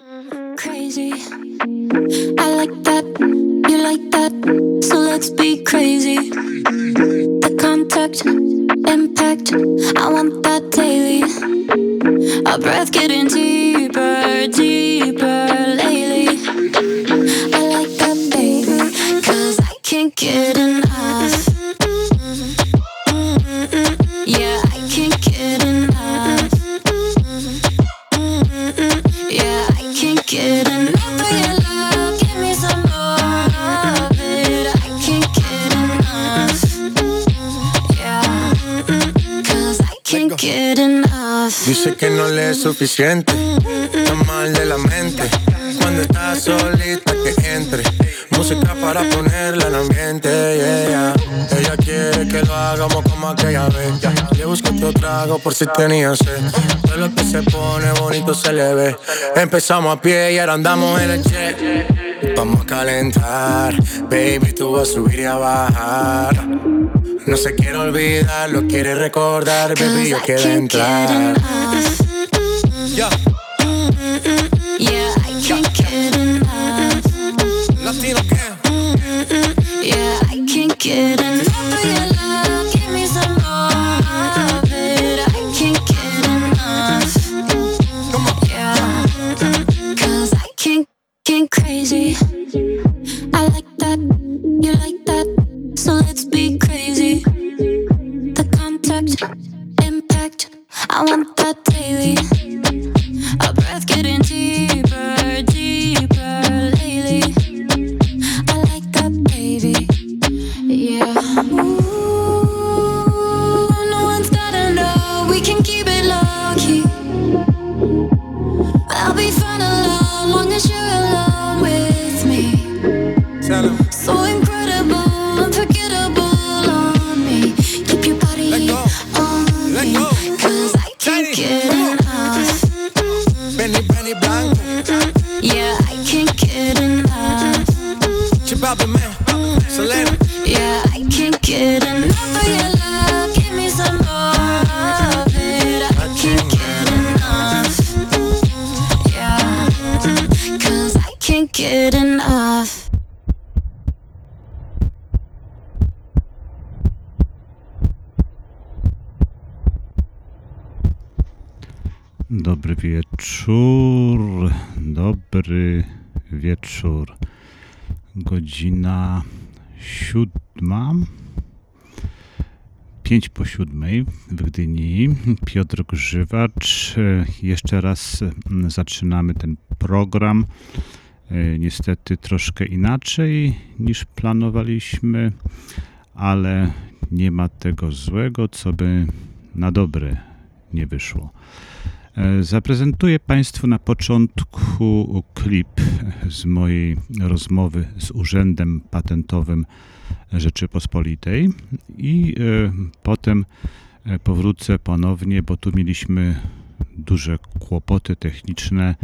Mm-hmm. Crazy. I like that. You like that. So let's be crazy. The contact, impact. I want that daily. Our breath getting deeper, deeper lately. I like that, baby. Cause I can't get enough. Dice que no le es suficiente, está mal de la mente. Cuando está solita que entre, música para ponerla en ambiente. yeah. Ella quiere que lo hagamos como aquella vez. Le busco otro trago por si tenía sed. Todo lo que se pone bonito se le ve. Empezamos a pie y ahora andamos en el jet. Vamos a calentar, baby, tú vas a subir y a bajar. No se quiere olvidar, lo quiere recordar, baby, yo Cause I quiero can't get entrar. Yeah, wieczór. Godzina siódma, pięć po siódmej w Gdyni. Piotr Grzywacz. Jeszcze raz zaczynamy ten program. Niestety troszkę inaczej niż planowaliśmy, ale nie ma tego złego, co by na dobre nie wyszło. E, Zaprezentuję Państwu na początku klip z mojej rozmowy z Urzędem Patentowym Rzeczypospolitej i e, potem e, powrócę ponownie, bo tu mieliśmy duże kłopoty techniczne.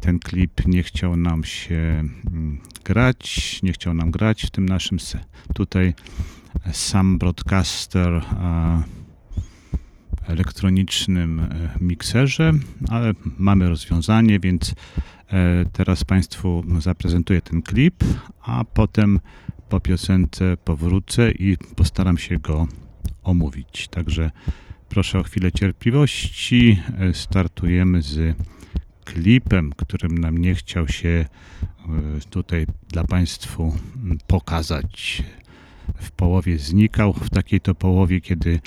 Ten klip nie chciał nam się mm, grać, nie chciał nam grać w tym naszym tutaj sam broadcaster a, elektronicznym e, mikserze, ale mamy rozwiązanie, więc e, teraz Państwu zaprezentuję ten klip, a potem po piosence powrócę i postaram się go omówić. Także proszę o chwilę cierpliwości. E, Startujemy z klipem, którym nam nie chciał się tutaj dla Państwu pokazać. W połowie znikał, w takiej to połowie, kiedy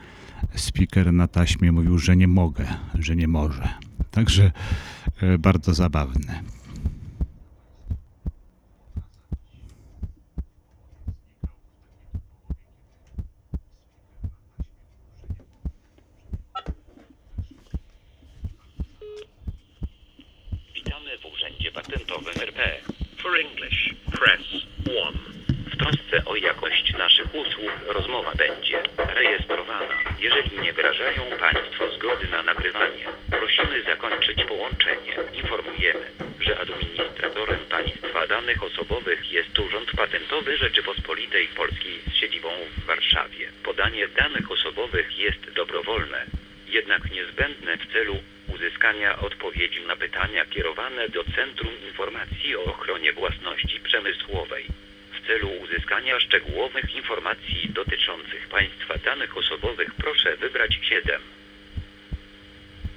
speaker na taśmie mówił, że nie mogę, że nie może. Także e, bardzo zabawne. Witamy w Urzędzie Patentowym RP. For English, press 1. Trosce o jakość naszych usług rozmowa będzie rejestrowana. Jeżeli nie wyrażają Państwo zgody na nagrywanie, prosimy zakończyć połączenie. Informujemy, że administratorem Państwa danych osobowych jest Urząd Patentowy Rzeczypospolitej Polskiej z siedzibą w Warszawie. Podanie danych osobowych jest dobrowolne, jednak niezbędne w celu uzyskania odpowiedzi na pytania kierowane do Centrum Informacji o Ochronie Własności Przemysłowej. Celu uzyskania szczegółowych informacji dotyczących Państwa danych osobowych proszę wybrać 7.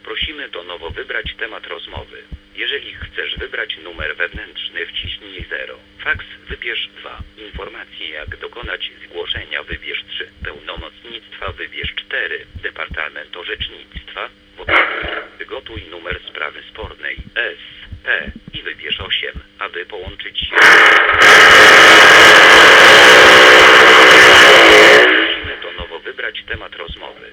Prosimy to nowo wybrać temat rozmowy. Jeżeli chcesz wybrać numer wewnętrzny, wciśnij 0. Faks wybierz 2. Informacje jak dokonać zgłoszenia wybierz 3. Pełnomocnictwa wybierz 4. Departament Orzecznictwa w Wygotuj numer sprawy spornej S, P i wybierz 8, aby połączyć. Musimy to nowo wybrać temat rozmowy.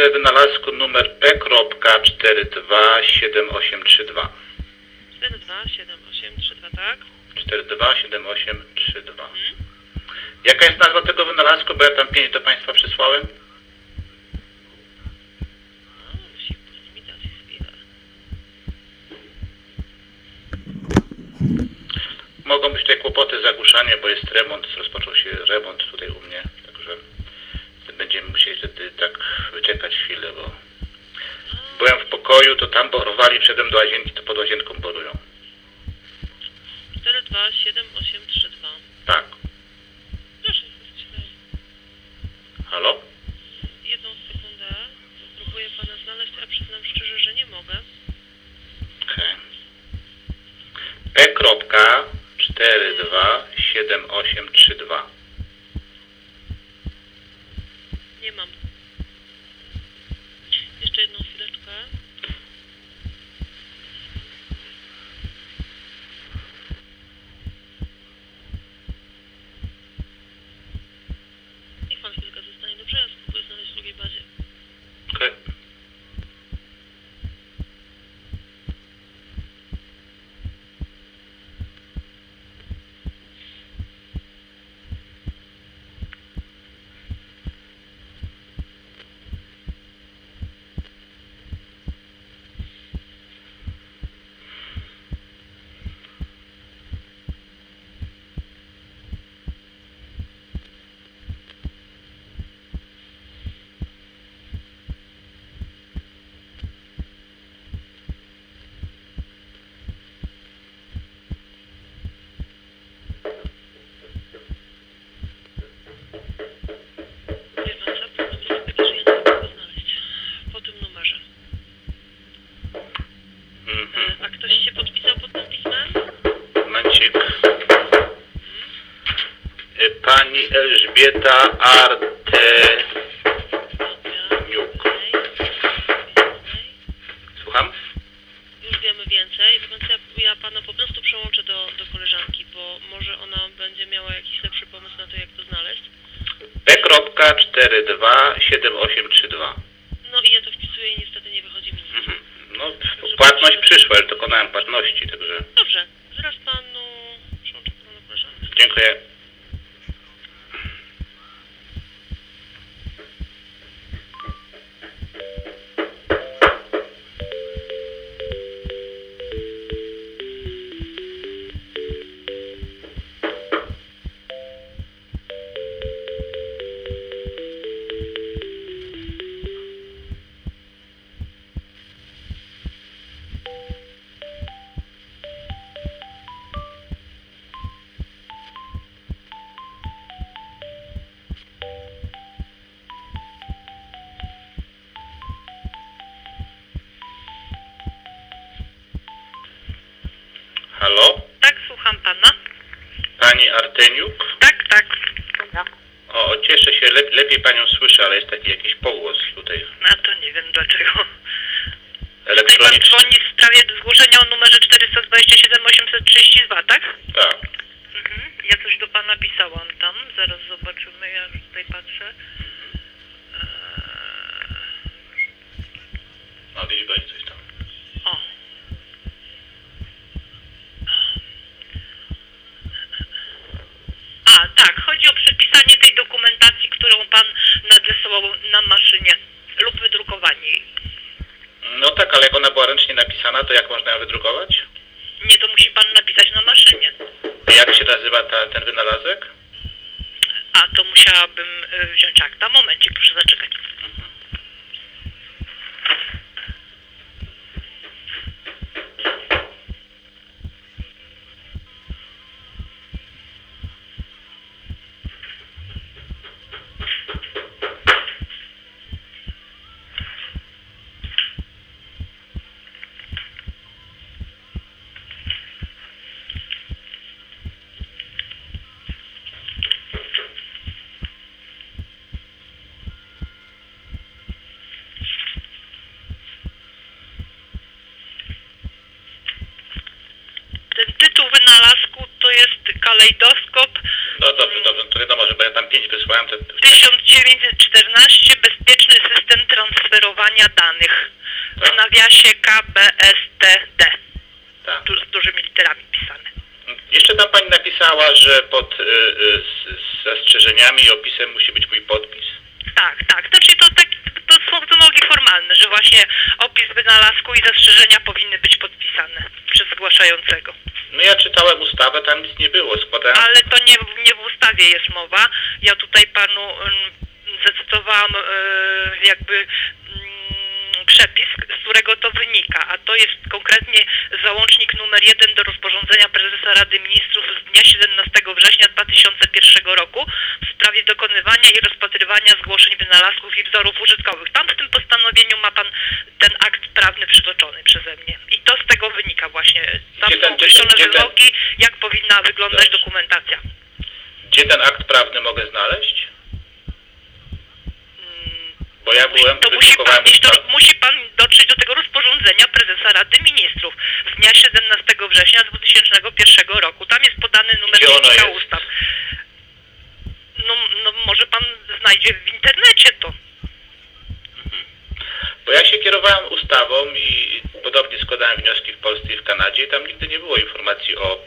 Dotyczące wynalazku numer P.427832. 427832, tak? 427832. Jaka jest nazwa tego wynalazku? Bo ja tam pięć do Państwa Elżbieta Arte... Niuk. Słucham? Już wiemy więcej, więc ja, ja pana po prostu przełączę do, do koleżanki, bo może ona będzie miała jakiś lepszy pomysł na to, jak to znaleźć. P.427832. No i ja to wpisuję i niestety nie wychodzi mi nic. Mhm. No, płatność przyszła, ale dokonałem płatności, także Dobrze, zaraz panu przełączę pana do koleżanki. dziękuję. Lepiej panią słyszę, ale jest taki jakiś pogłos tutaj A to nie wiem dlaczego. Tutaj pan dzwoni w sprawie zgłoszenia o numerze 427 832, tak? Tak. Mhm. Ja coś do pana pisałam tam, zaraz zobaczymy, ja już tutaj patrzę. Eee, No, liczba i coś tam. o. A, tak, chodzi o przepisanie tej dokumentacji, którą pan nadesłał na maszynie lub wydrukowanie jej. No tak, ale jak ona była ręcznie napisana, to jak można ją wydrukować? Nie, to musi pan napisać na maszynie. Jak się nazywa ta, ten wynalazek? A, to musiałabym y, wziąć akta. Momencik, proszę zaczekać. Ten tytuł wynalazku to jest kalejdoskop No dobrze, dobrze, to wiadomo, że bo ja tam to... 1914 Bezpieczny system transferowania danych. W nawiasie KBSTD. Tak. Tu z dużymi literami pisane. Jeszcze tam pani napisała, że pod y, y, z, zastrzeżeniami i opisem musi być mój podpis. Tak, tak. Znaczy to, tak, to są wymogi formalne, że właśnie opis wynalazku i zastrzeżenia powinny być podpisane przez zgłaszającego. No ja czytałem ustawę, tam nic nie było, składałem... Ale to nie, nie w ustawie jest mowa. Ja tutaj panu mm, zacytowałam e, jakby mm, przepis, z którego to wynika, a to jest konkretnie załącznik numer 1 do rozporządzenia prezesa Rady Ministrów z dnia 17 września 2001 roku w sprawie dokonywania i rozpatrywania zgłoszeń wynalazków i wzorów użytkowych. Tam w tym postanowieniu ma pan ten akt prawny przytoczony przeze mnie. I to z tego wynika właśnie. Tam Gdzie są ten- gdzie określone ten- gdzie ten- wymogi, jak powinna wyglądać Dobrze. dokumentacja. Gdzie ten akt prawny mogę znaleźć? Mm, Bo ja byłem, To musi pan, wydrukowałem iść do, ustawę. musi pan dotrzeć do tego rozporządzenia prezesa Rady Ministrów z dnia 17 września 2001 roku. Tam jest podany numer Gdzie ono dziennika jest? ustaw. No, no może pan znajdzie w internecie to. Bo ja się kierowałem ustawą i podobnie składałem wnioski w Polsce i w Kanadzie i tam nigdy nie było informacji o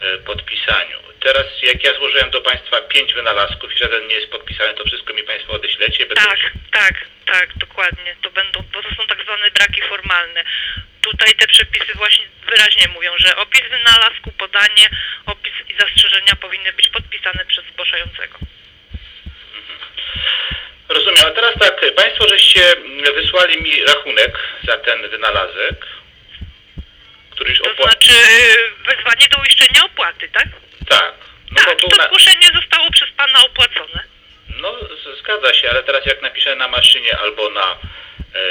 e, podpisaniu. Teraz jak ja złożyłem do Państwa pięć wynalazków i żaden nie jest podpisany, to wszystko mi Państwo odeślecie? Będę Tak, dokładnie. To będą, bo to są tak zwane braki formalne. Tutaj te przepisy właśnie wyraźnie mówią, że opis wynalazku, podanie, opis i zastrzeżenia powinny być podpisane przez zgłaszającego. Rozumiem, a teraz tak, Państwo żeście mm, wysłali mi rachunek za ten wynalazek, który już To opła... znaczy y, wezwanie do uiszczenia opłaty, tak? Tak. No tak, bo i był to na... zgłoszenie zostało przez pana opłacone. No z- zgadza się, ale teraz jak napiszę na maszynie albo na e, e,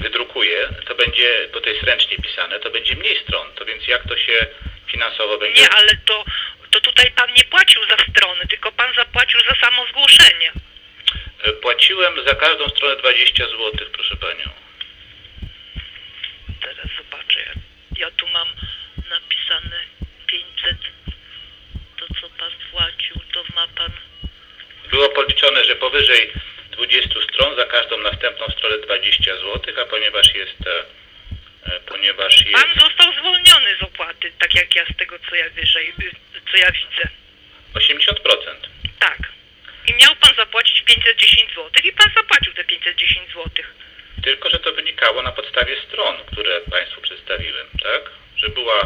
wydrukuję, to będzie, bo to jest ręcznie pisane, to będzie mniej stron. To więc jak to się finansowo będzie... Nie, ale to, to tutaj pan nie płacił za strony, tylko pan zapłacił za samo zgłoszenie. E, Płaciłem za każdą stronę 20 zł, proszę panią. Teraz zobaczę, ja, ja tu mam napisane 500. To co pan płacił, to ma pan... Było policzone, że powyżej 20 stron za każdą następną stronę 20 zł, a ponieważ jest ponieważ jest Pan został zwolniony z opłaty, tak jak ja z tego co ja wyżej, co ja widzę. 80%. Tak. I miał pan zapłacić 510 zł i pan zapłacił te 510 zł. Tylko, że to wynikało na podstawie stron, które Państwu przedstawiłem, tak? Że była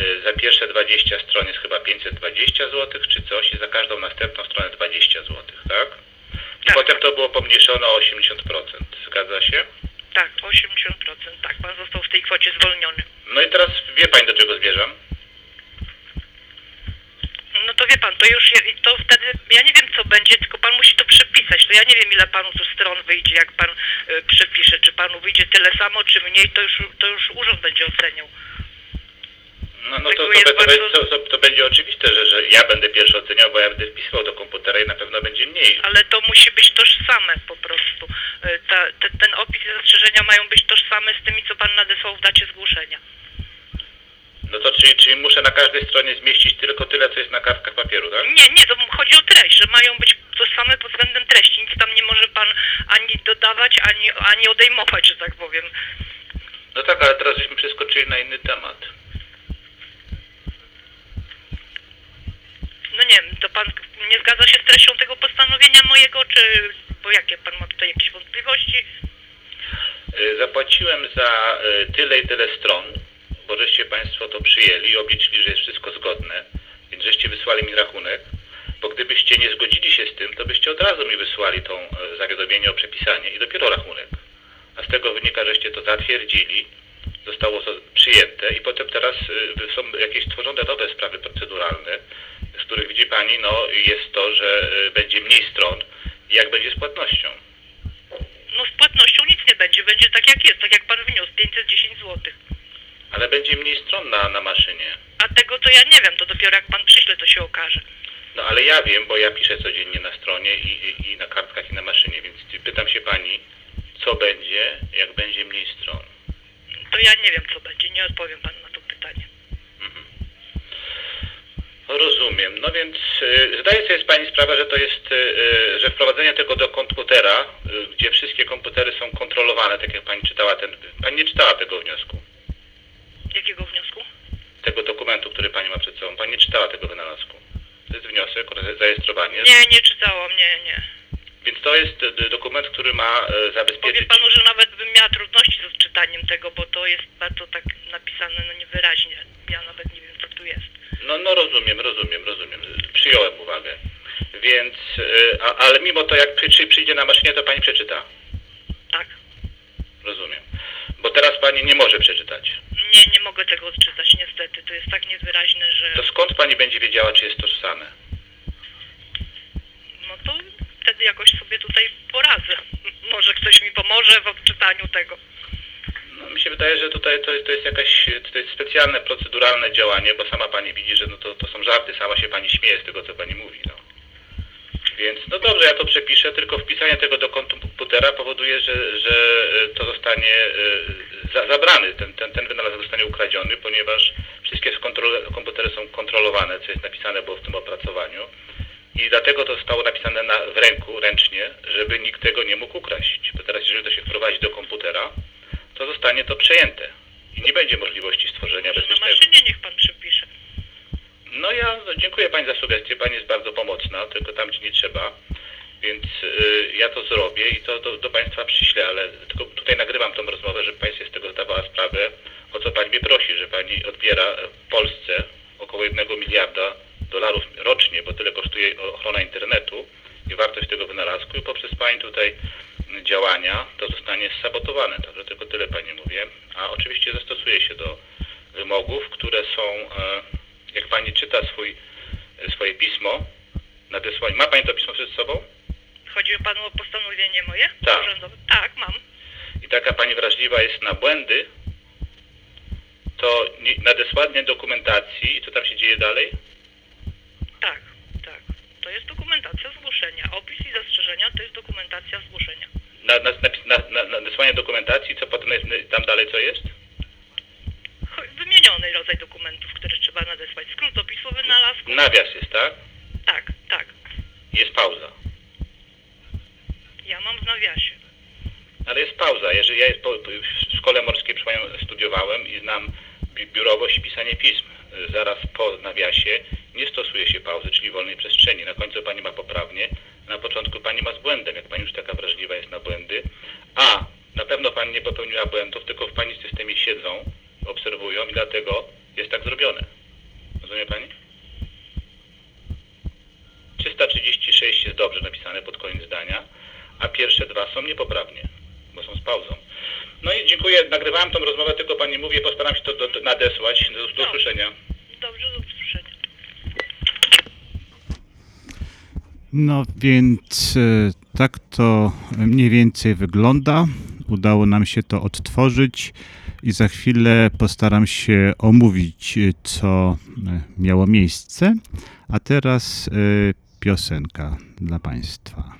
y, za pierwsze 20 stron jest chyba 520 zł czy coś i za każdą następną stronę 20 zł, tak? I Tak. potem to było pomniejszone o 80%. Zgadza się? Tak, 80%, tak. Pan został w tej kwocie zwolniony. No i teraz wie Pani do czego zmierzam? No to wie pan, to już je, to wtedy, ja nie wiem co będzie, tylko pan musi to przepisać. To ja nie wiem ile panu tu stron wyjdzie, jak pan y, przepisze. Czy panu wyjdzie tyle samo, czy mniej, to już, to już urząd będzie oceniał. No, no to, to, to, bardzo- to, to, będzie oczywiste, że, że ja będę pierwszy oceniał, bo ja będę wpisywał do komputera i na pewno będzie mniej. Ale to musi być tożsame po prostu. Y, Ta, te, ten opis i zastrzeżenia mają być tożsame z tymi, co pan nadesłał w dacie zgłoszenia. No to czyli, czyli muszę na każdej stronie zmieścić tylko tyle, co jest na kartkach papieru, tak? Nie, nie, to chodzi o treść, że mają być tożsame pod względem treści. Nic tam nie może pan ani dodawać, ani, ani odejmować, że tak powiem. No tak, ale teraz żeśmy przeskoczyli na inny temat. No nie wiem, to pan nie zgadza się z treścią tego postanowienia mojego, czy... Bo jakie pan ma tutaj jakieś wątpliwości? Y, Zapłaciłem za y, tyle i tyle stron, bo żeście Państwo to przyjęli i obliczyli, że jest wszystko zgodne, więc żeście wysłali mi rachunek, bo gdybyście nie zgodzili się z tym, to byście od razu mi wysłali tą y, zawiadomienie o przepisanie i dopiero rachunek. A z tego wynika, żeście to zatwierdzili, zostało przyjęte i potem teraz y, są jakieś tworzone nowe sprawy proceduralne, z których widzi Pani, no jest to, że y, będzie mniej stron jak będzie z płatnością. No z płatnością nic nie będzie, będzie tak jak jest, tak jak pan wniósł, 510 zł. Ale będzie mniej stron na, na maszynie. A tego to ja nie wiem, to dopiero jak pan przyśle, to się okaże. No ale ja wiem, bo ja piszę codziennie na stronie i, i, i na kartkach i na maszynie, więc pytam się pani, co będzie, jak będzie mniej stron. To ja nie wiem, co będzie, nie odpowiem panu na to pytanie. No, Rozumiem. No więc y, zdaje sobie z pani sprawę, że to jest, y, y, że wprowadzenie tego do komputera, y, gdzie wszystkie komputery są kontrolowane, tak jak pani czytała ten, pani nie czytała tego wniosku, Jakiego wniosku? tego dokumentu, który pani ma przed sobą, pani nie czytała tego wynalazku. To jest wniosek o re- zarejestrowanie. Nie, nie czytałam, nie, nie. Więc to jest y, dokument, który ma Powiem zabezpieczyć... panu, że nawet bym miała trudności z odczytaniem tego, bo to jest bardzo tak napisane no niewyraźnie. Ja nawet nie wiem, co tu jest. No, no rozumiem, rozumiem, rozumiem. Przyjąłem uwagę. Więc, y, a, ale mimo to jak przy, przyjdzie na maszynie, to pani przeczyta. Tak. Rozumiem. Bo teraz pani nie może przeczytać. Nie, nie mogę tego odczytać niestety. To jest tak niewyraźne, że To skąd pani będzie wiedziała, czy jest tożsame? no to wtedy jakoś sobie tutaj poradzę. Może ktoś mi pomoże w odczytaniu tego. No, mi się wydaje, że tutaj to, to jest jakaś to jest specjalne, proceduralne działanie, bo sama pani widzi, że no to, to są żarty, sama się pani śmieje z tego, co pani mówi. No. Więc no dobrze, ja to przepiszę, tylko wpisanie tego do komputera powoduje, że, że e, to zostanie e, za, zabrany, ten, ten, ten wynalazek zostanie ukradziony, ponieważ wszystkie komputery są kontrolowane, co jest napisane było w tym opracowaniu. I dlatego to zostało napisane na, w ręku, ręcznie, żeby nikt tego nie mógł ukraść. Bo teraz, jeżeli to się wprowadzi do komputera, to zostanie to przejęte. I nie będzie możliwości stworzenia Może na bezpiecznego. maszynie niech pan przypisze. No ja no, dziękuję Pani za sugestię. Pani jest bardzo pomocna, tylko tam gdzie nie trzeba. Więc y, ja to zrobię i to do, do Państwa przyślę, ale tylko tutaj nagrywam tą rozmowę, żeby Pani sobie z tego zdawała sprawę, o co Pani mnie prosi, że Pani odbiera w Polsce około 1 miliarda dolarów kosztuje ochrona internetu i wartość tego wynalazku i poprzez Pani tutaj działania to zostanie sabotowane. Także tylko tyle Pani mówię. A oczywiście zastosuję się do wymogów, które są, e, jak Pani czyta swój, swoje pismo, nadesłanie. Ma Pani to pismo przed sobą? Chodzi panu o postanowienie moje? Tak. Urzędowe? Tak, mam. i taka pani wrażliwa jest na błędy, to nie- nadesłanie dokumentacji, i co tam się dzieje dalej? To jest dokumentacja zgłoszenia. Opis i zastrzeżenia to jest dokumentacja zgłoszenia. Na, na, napis- na, na, nadesłanie dokumentacji, co potem jest, tam dalej co jest? Wymieniony rodzaj dokumentów, które trzeba nadesłać. Skrót opisu wynalazku. Nawias jest, tak? Tak, tak. Jest pauza. Ja mam w nawiasie. Ale jest pauza. Jeżeli ja w szkole morskiej studiowałem i znam bi- biurowość i pisanie pism. Zaraz po nawiasie nie stosuje się pauzy, czyli wolnej przestrzeni. Na końcu pani ma poprawnie, na początku pani ma z błędem, jak pani już taka wrażliwa jest na błędy. A na pewno pani nie popełniła błędów, tylko w pani systemie siedzą, obserwują i dlatego jest tak zrobione. Rozumie pani? 336 jest dobrze napisane pod koniec zdania, a pierwsze dwa są niepoprawnie, bo są z pauzą. No i dziękuję, nagrywałem tą rozmowę, tylko pani mówię, postaram się to do, do, nadesłać. Do, do usłyszenia. Dobrze, do usłyszenia. No więc e, tak to mniej więcej wygląda. udało nam się to odtworzyć i za chwilę postaram się omówić, co e, miało miejsce. A teraz e, piosenka dla Państwa.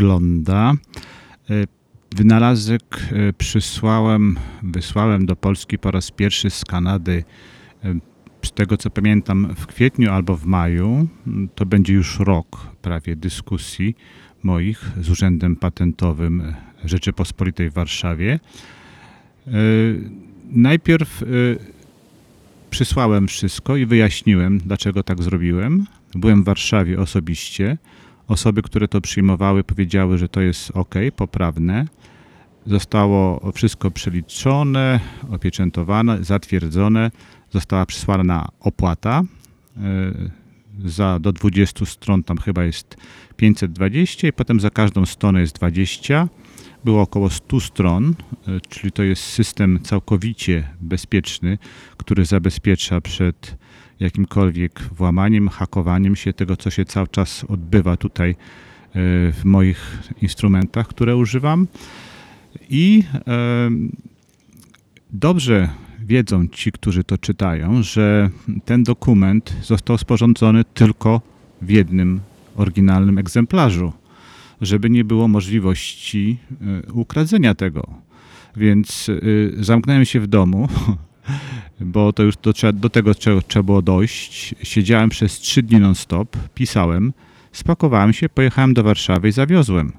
Wygląda. E, Wynalazek e, przysłałem, wysłałem do Polski po raz pierwszy z Kanady. e, Z tego co pamiętam, w kwietniu albo w maju, m, to będzie już rok prawie dyskusji moich z Urzędem Patentowym Rzeczypospolitej w Warszawie. Najpierw przysłałem wszystko i wyjaśniłem, dlaczego tak zrobiłem. Byłem w Warszawie osobiście. Osoby, które to przyjmowały, powiedziały, że to jest ok, poprawne. Zostało wszystko przeliczone, opieczętowane, zatwierdzone. Została przysłana opłata. e, Za do 20 stron tam chyba jest 520 i potem za każdą stronę jest 20. Było około 100 stron, e, czyli to jest system całkowicie bezpieczny, który zabezpiecza przed jakimkolwiek włamaniem, hakowaniem się tego, co się cały czas odbywa tutaj e, w moich instrumentach, które używam. I e, dobrze wiedzą ci, którzy to czytają, że ten dokument został sporządzony tylko w jednym oryginalnym egzemplarzu, żeby nie było możliwości e, ukradzenia tego. Więc zamknąłem się w domu, bo to już do, do tego trzeba, trzeba było dojść. Siedziałem przez trzy dni non-stop, pisałem, spakowałem się, pojechałem do Warszawy i zawiozłem.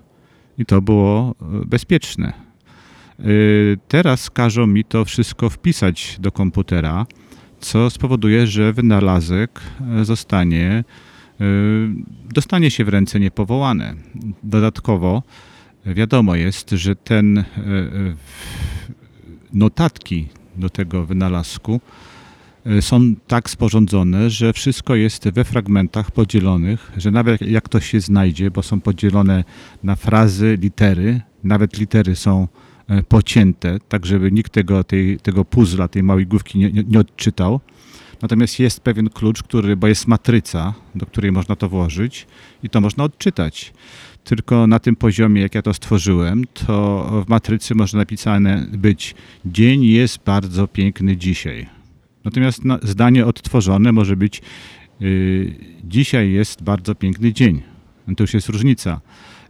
I to było e, bezpieczne. Y, Teraz każą mi to wszystko wpisać do komputera, co spowoduje, że wynalazek e, zostanie, dostanie się w ręce niepowołane. Dodatkowo wiadomo jest, że ten e, e, notatki do tego wynalazku e, są tak sporządzone, że wszystko jest we fragmentach podzielonych, że nawet jak to się znajdzie, bo są podzielone na frazy, litery, nawet litery są e, pocięte, tak żeby nikt tego, tej, tego puzzla, tej małej główki nie, nie, nie odczytał. Natomiast jest pewien klucz, który, bo jest matryca, do której można to włożyć i to można odczytać. Tylko na tym poziomie, jak ja to stworzyłem, to w matrycy może napisane być dzień jest bardzo piękny dzisiaj. Natomiast na, zdanie odtworzone może być yy, dzisiaj jest bardzo piękny dzień. No to już jest różnica.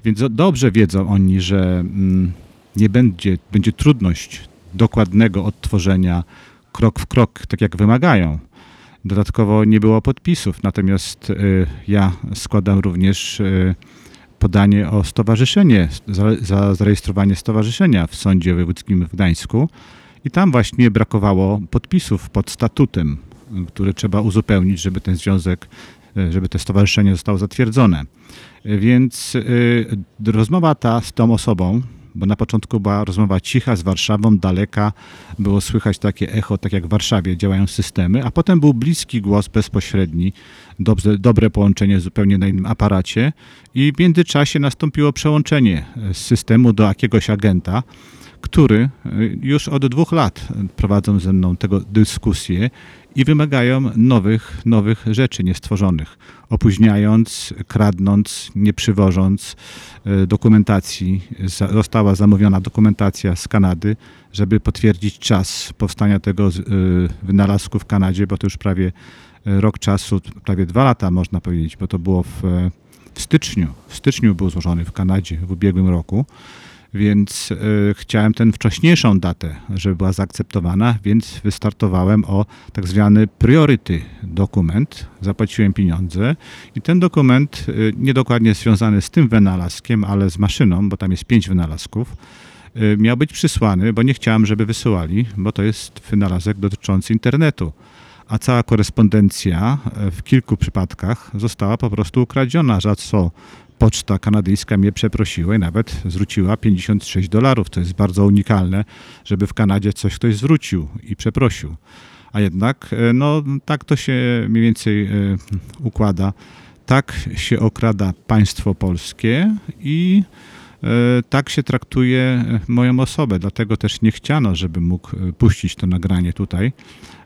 Więc dobrze wiedzą oni, że mm, nie będzie, będzie trudność dokładnego odtworzenia krok w krok, tak jak wymagają. Dodatkowo nie było podpisów, natomiast y, ja składam również y, podanie o stowarzyszenie, za, za zarejestrowanie stowarzyszenia w Sądzie Wojewódzkim w Gdańsku i tam właśnie brakowało podpisów pod statutem, który trzeba uzupełnić, żeby ten związek, y, żeby to stowarzyszenie zostało zatwierdzone. Y, Więc y, rozmowa ta z tą osobą, bo na początku była rozmowa cicha z Warszawą, daleka, było słychać takie echo, tak jak w Warszawie działają systemy, a potem był bliski głos bezpośredni, dobrze, dobre połączenie zupełnie na innym aparacie i w międzyczasie nastąpiło przełączenie z systemu do jakiegoś agenta, który y, już od dwóch lat prowadzą ze mną tego dyskusję i wymagają nowych, nowych rzeczy niestworzonych, opóźniając, kradnąc, nie przywożąc y, dokumentacji. Została zamówiona dokumentacja z Kanady, żeby potwierdzić czas powstania tego y, wynalazku w Kanadzie, bo to już prawie rok czasu, prawie dwa lata można powiedzieć, bo to było w, w styczniu. W styczniu był złożony w Kanadzie w ubiegłym roku. Więc y, chciałem tę wcześniejszą datę, żeby była zaakceptowana, więc wystartowałem o tak zwany priority dokument. Zapłaciłem pieniądze i ten dokument y, niedokładnie związany z tym wynalazkiem, ale z maszyną, bo tam jest pięć wynalazków, y, miał być przysłany, bo nie chciałem, żeby wysyłali, bo to jest wynalazek dotyczący internetu. A cała korespondencja e, w kilku przypadkach została po prostu ukradziona, za co poczta kanadyjska mnie przeprosiła i nawet zwróciła 56 dolarów. To jest bardzo unikalne, żeby w Kanadzie coś ktoś zwrócił i przeprosił. A jednak, e, no tak to się mniej więcej e, układa. Tak się okrada państwo polskie i tak się traktuje e, moją osobę. Dlatego też nie chciano, żeby mógł e, puścić to nagranie tutaj,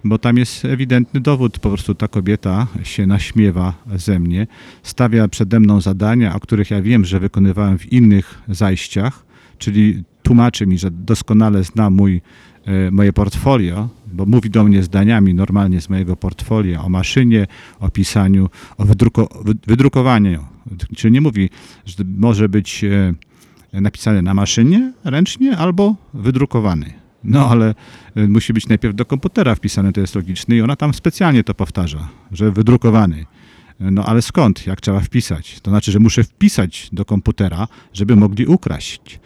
bo tam jest ewidentny dowód. Po prostu ta kobieta się naśmiewa ze mnie, stawia przede mną zadania, o których ja wiem, że wykonywałem w innych zajściach, czyli tłumaczy mi, że doskonale zna mój, e, moje portfolio, bo mówi do mnie zdaniami normalnie z mojego portfolio o maszynie, o pisaniu, o wydruko, wy- wydrukowaniu. Czyli nie mówi, że może być napisane na maszynie, ręcznie albo wydrukowany. No ale e, musi być najpierw do komputera wpisane, to jest logiczne i ona tam specjalnie to powtarza, że wydrukowany. No ale skąd, jak trzeba wpisać? To znaczy, że muszę wpisać do komputera, żeby mogli ukraść.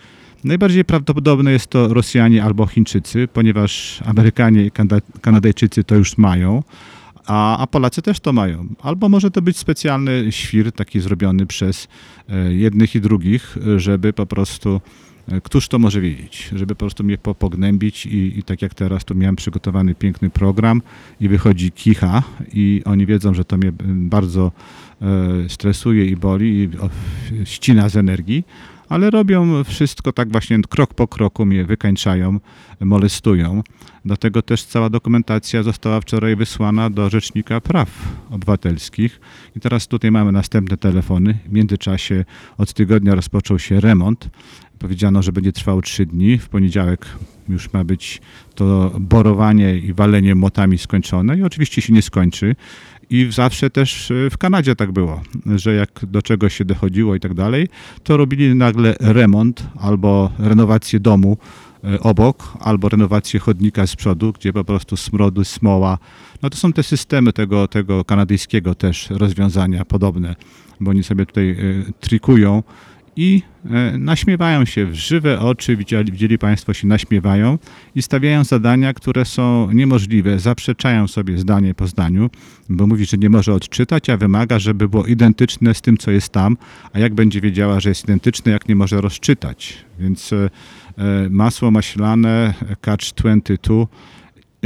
Najbardziej prawdopodobne jest to Rosjanie albo Chińczycy, ponieważ Amerykanie i Kana- Kanadyjczycy to już mają, a, a Polacy też to mają. Albo może to być specjalny świr, taki zrobiony przez e, jednych i drugich, żeby po prostu, e, któż to może wiedzieć, żeby po prostu mnie po, pognębić i, i tak jak teraz, tu miałem przygotowany piękny program i wychodzi kicha i oni wiedzą, że to mnie bardzo e, stresuje i boli i ścina z energii, ale robią wszystko tak właśnie krok po kroku mnie wykańczają, molestują. Dlatego też cała dokumentacja została wczoraj wysłana do Rzecznika Praw Obywatelskich i teraz tutaj mamy następne telefony. W międzyczasie od tygodnia rozpoczął się remont. Powiedziano, że będzie trwał trzy dni. W poniedziałek już ma być to borowanie i walenie młotami skończone i oczywiście się nie skończy. I zawsze też e, w Kanadzie tak było, że jak do czegoś się dochodziło i tak dalej, to robili nagle remont albo renowację domu e, obok, albo renowację chodnika z przodu, gdzie po prostu smrodu, smoła. No to są te systemy tego, tego kanadyjskiego też rozwiązania podobne, bo oni sobie tutaj e, trikują i e, naśmiewają się w żywe oczy, widzieli, widzieli Państwo, się naśmiewają i stawiają zadania, które są niemożliwe, zaprzeczają sobie zdanie po zdaniu, bo mówi, że nie może odczytać, a wymaga, żeby było identyczne z tym, co jest tam, a jak będzie wiedziała, że jest identyczne, jak nie może rozczytać. Więc e, e, masło maślane, catch 22,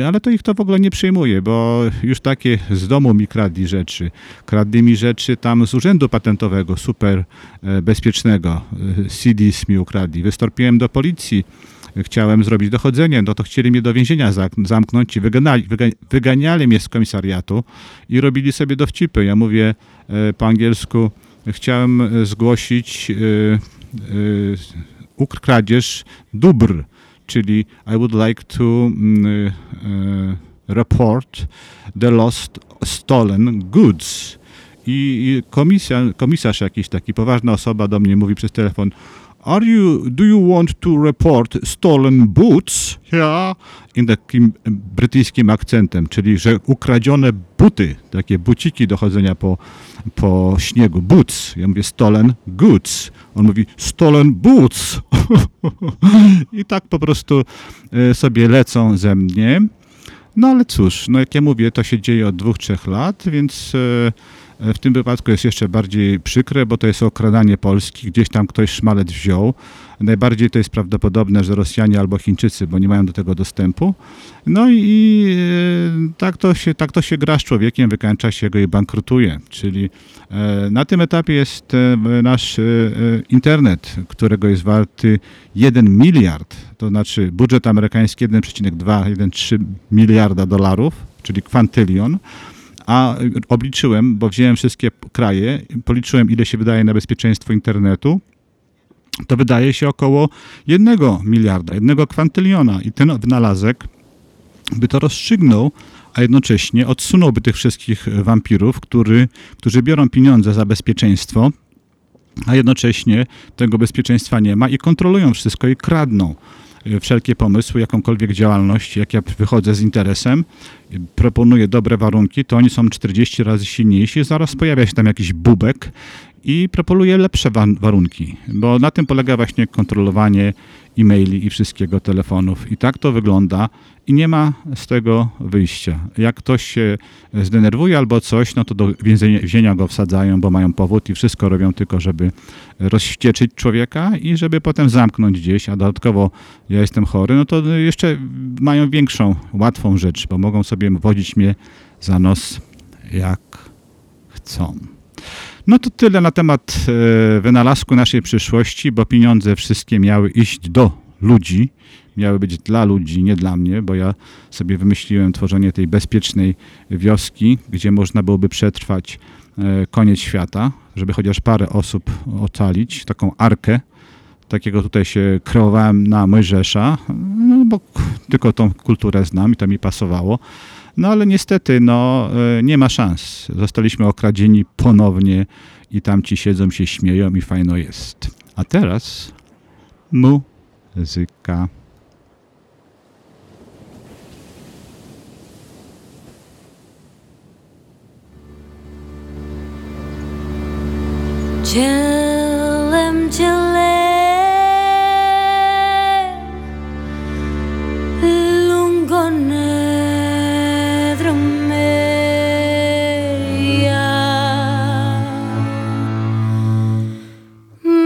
ale to ich to w ogóle nie przejmuje, bo już takie z domu mi kradli rzeczy. Kradli mi rzeczy tam z urzędu patentowego, super e, bezpiecznego. E, CDs mi ukradli. Wystąpiłem do policji. Chciałem zrobić dochodzenie, no to chcieli mnie do więzienia zamknąć i wyganiali, wyga- wyganiali mnie z komisariatu i robili sobie dowcipy. Ja mówię e, po angielsku, chciałem zgłosić ukr- kradzież dóbr czyli I would like to mm, y, y, report the lost stolen goods. I, i komisja, komisarz jakiś taki, poważna osoba do mnie mówi przez telefon Are you, do you want to report stolen boots? Yeah. I takim brytyjskim akcentem, czyli że ukradzione buty, takie buciki do chodzenia po, po śniegu, boots. Ja mówię stolen goods. On mówi stolen boots. I tak po prostu e, sobie lecą ze mnie. No ale cóż, no jak ja mówię, to się dzieje od dwóch, trzech lat, więc e, w tym wypadku jest jeszcze bardziej przykre, bo to jest okradanie Polski, gdzieś tam ktoś szmalec wziął. Najbardziej to jest prawdopodobne, że Rosjanie albo Chińczycy, bo nie mają do tego dostępu. No i, i e, tak, to się, tak to się gra z człowiekiem, wykańcza się go i bankrutuje. Czyli e, na tym etapie jest e, nasz internet, którego jest warty 1 miliard, to znaczy budżet amerykański 1,2-1,3 miliarda dolarów, czyli kwantylion. A obliczyłem, bo wziąłem wszystkie kraje, policzyłem ile się wydaje na bezpieczeństwo internetu, to wydaje się około 1 miliarda, 1 kwantyliona. I ten wynalazek by to rozstrzygnął, a jednocześnie odsunąłby tych wszystkich wampirów, który, którzy biorą pieniądze za bezpieczeństwo, a jednocześnie tego bezpieczeństwa nie ma i kontrolują wszystko i kradną y, wszelkie pomysły, jakąkolwiek działalność. Jak ja wychodzę z interesem, proponuję dobre warunki, to oni są 40 razy silniejsi, zaraz pojawia się tam jakiś bubek i proponuje lepsze wa- warunki, bo na tym polega właśnie kontrolowanie e-maili i wszystkiego, telefonów. I tak to wygląda i nie ma z tego wyjścia. Jak ktoś się zdenerwuje albo coś, no to do więzienia, go wsadzają, bo mają powód i wszystko robią tylko, żeby rozwścieczyć człowieka i żeby potem zamknąć gdzieś, a dodatkowo ja jestem chory, no to jeszcze mają większą, łatwą rzecz, bo mogą sobie wodzić mnie za nos jak chcą. No to tyle na temat e, wynalazku naszej przyszłości, bo pieniądze wszystkie miały iść do ludzi, miały być dla ludzi, nie dla mnie, bo ja sobie wymyśliłem tworzenie tej bezpiecznej wioski, gdzie można byłoby przetrwać e, koniec świata, żeby chociaż parę osób ocalić, taką arkę. Takiego tutaj się kreowałem na Mojżesza, no bo tylko tą kulturę znam i to mi pasowało. No ale niestety, no e, nie ma szans. Zostaliśmy okradzieni ponownie i tam ci siedzą, się śmieją i fajno jest. A teraz muzyka.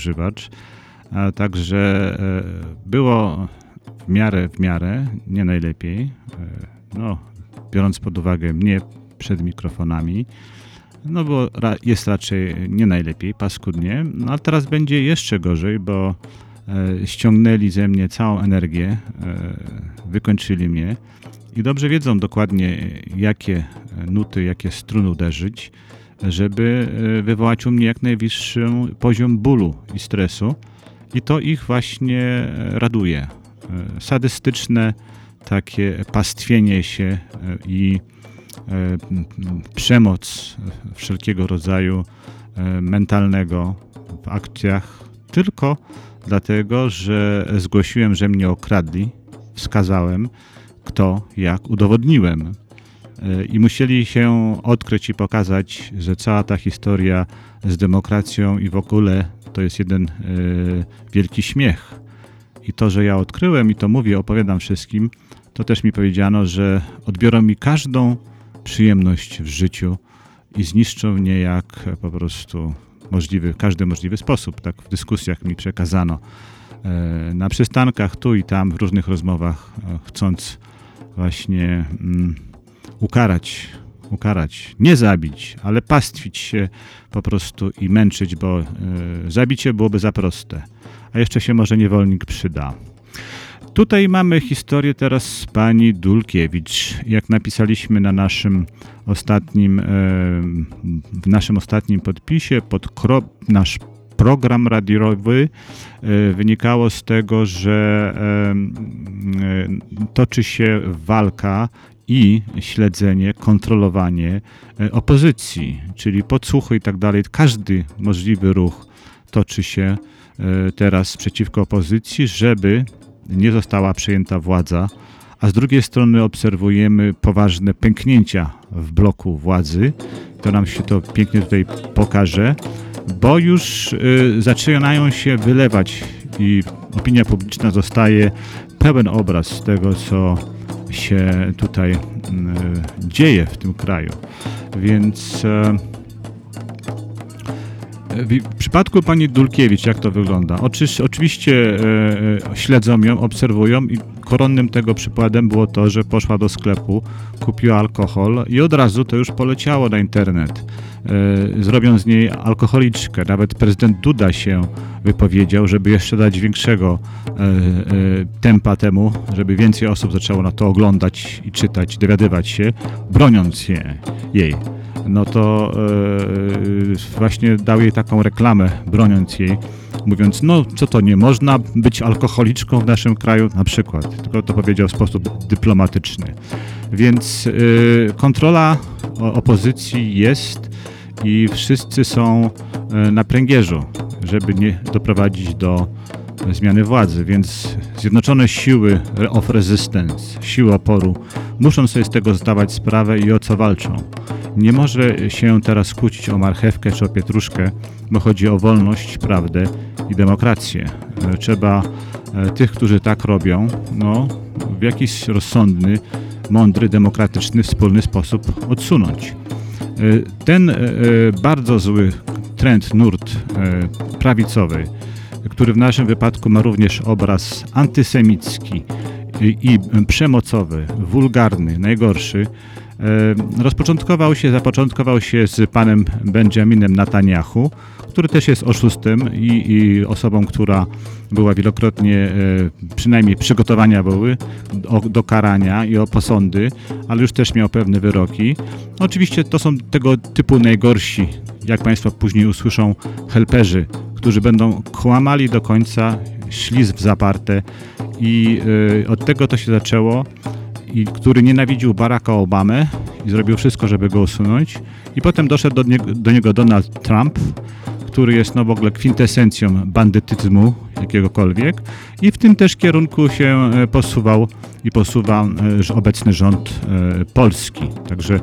Piotr Grzywacz. A także e, było w miarę, w miarę, nie najlepiej. E, no, biorąc pod uwagę mnie przed mikrofonami, no bo jest raczej nie najlepiej, paskudnie. No ale teraz będzie jeszcze gorzej, bo e, ściągnęli ze mnie całą energię, wykończyli mnie i dobrze wiedzą dokładnie, jakie nuty, jakie struny uderzyć, żeby wywołać u mnie jak najwyższy poziom bólu i stresu. I to ich właśnie raduje. E, sadystyczne takie pastwienie się e, i e, przemoc wszelkiego rodzaju mentalnego w akcjach tylko dlatego, że zgłosiłem, że mnie okradli, wskazałem kto, jak, udowodniłem. I musieli się odkryć i pokazać, że cała ta historia z demokracją i w ogóle to jest jeden wielki śmiech i to, że ja odkryłem i to mówię, opowiadam wszystkim, to też mi powiedziano, że odbiorą mi każdą przyjemność w życiu i zniszczą mnie jak po prostu możliwy, każdy możliwy sposób. Tak w dyskusjach mi przekazano. E, na przystankach, tu i tam, w różnych rozmowach, e, chcąc właśnie mm, ukarać, ukarać, nie zabić, ale pastwić się po prostu i męczyć, bo y, zabicie byłoby za proste a jeszcze się może niewolnik przyda. Tutaj mamy historię teraz z pani Dulkiewicz. Jak napisaliśmy na naszym ostatnim, e, w naszym ostatnim podpisie, pod nasz program radiowy e, wynikało z tego, że e, toczy się walka i śledzenie, kontrolowanie opozycji, czyli podsłuchy i tak dalej. Każdy możliwy ruch toczy się E, teraz przeciwko opozycji, żeby nie została przejęta władza, a z drugiej strony obserwujemy poważne pęknięcia w bloku władzy. To nam się to pięknie tutaj pokaże, bo już y, zaczynają się wylewać i opinia publiczna zostaje pełen obraz tego, co się tutaj y, dzieje w tym kraju. Więc y, w przypadku pani Dulkiewicz, jak to wygląda? Oczy, oczywiście e, e, śledzą ją, obserwują i koronnym tego przykładem było to, że poszła do sklepu, kupiła alkohol i od razu to już poleciało na internet. E, zrobią z niej alkoholiczkę. Nawet prezydent Duda się wypowiedział, żeby jeszcze dać większego e, e, tempa temu, żeby więcej osób zaczęło na to oglądać i czytać, dowiadywać się, broniąc je, jej no to właśnie dał jej taką reklamę, broniąc jej, mówiąc, no co to, nie można być alkoholiczką w naszym kraju, na przykład, tylko to powiedział w sposób dyplomatyczny. Więc e, kontrola opozycji jest i wszyscy są e, na pręgierzu, żeby nie doprowadzić do zmiany władzy, więc Zjednoczone Siły of Resistance, siły oporu, muszą sobie z tego zdawać sprawę i o co walczą. Nie może się teraz kłócić o marchewkę czy o pietruszkę, bo chodzi o wolność, prawdę i demokrację. Trzeba tych, którzy tak robią, no, w jakiś rozsądny, mądry, demokratyczny, wspólny sposób odsunąć. E, ten bardzo zły trend, nurt prawicowy, który w naszym wypadku ma również obraz antysemicki i przemocowy, wulgarny, najgorszy, rozpoczątkował się, zapoczątkował się z panem Benjaminem Netanyahu, który też jest oszustem i, i osobą, która była wielokrotnie, e, przynajmniej przygotowania były do, do karania i o posądy, ale już też miał pewne wyroki. Oczywiście to są tego typu najgorsi, jak Państwo później usłyszą, helperzy, którzy będą kłamali do końca, szli zaparte i y, od tego to się zaczęło i który nienawidził Baracka Obamy i zrobił wszystko, żeby go usunąć. I potem doszedł do niego, do niego Donald Trump, który jest no w ogóle kwintesencją bandytyzmu jakiegokolwiek i w tym też kierunku się e, posuwał i posuwa e, obecny rząd e, polski. Także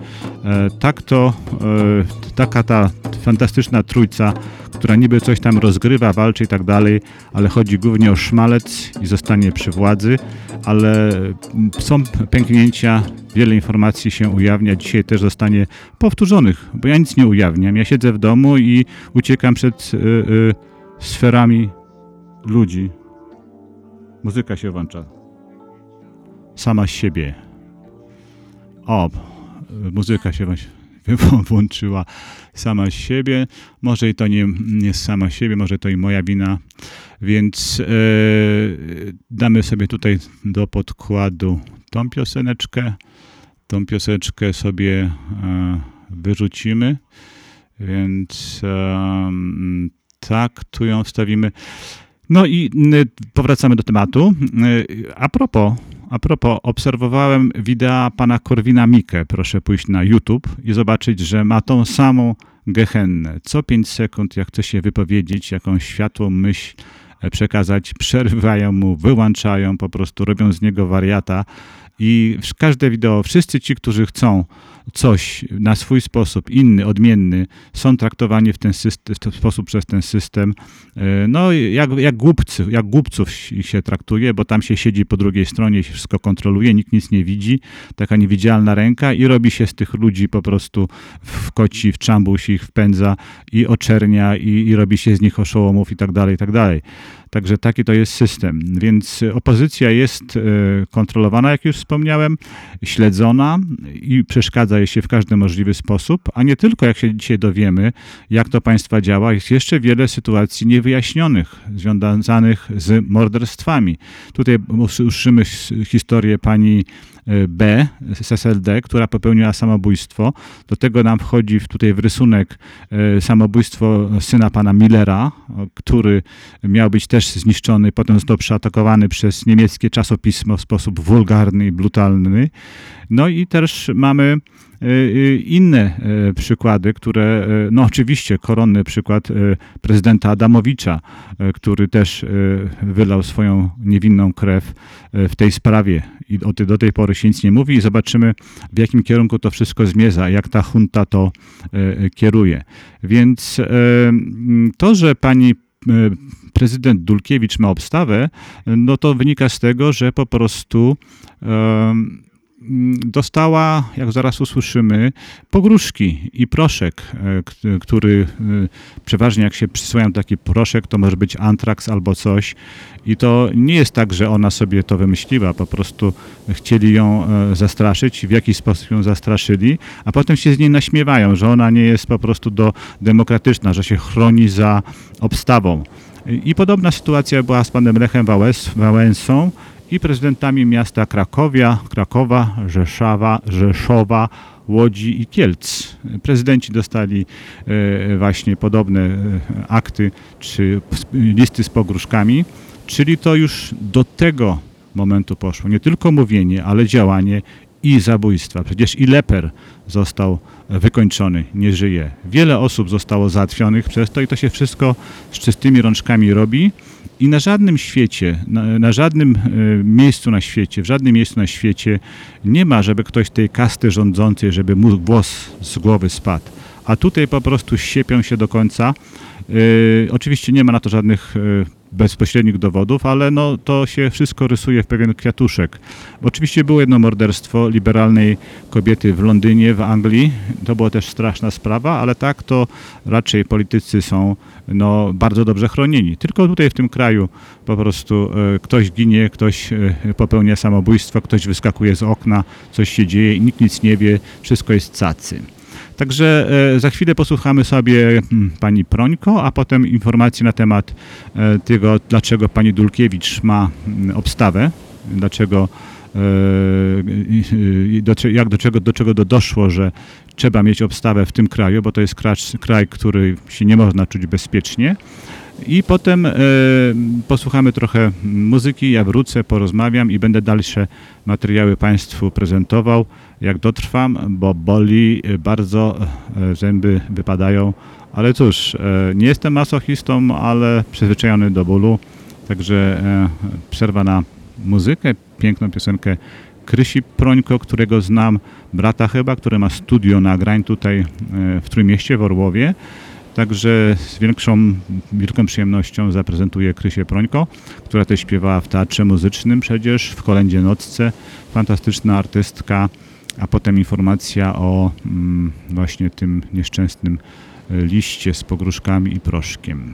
tak to, taka ta fantastyczna trójca, która niby coś tam rozgrywa, walczy i tak dalej, ale chodzi głównie o szmalec i zostanie przy władzy, ale są pęknięcia, wiele informacji się ujawnia. Dzisiaj też zostanie powtórzonych, bo ja nic nie ujawniam. Ja siedzę w domu i uciekam przed y, y, sferami ludzi. Muzyka się włącza. Sama z siebie. O, muzyka się właśnie włączyła sama siebie. Może i to nie, nie sama siebie, może to i moja wina. Więc e, damy sobie tutaj do podkładu tą pioseneczkę. Tą pioseneczkę sobie e, wyrzucimy. Więc e, tak, tu ją wstawimy. No i powracamy do tematu. A propos, a propos, obserwowałem wideo pana Korwina Mikke. Proszę pójść na YouTube i zobaczyć, że ma tą samą gehennę. Co 5 sekund, jak chce się wypowiedzieć, jakąś światłą myśl przekazać, przerywają mu, wyłączają, po prostu robią z niego wariata. I każde wideo, wszyscy ci, którzy chcą coś na swój sposób, inny, odmienny, są traktowani w ten, system, w ten sposób przez ten system, e, no jak, jak głupcy, jak głupców się traktuje, bo tam się siedzi po drugiej stronie, się wszystko kontroluje, nikt nic nie widzi, taka niewidzialna ręka i robi się z tych ludzi po prostu w koci, w czambus ich wpędza i oczernia i, i robi się z nich oszołomów i tak dalej, i tak dalej. Także taki to jest system. Więc opozycja jest e, kontrolowana, jak już wspomniałem, śledzona i przeszkadza jej się w każdy możliwy sposób, a nie tylko, jak się dzisiaj dowiemy, jak to państwa działa, jest jeszcze wiele sytuacji niewyjaśnionych, związanych z morderstwami. Tutaj usłyszymy historię pani e, B z SLD, która popełniła samobójstwo. Do tego nam wchodzi tutaj w rysunek e, samobójstwo syna pana Millera, który miał być też zniszczony, potem został przeatakowany przez niemieckie czasopismo w sposób wulgarny i brutalny. No i też mamy inne e, przykłady, które, no oczywiście koronny przykład prezydenta Adamowicza, który też wylał swoją niewinną krew w tej sprawie i do tej pory się nic nie mówi i zobaczymy w jakim kierunku to wszystko zmierza, jak ta junta to kieruje. Więc to, że pani prezydent Dulkiewicz ma obstawę, no to wynika z tego, że po prostu Mm, dostała, jak zaraz usłyszymy, pogróżki i proszek, e, który e, przeważnie jak się przysyłają taki proszek, to może być antraks albo coś. I to nie jest tak, że ona sobie to wymyśliła, po prostu chcieli ją e, zastraszyć, w jakiś sposób ją zastraszyli, a potem się z niej naśmiewają, że ona nie jest po prostu do demokratyczna, że się chroni za obstawą. I podobna sytuacja była z panem Lechem Wałęsą, i prezydentami miasta Krakowia, Krakowa, Rzeszawa, Rzeszowa, Łodzi i Kielc. Prezydenci dostali e, właśnie podobne e, akty czy listy z pogróżkami, czyli to już do tego momentu poszło. Nie tylko mówienie, ale działanie i zabójstwa. Przecież i Leper został wykończony, nie żyje. Wiele osób zostało załatwionych przez to i to się wszystko z czystymi rączkami robi. I na żadnym świecie, na, na, żadnym e, miejscu na świecie, w żadnym miejscu na świecie nie ma, żeby ktoś tej kasty rządzącej, żeby mu włos z głowy spadł. A tutaj po prostu siepią się do końca. E, oczywiście nie ma na to żadnych e, bezpośrednich dowodów, ale no, to się wszystko rysuje w pewien kwiatuszek. Oczywiście było jedno morderstwo liberalnej kobiety w Londynie, w Anglii. To była też straszna sprawa, ale tak to raczej politycy są no, bardzo dobrze chronieni. Tylko tutaj w tym kraju po prostu e, ktoś ginie, ktoś e, popełnia samobójstwo, ktoś wyskakuje z okna, coś się dzieje i nikt nic nie wie, wszystko jest cacy. Także e, za chwilę posłuchamy sobie hmm, pani Prońko, a potem informacji na temat e, tego, dlaczego pani Dulkiewicz ma hmm, obstawę, dlaczego e, do, jak do czego, do czego doszło, że trzeba mieć obstawę w tym kraju, bo to jest kraj, kraj który się nie można czuć bezpiecznie. I potem e, posłuchamy trochę muzyki, ja wrócę, porozmawiam i będę dalsze materiały Państwu prezentował, jak dotrwam, bo boli bardzo, e, zęby wypadają, ale cóż, e, nie jestem masochistą, ale przyzwyczajony do bólu, także e, przerwa na muzykę, piękną piosenkę Krysi Prońko, którego znam, brata chyba, który ma studio nagrań tutaj e, w Trójmieście, w Orłowie. Także z większą, wielką przyjemnością zaprezentuję Krysię Prońko, która też śpiewała w teatrze muzycznym przecież, w Kolędzie Nocce. Fantastyczna artystka, a potem informacja o mm, właśnie tym nieszczęsnym e, liście z pogróżkami i proszkiem.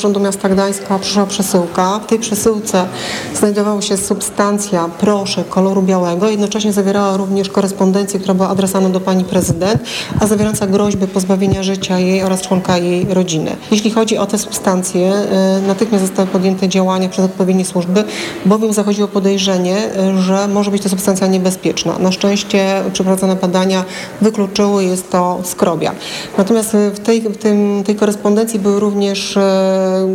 Urzędu Miasta Gdańska przyszła przesyłka. W tej przesyłce znajdowała się substancja proszek koloru białego. Jednocześnie zawierała również korespondencję, która była adresowana do pani prezydent, a zawierająca groźby pozbawienia życia jej oraz członka jej rodziny. Jeśli chodzi o te substancje, y, natychmiast zostały podjęte działania przez odpowiednie służby, bowiem zachodziło podejrzenie, y, że może być to substancja niebezpieczna. Na szczęście przeprowadzone badania wykluczyły, jest to skrobia. Natomiast y, w tej, w tym, tej korespondencji były również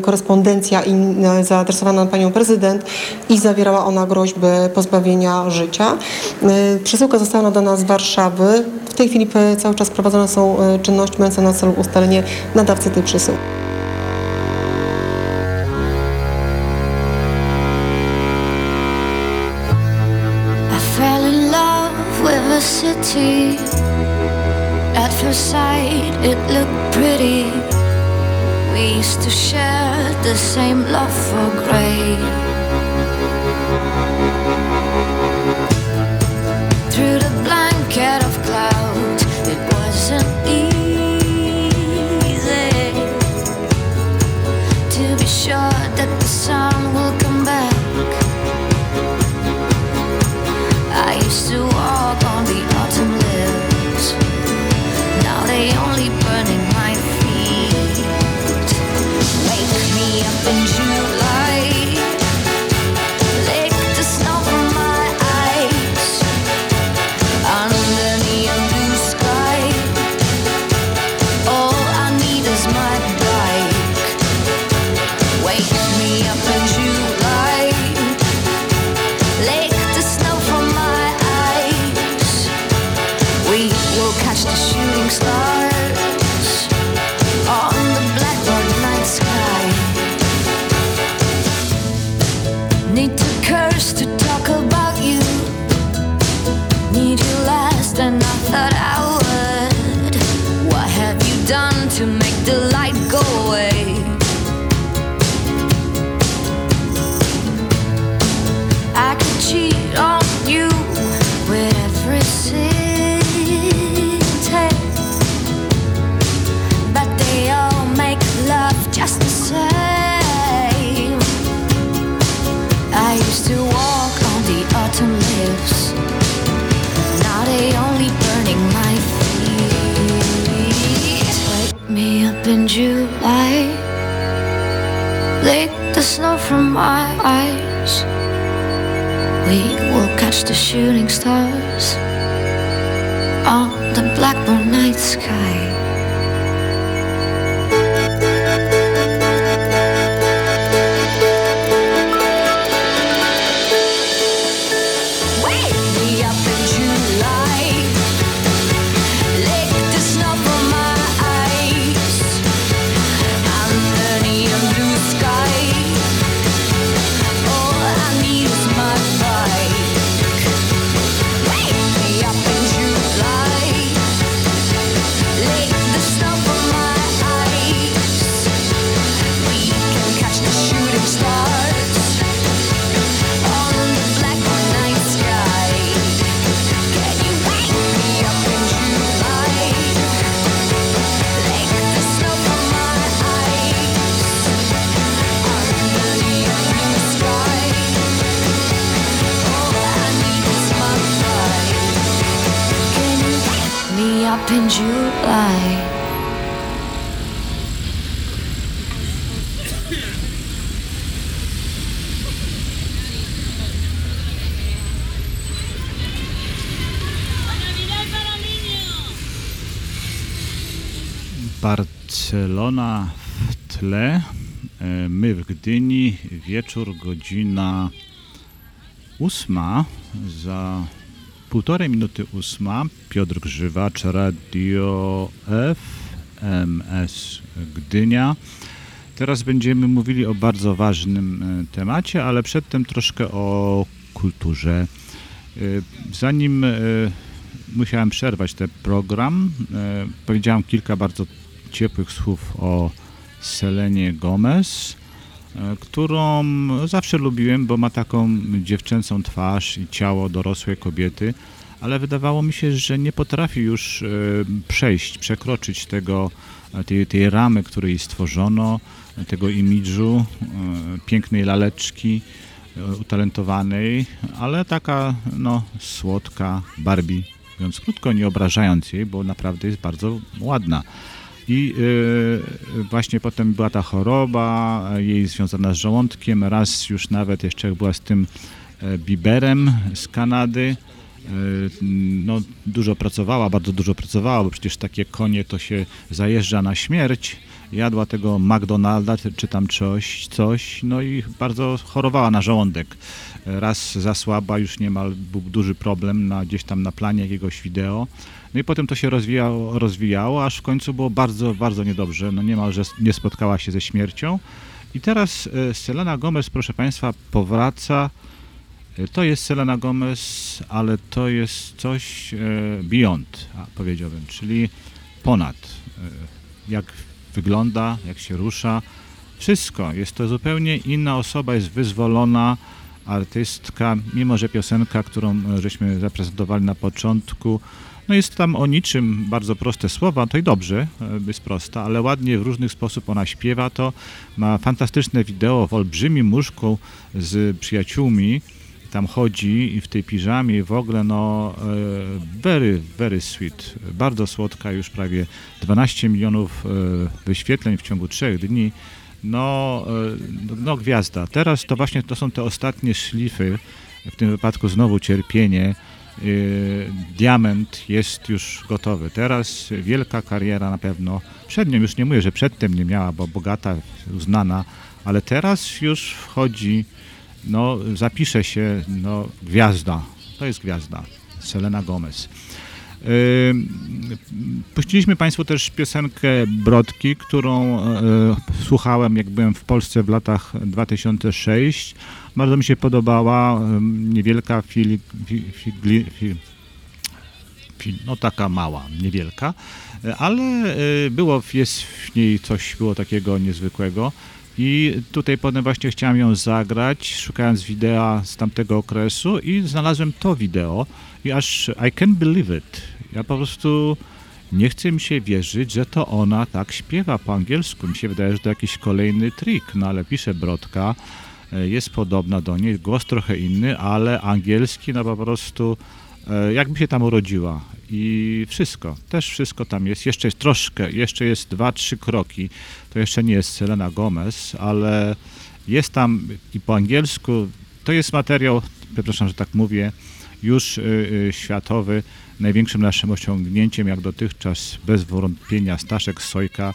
korespondencja in, e, zaadresowana na panią prezydent i zawierała ona groźby pozbawienia życia. E, Przesyłka została nadana z Warszawy. W tej chwili e, cały czas prowadzone są e, czynności mające na celu ustalenie nadawcy tej przesyłki. At first sight, it looked pretty. we used to share the same love for grey. Through the blanket of clouds, it wasn't easy to be sure that the sun will come back. I used to something you like. July. Lick the snow from my eyes. We will catch the shooting stars on the blackbird night sky. Barcelona w tle, e, my w Gdyni, wieczór, godzina ósma, za półtorej minuty ósma, Piotr Grzywacz, Radio FMS Gdynia. Teraz będziemy mówili o bardzo ważnym e, temacie, ale przedtem troszkę o kulturze. E, Zanim e, musiałem przerwać ten program, powiedziałem kilka bardzo ciepłych słów o Selenie Gomez, którą zawsze lubiłem, bo ma taką dziewczęcą twarz i ciało dorosłej kobiety, ale wydawało mi się, że nie potrafi już e, przejść, przekroczyć tego, e, tej, tej ramy, której stworzono, tego imidżu e, pięknej laleczki, e, utalentowanej, ale taka no, słodka Barbie, mówiąc krótko, nie obrażając jej, bo naprawdę jest bardzo ładna. I y, właśnie potem była ta choroba, e, jej związana z żołądkiem, raz już nawet jeszcze była z tym e, Biberem z Kanady, e, no dużo pracowała, bardzo dużo pracowała, bo przecież takie konie to się zajeżdża na śmierć, jadła tego McDonalda czy tam coś, coś, no i bardzo chorowała na żołądek. Raz zasłaba, już niemal był duży problem na, gdzieś tam na planie jakiegoś wideo. No i potem to się rozwijało, rozwijało, aż w końcu było bardzo, bardzo niedobrze. No niemalże nie spotkała się ze śmiercią. I teraz e, Selena Gomez, proszę Państwa, powraca. E, To jest Selena Gomez, ale to jest coś e, beyond, powiedziałbym, czyli ponad. Jak wygląda, jak się rusza, wszystko. Jest to zupełnie inna osoba, jest wyzwolona artystka, mimo że piosenka, którą żeśmy zaprezentowali na początku, no jest tam o niczym, bardzo proste słowa, to i dobrze, e, jest prosta, ale ładnie w różny sposób ona śpiewa, to ma fantastyczne wideo w olbrzymim łóżku z przyjaciółmi, tam chodzi i w tej piżamie w ogóle no e, very, very sweet, bardzo słodka, już prawie 12 milionów e, wyświetleń w ciągu trzech dni. No, no gwiazda. Teraz to właśnie to są te ostatnie szlify, w tym wypadku znowu cierpienie. Y, Diament jest już gotowy. Teraz wielka kariera na pewno. Przed nią już nie mówię, że przedtem nie miała, bo bogata, uznana, ale teraz już wchodzi, no zapisze się, no gwiazda. To jest gwiazda. Selena Gomez. Y, Puściliśmy Państwu też piosenkę Brodki, którą e, słuchałem, jak byłem w Polsce w latach 2006. Bardzo mi się podobała. Niewielka fili, fi, figli, fi, fi, no taka mała, niewielka, e, ale e, było, jest w niej coś było takiego niezwykłego. I tutaj potem właśnie chciałem ją zagrać, szukając wideo z tamtego okresu i znalazłem to wideo i aż I can believe it. Ja po prostu nie chcę mi się wierzyć, że to ona tak śpiewa po angielsku. Mi się wydaje, że to jakiś kolejny trik, no ale pisze Brodka, jest podobna do niej, głos trochę inny, ale angielski no po prostu e, jakby się tam urodziła. I wszystko, też wszystko tam jest, jeszcze jest troszkę, jeszcze jest dwa, trzy kroki, to jeszcze nie jest Selena Gomez, ale jest tam i po angielsku, to jest materiał, przepraszam, że tak mówię, już y, y, światowy, największym naszym osiągnięciem jak dotychczas, bez wątpienia Staszek Sojka,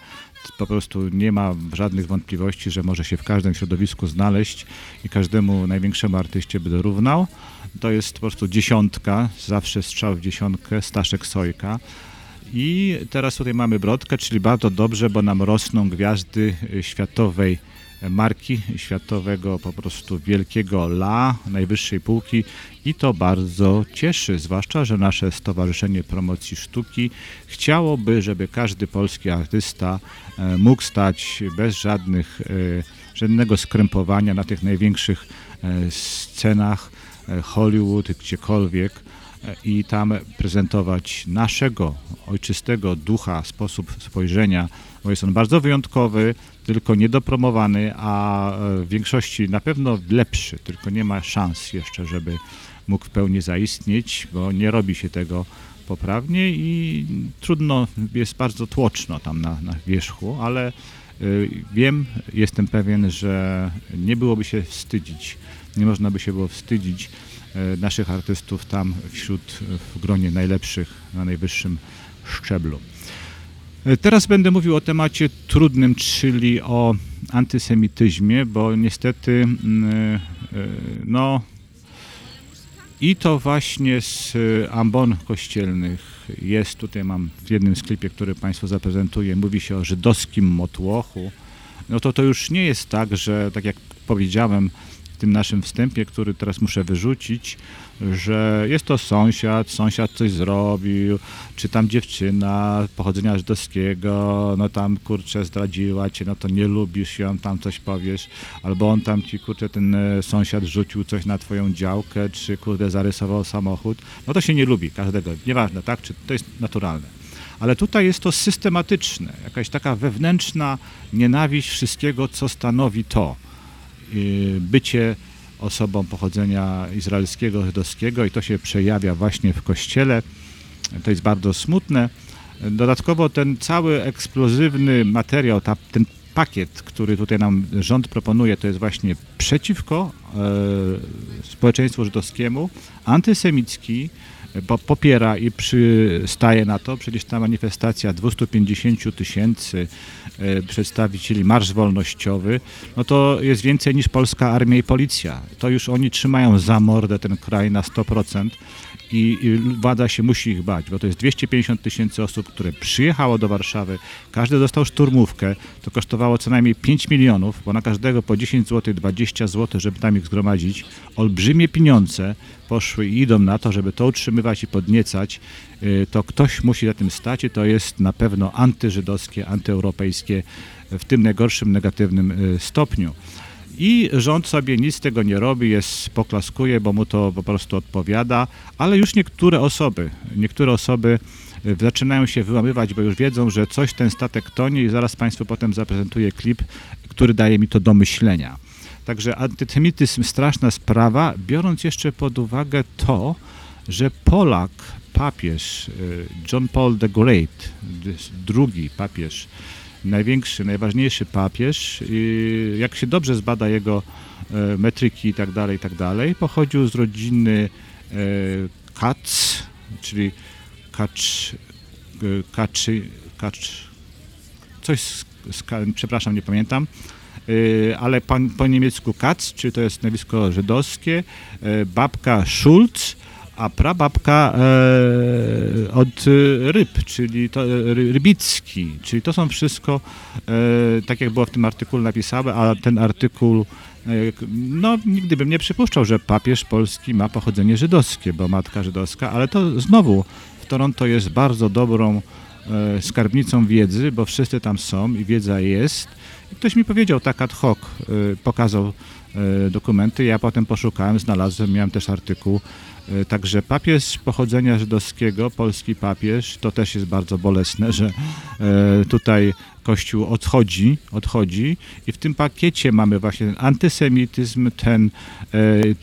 po prostu nie ma żadnych wątpliwości, że może się w każdym środowisku znaleźć i każdemu największemu artyście by dorównał. To jest po prostu dziesiątka, zawsze strzał w dziesiątkę, Staszek Sojka. I teraz tutaj mamy Brodkę, czyli bardzo dobrze, bo nam rosną gwiazdy y, światowej marki, światowego po prostu wielkiego la, najwyższej półki. I to bardzo cieszy, zwłaszcza, że nasze Stowarzyszenie Promocji Sztuki chciałoby, żeby każdy polski artysta e, mógł stać bez żadnych, e, żadnego skrępowania na tych największych e, scenach Hollywood, gdziekolwiek i tam prezentować naszego ojczystego ducha, sposób spojrzenia, bo jest on bardzo wyjątkowy, tylko niedopromowany, a e, w większości na pewno lepszy, tylko nie ma szans jeszcze, żeby mógł w pełni zaistnieć, bo nie robi się tego poprawnie i trudno, jest bardzo tłoczno tam na, na wierzchu, ale y, wiem, jestem pewien, że nie byłoby się wstydzić, nie można by się było wstydzić e, naszych artystów tam wśród, w gronie najlepszych na najwyższym szczeblu. E, Teraz będę mówił o temacie trudnym, czyli o antysemityzmie, bo niestety mm, e, no i to właśnie z e, ambon kościelnych jest, tutaj mam w jednym z klipie, który Państwu zaprezentuję, mówi się o żydowskim motłochu. No to to już nie jest tak, że tak jak powiedziałem tym naszym wstępie, który teraz muszę wyrzucić, że jest to sąsiad, sąsiad coś zrobił, czy tam dziewczyna pochodzenia żydowskiego, no tam kurczę zdradziła cię, no to nie lubisz ją, tam coś powiesz, albo on tam ci kurczę ten e, sąsiad rzucił coś na twoją działkę, czy kurde zarysował samochód, no to się nie lubi każdego, nieważne, tak, czy to jest naturalne. Ale tutaj jest to systematyczne, jakaś taka wewnętrzna nienawiść wszystkiego, co stanowi to bycie osobą pochodzenia izraelskiego, żydowskiego i to się przejawia właśnie w kościele. To jest bardzo smutne. Dodatkowo ten cały eksplozywny materiał, ta, ten pakiet, który tutaj nam rząd proponuje, to jest właśnie przeciwko e, społeczeństwu żydowskiemu, antysemicki, bo popiera i przystaje na to. Przecież ta manifestacja 250 tysięcy e, przedstawicieli, marsz wolnościowy, no to jest więcej niż polska armia i policja. To już oni trzymają za mordę ten kraj na 100% i, władza się musi ich bać, bo to jest 250 tysięcy osób, które przyjechało do Warszawy, każdy dostał szturmówkę, to kosztowało co najmniej 5 milionów, bo na każdego po 10 zł, 20 zł, żeby tam ich zgromadzić. Olbrzymie pieniądze poszły i idą na to, żeby to utrzymywać i podniecać. Y, To ktoś musi za tym stać i to jest na pewno antyżydowskie, antyeuropejskie w tym najgorszym, negatywnym y, stopniu. I rząd sobie nic z tego nie robi, jest poklaskuje, bo mu to po prostu odpowiada, ale już niektóre osoby, niektóre osoby y, zaczynają się wyłamywać, bo już wiedzą, że coś ten statek tonie i zaraz Państwu potem zaprezentuję klip, który daje mi to do myślenia. Także antysemityzm straszna sprawa, biorąc jeszcze pod uwagę to, że Polak, papież y, John Paul the Great, drugi papież, największy, najważniejszy papież, jak się dobrze zbada jego e, metryki i tak dalej, i tak dalej, pochodził z rodziny e, Katz, czyli Kacz, e, Kaczy, Kacz, coś z, z, przepraszam, nie pamiętam, ale po, po niemiecku Katz, czyli to jest nazwisko żydowskie, babka Schulz, a prababka e, od ryb, czyli to, e, ry- rybicki, czyli to są wszystko, e, tak jak było w tym artykule napisane, a ten artykuł, e, no nigdy bym nie przypuszczał, że papież polski ma pochodzenie żydowskie, bo matka żydowska, ale to znowu w Toronto jest bardzo dobrą e, skarbnicą wiedzy, bo wszyscy tam są i wiedza jest. I ktoś mi powiedział tak ad hoc, e, pokazał dokumenty, ja potem poszukałem, znalazłem, miałem też artykuł. E, Także papież pochodzenia żydowskiego, polski papież, to też jest bardzo bolesne, że e, tutaj Kościół odchodzi, odchodzi i w tym pakiecie mamy właśnie ten antysemityzm, ten e,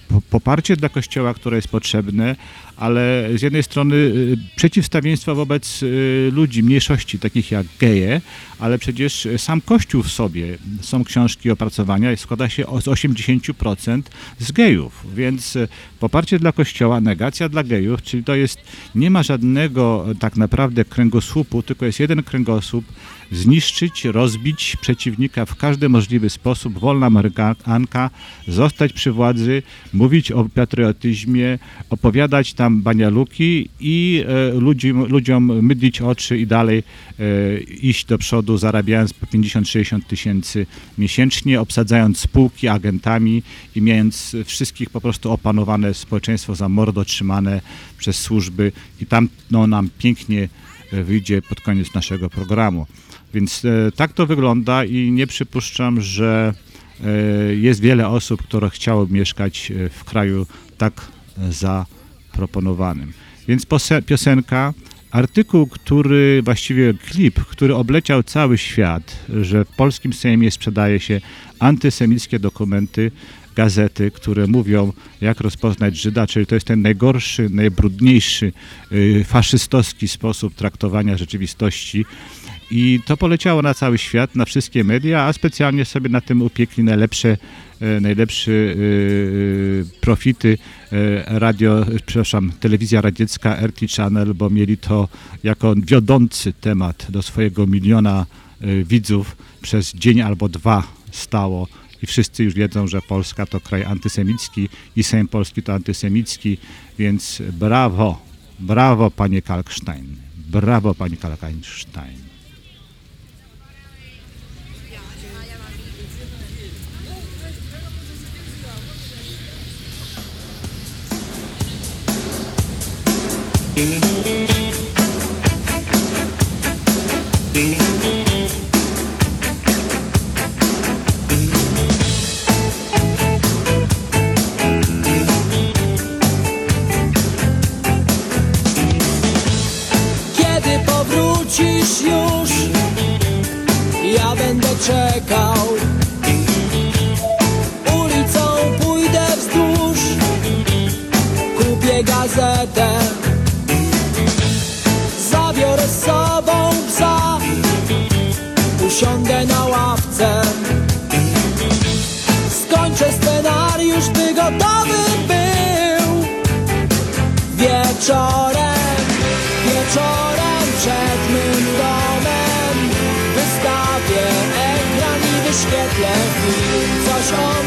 po- poparcie dla Kościoła, które jest potrzebne, ale z jednej strony y, przeciwstawieństwo wobec y, ludzi, mniejszości, takich jak geje, ale przecież sam Kościół w sobie, są książki, opracowania i składa się z 80% z gejów, więc y, poparcie dla Kościoła, negacja dla gejów, czyli to jest, nie ma żadnego tak naprawdę kręgosłupu, tylko jest jeden kręgosłup, zniszczyć, rozbić przeciwnika w każdy możliwy sposób, wolna Amerykanka, zostać przy władzy, mówić o patriotyzmie, opowiadać tam banialuki i e, ludziom, ludziom mydlić oczy i dalej e, iść do przodu, zarabiając po 50-60 tysięcy miesięcznie, obsadzając spółki agentami i mając wszystkich po prostu opanowane społeczeństwo za mordo trzymane przez służby i tam no, nam pięknie e, wyjdzie pod koniec naszego programu. Więc tak to wygląda i nie przypuszczam, że jest wiele osób, które chciały mieszkać w kraju tak e, zaproponowanym. Więc piosenka, artykuł, który, właściwie klip, który obleciał cały świat, że w polskim Sejmie sprzedaje się antysemickie dokumenty, gazety, które mówią, jak rozpoznać Żyda, czyli to jest ten najgorszy, najbrudniejszy, y, faszystowski sposób traktowania rzeczywistości. I to poleciało na cały świat, na wszystkie media, a specjalnie sobie na tym upiekli najlepsze, e, najlepsze e, profity e, radio, przepraszam, telewizja radziecka RT Channel, bo mieli to jako wiodący temat do swojego miliona widzów przez dzień albo dwa stało i wszyscy już wiedzą, że Polska to kraj antysemicki i Sejm Polski to antysemicki, więc brawo, brawo panie Kalkstein, brawo panie Kalkstein. Powrócisz już Ja będę czekał Usiądę na ławce. Skończę scenariusz, by gotowy był. Wieczorem Wieczorem przed mym domem Wystawię ekran i wyświetlę film. Coś o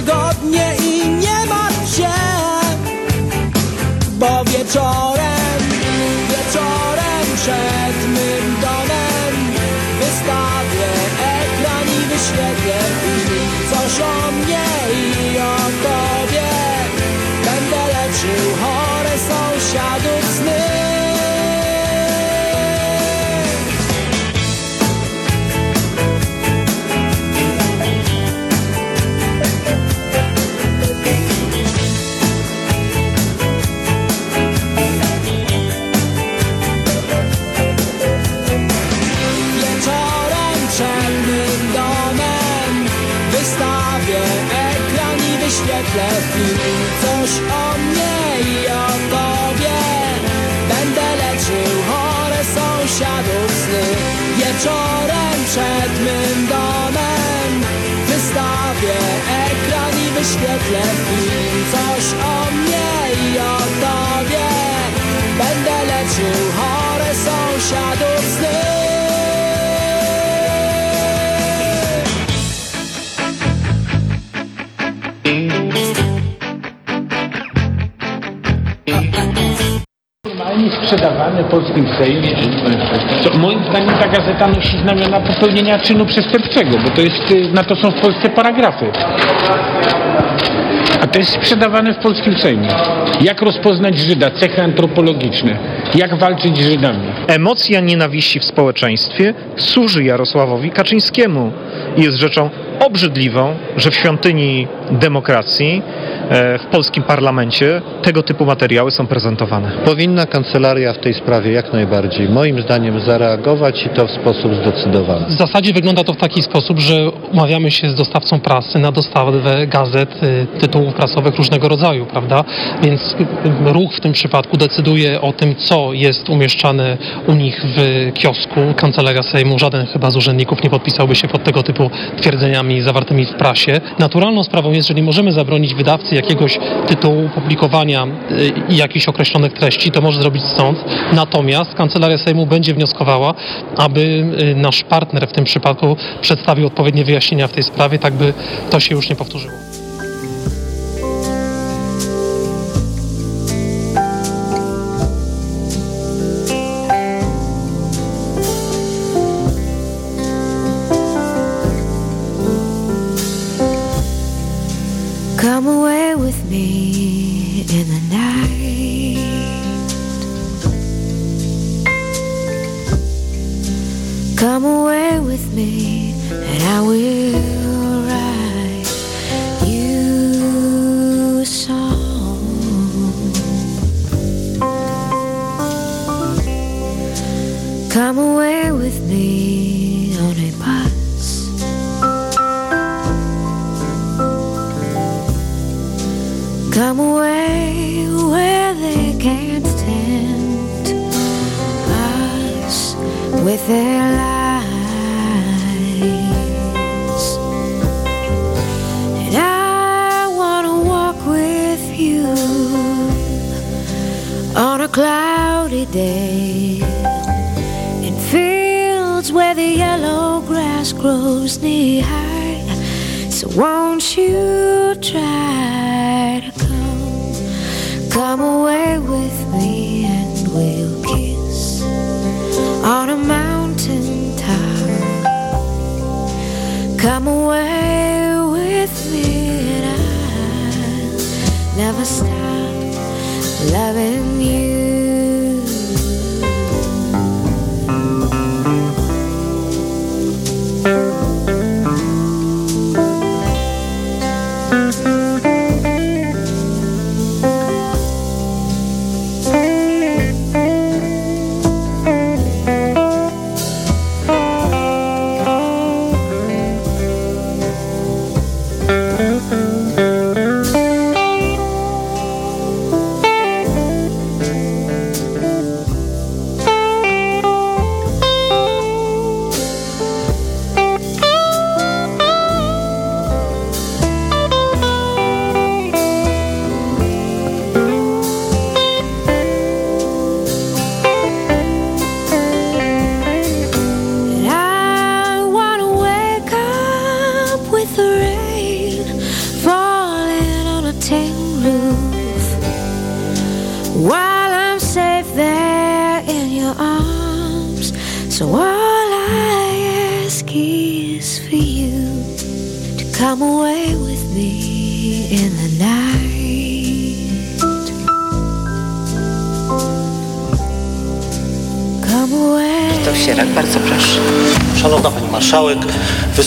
wygodnie i nie martw się Bo wieczorem, sprzedawane w polskim Sejmie. To moim zdaniem ta gazeta nosi znamiona popełnienia czynu przestępczego, bo to jest, y, na to są w Polsce paragrafy. A to jest sprzedawane w polskim Sejmie. Jak rozpoznać Żyda? Cechy antropologiczne. Jak walczyć z Żydami? Emocja nienawiści w społeczeństwie służy Jarosławowi Kaczyńskiemu. I jest rzeczą obrzydliwą, że w świątyni demokracji, w polskim parlamencie tego typu materiały są prezentowane. Powinna kancelaria w tej sprawie jak najbardziej, moim zdaniem, zareagować i to w sposób zdecydowany. W zasadzie wygląda to w taki sposób, że umawiamy się z dostawcą prasy na dostawę gazet, y, tytułów prasowych różnego rodzaju, prawda? Więc y, ruch w tym przypadku decyduje o tym, co jest umieszczane u nich w kiosku. Kancelaria Sejmu, żaden chyba z urzędników nie podpisałby się pod tego typu twierdzeniami zawartymi w prasie. Naturalną sprawą jest, że nie możemy zabronić wydawcy jakiegoś tytułu publikowania y, jakichś określonych treści, to może zrobić sąd. Natomiast Kancelaria Sejmu będzie wnioskowała, aby y, nasz partner w tym przypadku przedstawił odpowiednie wyjaśnienia w tej sprawie, tak by to się już nie powtórzyło.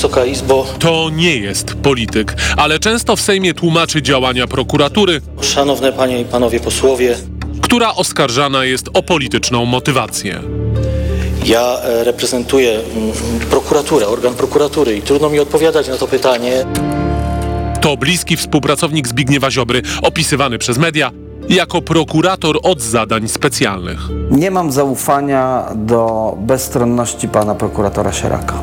Wysoka Izbo. To nie jest polityk, ale często w Sejmie tłumaczy działania prokuratury, Szanowne Panie i Panowie posłowie. która oskarżana jest o polityczną motywację. Ja e, reprezentuję mm, prokuraturę, organ prokuratury i trudno mi odpowiadać na to pytanie. To bliski współpracownik Zbigniewa Ziobry, opisywany przez media jako prokurator od zadań specjalnych. Nie mam zaufania do bezstronności pana prokuratora Sieraka.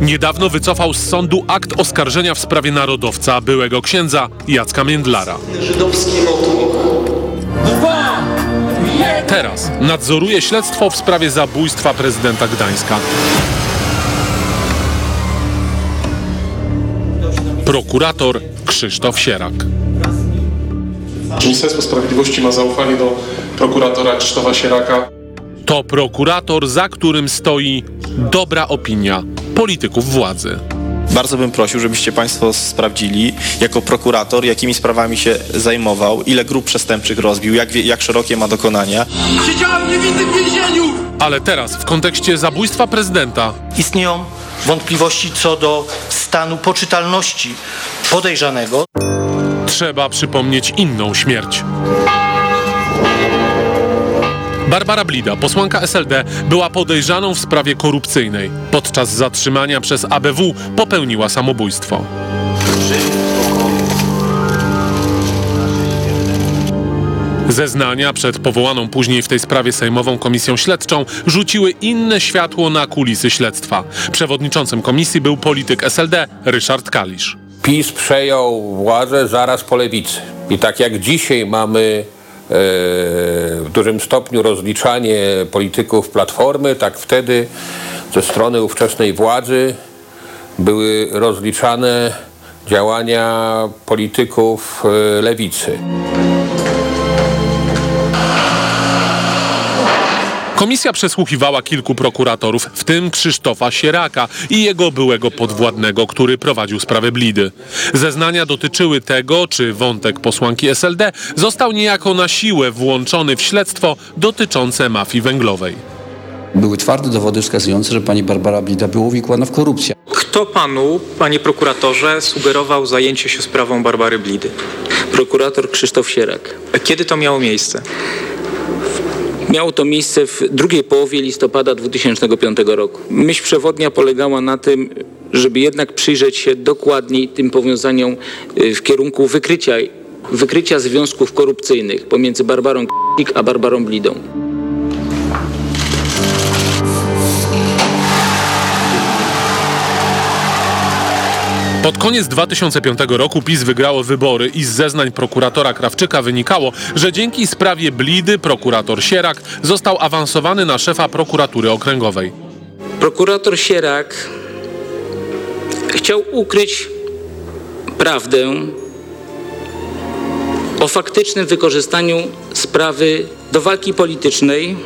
Niedawno wycofał z sądu akt oskarżenia w sprawie narodowca, byłego księdza Jacka Międlara. Teraz nadzoruje śledztwo w sprawie zabójstwa prezydenta Gdańska. Prokurator Krzysztof Sierak. Ministerstwo Sprawiedliwości ma zaufanie do prokuratora Krzysztofa Sieraka. To prokurator, za którym stoi dobra opinia polityków władzy. Bardzo bym prosił, żebyście Państwo sprawdzili jako prokurator, jakimi sprawami się zajmował, ile grup przestępczych rozbił, jak, jak szerokie ma dokonania. Siedziałem niewinny w więzieniu. Ale teraz w kontekście zabójstwa prezydenta Istnieją wątpliwości co do stanu poczytalności podejrzanego. trzeba przypomnieć inną śmierć. Barbara Blida, posłanka SLD, była podejrzaną w sprawie korupcyjnej. Podczas zatrzymania przez ABW popełniła samobójstwo. Zeznania przed powołaną później w tej sprawie Sejmową Komisją Śledczą rzuciły inne światło na kulisy śledztwa. Przewodniczącym komisji był polityk SLD Ryszard Kalisz. PiS przejął władzę zaraz po lewicy. I tak jak dzisiaj mamy w dużym stopniu rozliczanie polityków Platformy, tak wtedy ze strony ówczesnej władzy były rozliczane działania polityków e, lewicy. Komisja przesłuchiwała kilku prokuratorów, w tym Krzysztofa Sieraka i jego byłego podwładnego, który prowadził sprawę Blidy. Zeznania dotyczyły tego, czy wątek posłanki SLD został niejako na siłę włączony w śledztwo dotyczące mafii węglowej. Były twarde dowody wskazujące, że pani Barbara Blida była uwikłana w korupcję. Kto panu, panie prokuratorze, sugerował zajęcie się sprawą Barbary Blidy? Prokurator Krzysztof Sierak. Kiedy to miało miejsce? Miało to miejsce w drugiej połowie listopada 2005 roku. Myśl przewodnia polegała na tym, żeby jednak przyjrzeć się dokładniej tym powiązaniom y, w kierunku wykrycia, wykrycia związków korupcyjnych pomiędzy Barbarą K***ik a Barbarą Blidą. Pod koniec 2005 roku PiS wygrało wybory i z zeznań prokuratora Krawczyka wynikało, że dzięki sprawie Blidy prokurator Sierak został awansowany na szefa prokuratury okręgowej. Prokurator Sierak chciał ukryć prawdę o faktycznym wykorzystaniu sprawy do walki politycznej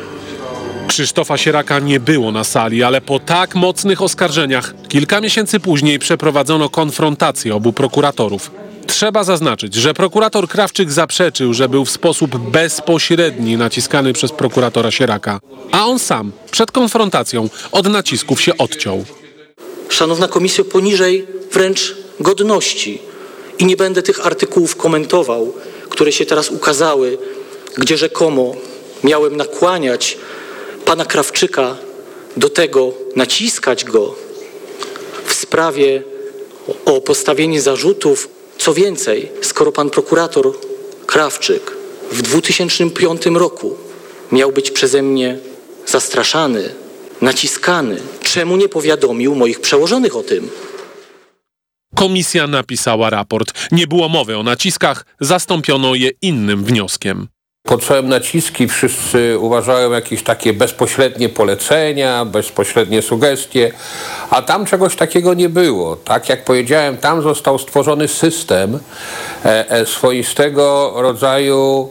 Krzysztofa Sieraka nie było na sali, ale po tak mocnych oskarżeniach kilka miesięcy później przeprowadzono konfrontację obu prokuratorów. Trzeba zaznaczyć, że prokurator Krawczyk zaprzeczył, że był w sposób bezpośredni naciskany przez prokuratora Sieraka, a on sam przed konfrontacją od nacisków się odciął. Szanowna Komisjo, poniżej wręcz godności. I nie będę tych artykułów komentował, które się teraz ukazały, gdzie rzekomo miałem nakłaniać pana Krawczyka do tego, naciskać go w sprawie o postawienie zarzutów. Co więcej, skoro pan prokurator Krawczyk w 2005 roku miał być przeze mnie zastraszany, naciskany, czemu nie powiadomił moich przełożonych o tym? Komisja napisała raport. Nie było mowy o naciskach, zastąpiono je innym wnioskiem. Poczułem naciski, wszyscy uważają jakieś takie bezpośrednie polecenia, bezpośrednie sugestie, a tam czegoś takiego nie było. Tak jak powiedziałem, tam został stworzony system e, e, swoistego rodzaju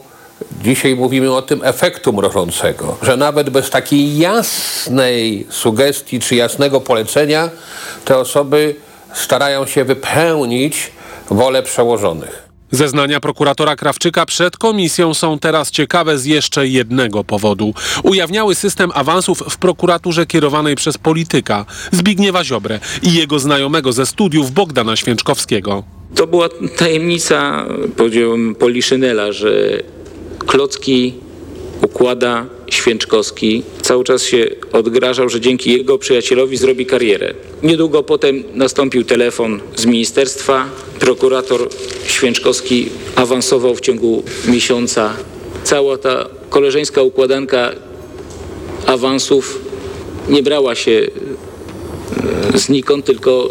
Dzisiaj mówimy o tym efektu mrożącego, że nawet bez takiej jasnej sugestii czy jasnego polecenia te osoby starają się wypełnić wolę przełożonych. Zeznania prokuratora Krawczyka przed komisją są teraz ciekawe z jeszcze jednego powodu. Ujawniały system awansów w prokuraturze kierowanej przez polityka Zbigniewa Ziobrę i jego znajomego ze studiów Bogdana Święczkowskiego. To była tajemnica, powiedziałbym, Poliszynela, że Klocki układa Święczkowski. Cały czas się odgrażał, że dzięki jego przyjacielowi zrobi karierę. Niedługo potem nastąpił telefon z ministerstwa. Prokurator Święczkowski awansował w ciągu miesiąca. Cała ta koleżeńska układanka awansów nie brała się e, znikąd, tylko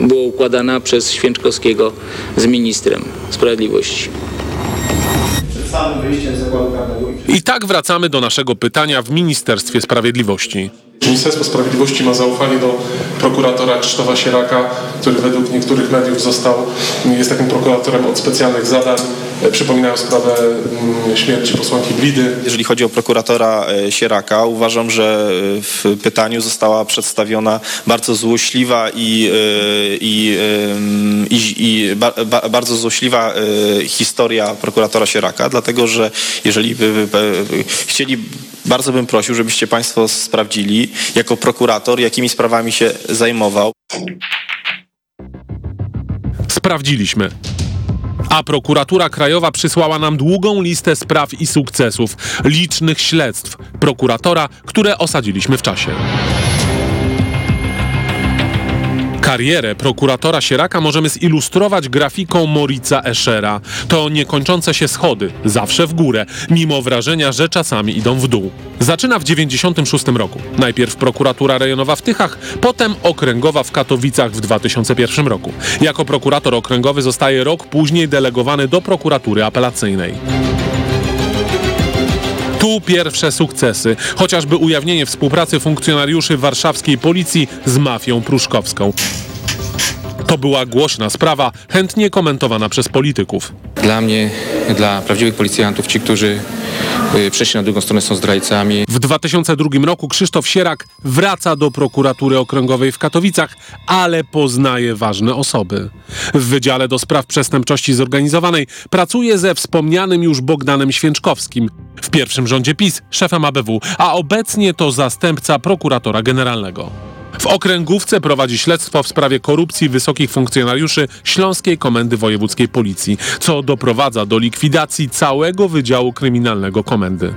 e, była układana przez Święczkowskiego z ministrem sprawiedliwości. I tak wracamy do naszego pytania w Ministerstwie Sprawiedliwości. Ministerstwo Sprawiedliwości ma zaufanie do prokuratora Krzysztofa Sieraka, który według niektórych mediów został, jest takim prokuratorem od specjalnych zadań. E, Przypominają sprawę mm, śmierci posłanki Blidy. Jeżeli chodzi o prokuratora e, Sieraka, uważam, że e, w pytaniu została przedstawiona bardzo złośliwa i, i, i, i ba, ba, bardzo złośliwa historia prokuratora Sieraka, dlatego że jeżeli by, by, by chcieli, bardzo bym prosił, żebyście Państwo sprawdzili jako prokurator, jakimi sprawami się zajmował. Sprawdziliśmy. A prokuratura krajowa przysłała nam długą listę spraw i sukcesów, licznych śledztw prokuratora, które osadziliśmy w czasie. Karierę prokuratora Sieraka możemy zilustrować grafiką Morica Eschera. To niekończące się schody, zawsze w górę, mimo wrażenia, że czasami idą w dół. Zaczyna w 96 roku. Najpierw prokuratura rejonowa w Tychach, potem okręgowa w Katowicach w 2001 roku. Jako prokurator okręgowy zostaje rok później delegowany do prokuratury apelacyjnej. Pierwsze sukcesy, chociażby ujawnienie współpracy funkcjonariuszy warszawskiej policji z mafią pruszkowską. To była głośna sprawa, chętnie komentowana przez polityków. Dla mnie, dla prawdziwych policjantów, ci, którzy y, przeszli na drugą stronę są zdrajcami. W 2002 roku Krzysztof Sierak wraca do prokuratury okręgowej w Katowicach, ale poznaje ważne osoby. W Wydziale do Spraw Przestępczości Zorganizowanej pracuje ze wspomnianym już Bogdanem Święczkowskim. W pierwszym rządzie PiS szefem ABW, a obecnie to zastępca prokuratora generalnego. W okręgówce prowadzi śledztwo w sprawie korupcji wysokich funkcjonariuszy Śląskiej Komendy Wojewódzkiej Policji, co doprowadza do likwidacji całego Wydziału Kryminalnego Komendy.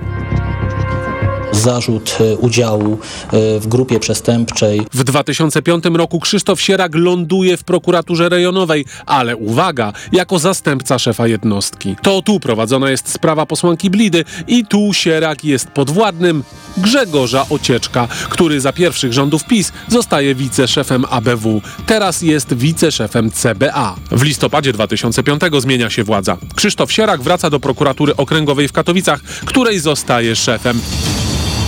Zarzut e, udziału e, w grupie przestępczej. W 2005 roku Krzysztof Sierak ląduje w prokuraturze rejonowej, ale uwaga, jako zastępca szefa jednostki. To tu prowadzona jest sprawa posłanki Blidy i tu Sierak jest podwładnym Grzegorza Ocieczka, który za pierwszych rządów PiS zostaje wiceszefem ABW. Teraz jest wiceszefem CBA. W listopadzie 2005 zmienia się władza. Krzysztof Sierak wraca do prokuratury okręgowej w Katowicach, której zostaje szefem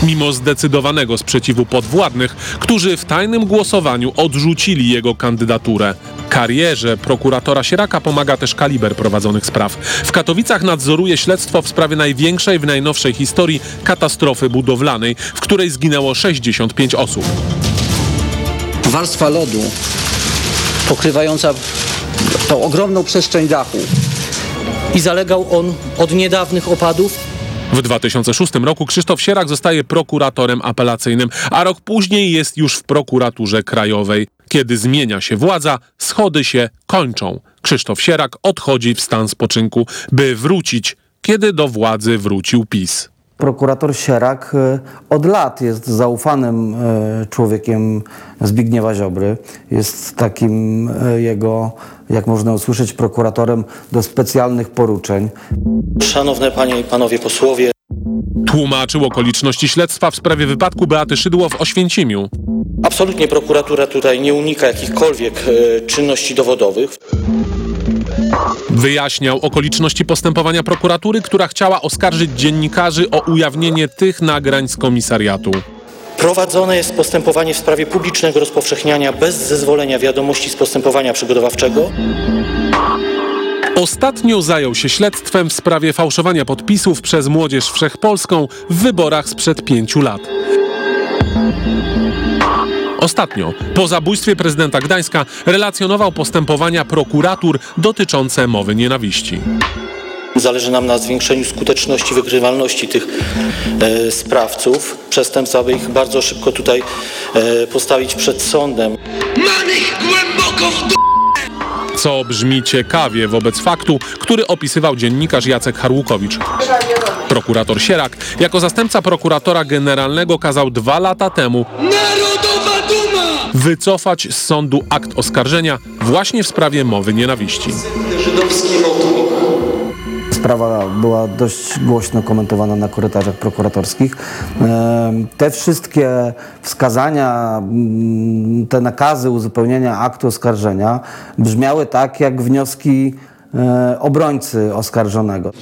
mimo zdecydowanego sprzeciwu podwładnych, którzy w tajnym głosowaniu odrzucili jego kandydaturę. Karierze prokuratora Sieraka pomaga też kaliber prowadzonych spraw. W Katowicach nadzoruje śledztwo w sprawie największej w najnowszej historii katastrofy budowlanej, w której zginęło 65 osób. warstwa lodu pokrywająca tą ogromną przestrzeń dachu i zalegał on od niedawnych opadów W 2006 roku Krzysztof Sierak zostaje prokuratorem apelacyjnym, a rok później jest już w prokuraturze krajowej. Kiedy zmienia się władza, schody się kończą. Krzysztof Sierak odchodzi w stan spoczynku, by wrócić, kiedy do władzy wrócił PiS. Prokurator Sierak e, od lat jest zaufanym e, człowiekiem Zbigniewa Ziobry. Jest takim e, jego, jak można usłyszeć, prokuratorem do specjalnych poruczeń. Szanowne panie i panowie posłowie, Tłumaczył okoliczności śledztwa w sprawie wypadku Beaty Szydło w Oświęcimiu. absolutnie prokuratura tutaj nie unika jakichkolwiek e, czynności dowodowych. Wyjaśniał okoliczności postępowania prokuratury, która chciała oskarżyć dziennikarzy o ujawnienie tych nagrań z komisariatu. Prowadzone jest postępowanie w sprawie publicznego rozpowszechniania bez zezwolenia wiadomości z postępowania przygotowawczego. Ostatnio zajął się śledztwem w sprawie fałszowania podpisów przez Młodzież Wszechpolską w wyborach sprzed pięciu lat. Ostatnio, po zabójstwie prezydenta Gdańska, relacjonował postępowania prokuratur dotyczące mowy nienawiści. Zależy nam na zwiększeniu skuteczności, wykrywalności tych e, sprawców przestępstw, aby ich bardzo szybko tutaj e, postawić przed sądem. Mam ich głęboko w d... Co brzmi ciekawie wobec faktu, który opisywał dziennikarz Jacek Harłukowicz. Prokurator Sierak jako zastępca prokuratora generalnego kazał dwa lata temu Narodowa Duma! Wycofać z sądu akt oskarżenia właśnie w sprawie mowy nienawiści. Sprawa była dość głośno komentowana na korytarzach prokuratorskich. Te wszystkie wskazania, mm, te nakazy uzupełnienia aktu oskarżenia brzmiały tak jak wnioski obrońcy oskarżonego.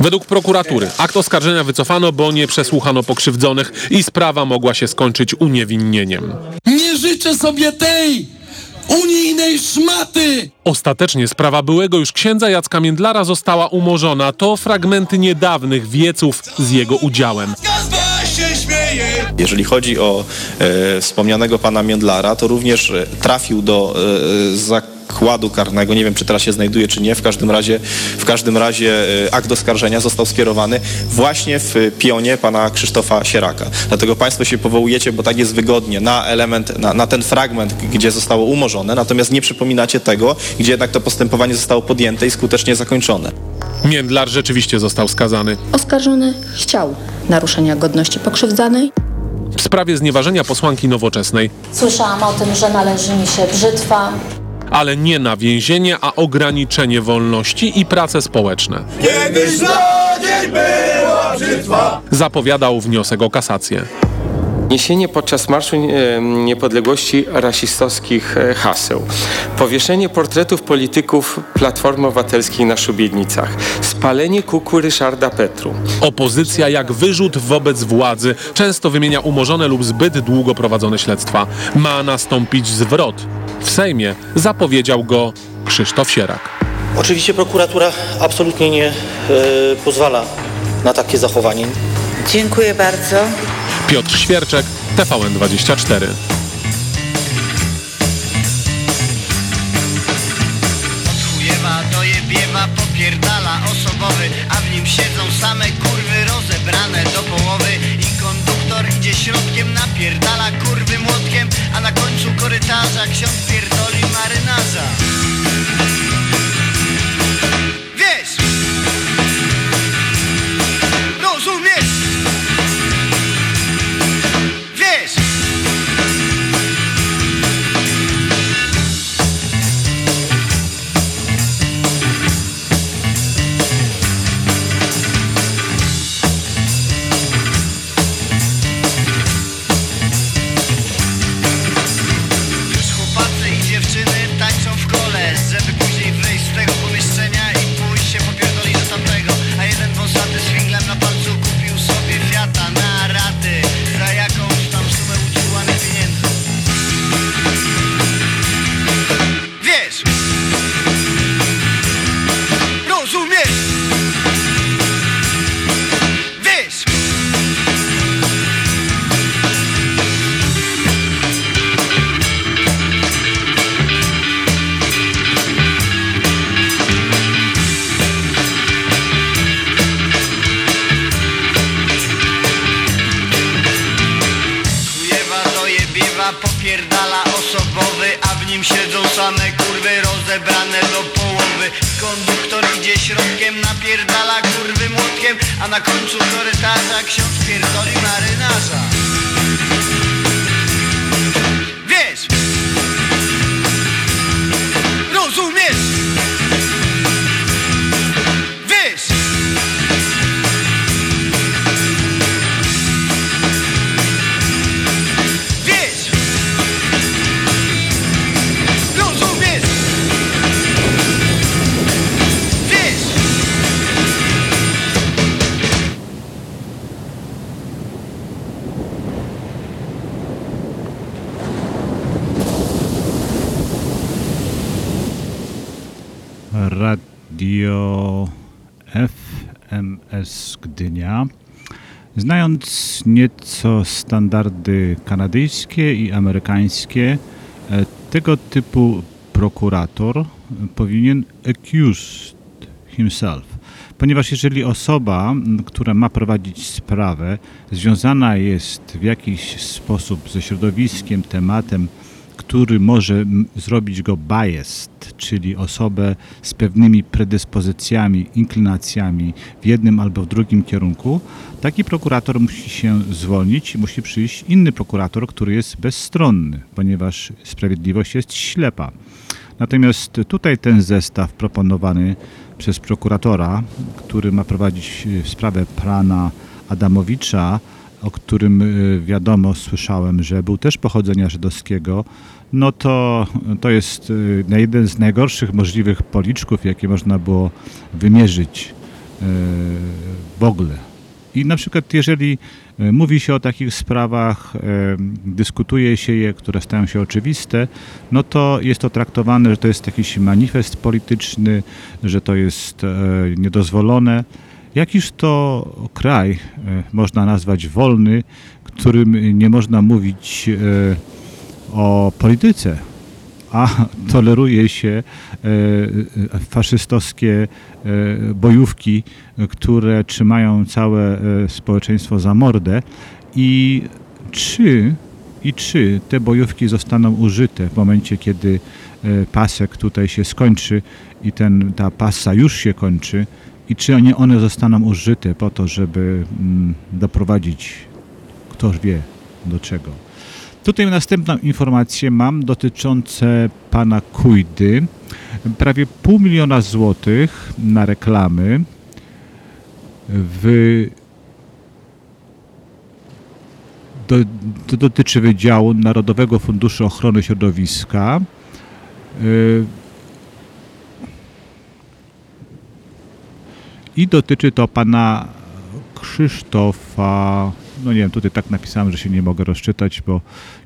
Według prokuratury akt oskarżenia wycofano, bo nie przesłuchano pokrzywdzonych i sprawa mogła się skończyć uniewinnieniem. Nie życzę sobie tej unijnej szmaty! Ostatecznie sprawa byłego już księdza Jacka Międlara została umorzona. To fragmenty niedawnych wieców z jego udziałem. się śmieje! Jeżeli chodzi o e, wspomnianego pana Międlara, to również e, trafił do e, zakładu karnego. Nie wiem, czy teraz się znajduje, czy nie. W każdym razie, w każdym razie e, akt oskarżenia został skierowany właśnie w pionie pana Krzysztofa Sieraka. Dlatego państwo się powołujecie, bo tak jest wygodnie, na element, na, na ten fragment, gdzie zostało umorzone, natomiast nie przypominacie tego, gdzie jednak to postępowanie zostało podjęte i skutecznie zakończone. Międlar rzeczywiście został skazany. Oskarżony chciał naruszenia godności pokrzywdzanej. W sprawie znieważenia posłanki nowoczesnej, Słyszałam o tym, że należy mi się brzytwa. Ale nie na więzienie, a ograniczenie wolności i prace społeczne. Kiedyś na dzień była brzytwa! Zapowiadał wniosek o kasację. Niesienie podczas Marszu Niepodległości rasistowskich e, haseł. Powieszenie portretów polityków Platformy Obywatelskiej na szubiednicach. Spalenie kuku Ryszarda Petru. Opozycja jak wyrzut wobec władzy często wymienia umorzone lub zbyt długo prowadzone śledztwa. Ma nastąpić zwrot. W Sejmie zapowiedział go Krzysztof Sierak. Oczywiście prokuratura absolutnie nie e, pozwala na takie zachowanie. Dziękuję bardzo. Piotr Świerczek, TVN24. Chujewa dojebiewa popierdala osobowy A w nim siedzą same kurwy rozebrane do połowy I konduktor idzie środkiem napierdala korytarza ksiądz pierdoli marynarza A na końcu korytarza ksiądz pierdoli marynarza Radio FMS Gdynia. Znając nieco standardy kanadyjskie i amerykańskie, e, tego typu prokurator powinien accuse himself. Ponieważ jeżeli osoba, która ma prowadzić sprawę, związana jest w jakiś sposób ze środowiskiem, tematem, który może zrobić go biased, czyli osobę z pewnymi predyspozycjami, inklinacjami w jednym albo w drugim kierunku, taki prokurator musi się zwolnić i musi przyjść inny prokurator, który jest bezstronny, ponieważ sprawiedliwość jest ślepa. Natomiast tutaj ten zestaw proponowany przez prokuratora, który ma prowadzić e, sprawę prana Adamowicza, o którym e, wiadomo, słyszałem, że był też pochodzenia żydowskiego, no to, to jest na jeden z najgorszych możliwych policzków, jakie można było wymierzyć e, w ogóle. I na przykład jeżeli mówi się o takich sprawach, dyskutuje się je, które stają się oczywiste, no to jest to traktowane, że to jest jakiś manifest polityczny, że to jest niedozwolone. Jakiż to kraj e, można nazwać wolny, którym nie można mówić e, o polityce, a toleruje się e, faszystowskie bojówki, które trzymają całe społeczeństwo za mordę? I czy, i czy te bojówki zostaną użyte w momencie, kiedy pasek tutaj się skończy i ten, ta pasa już się kończy i czy one, one zostaną użyte po to, żeby mm, doprowadzić ktoś wie do czego. Tutaj następną informację mam dotyczące pana Kujdy. Prawie pół miliona złotych na reklamy w do, to dotyczy Wydziału Narodowego Funduszu Ochrony Środowiska. I dotyczy to pana Krzysztofa. No nie wiem, tutaj tak napisałem, że się nie mogę rozczytać, bo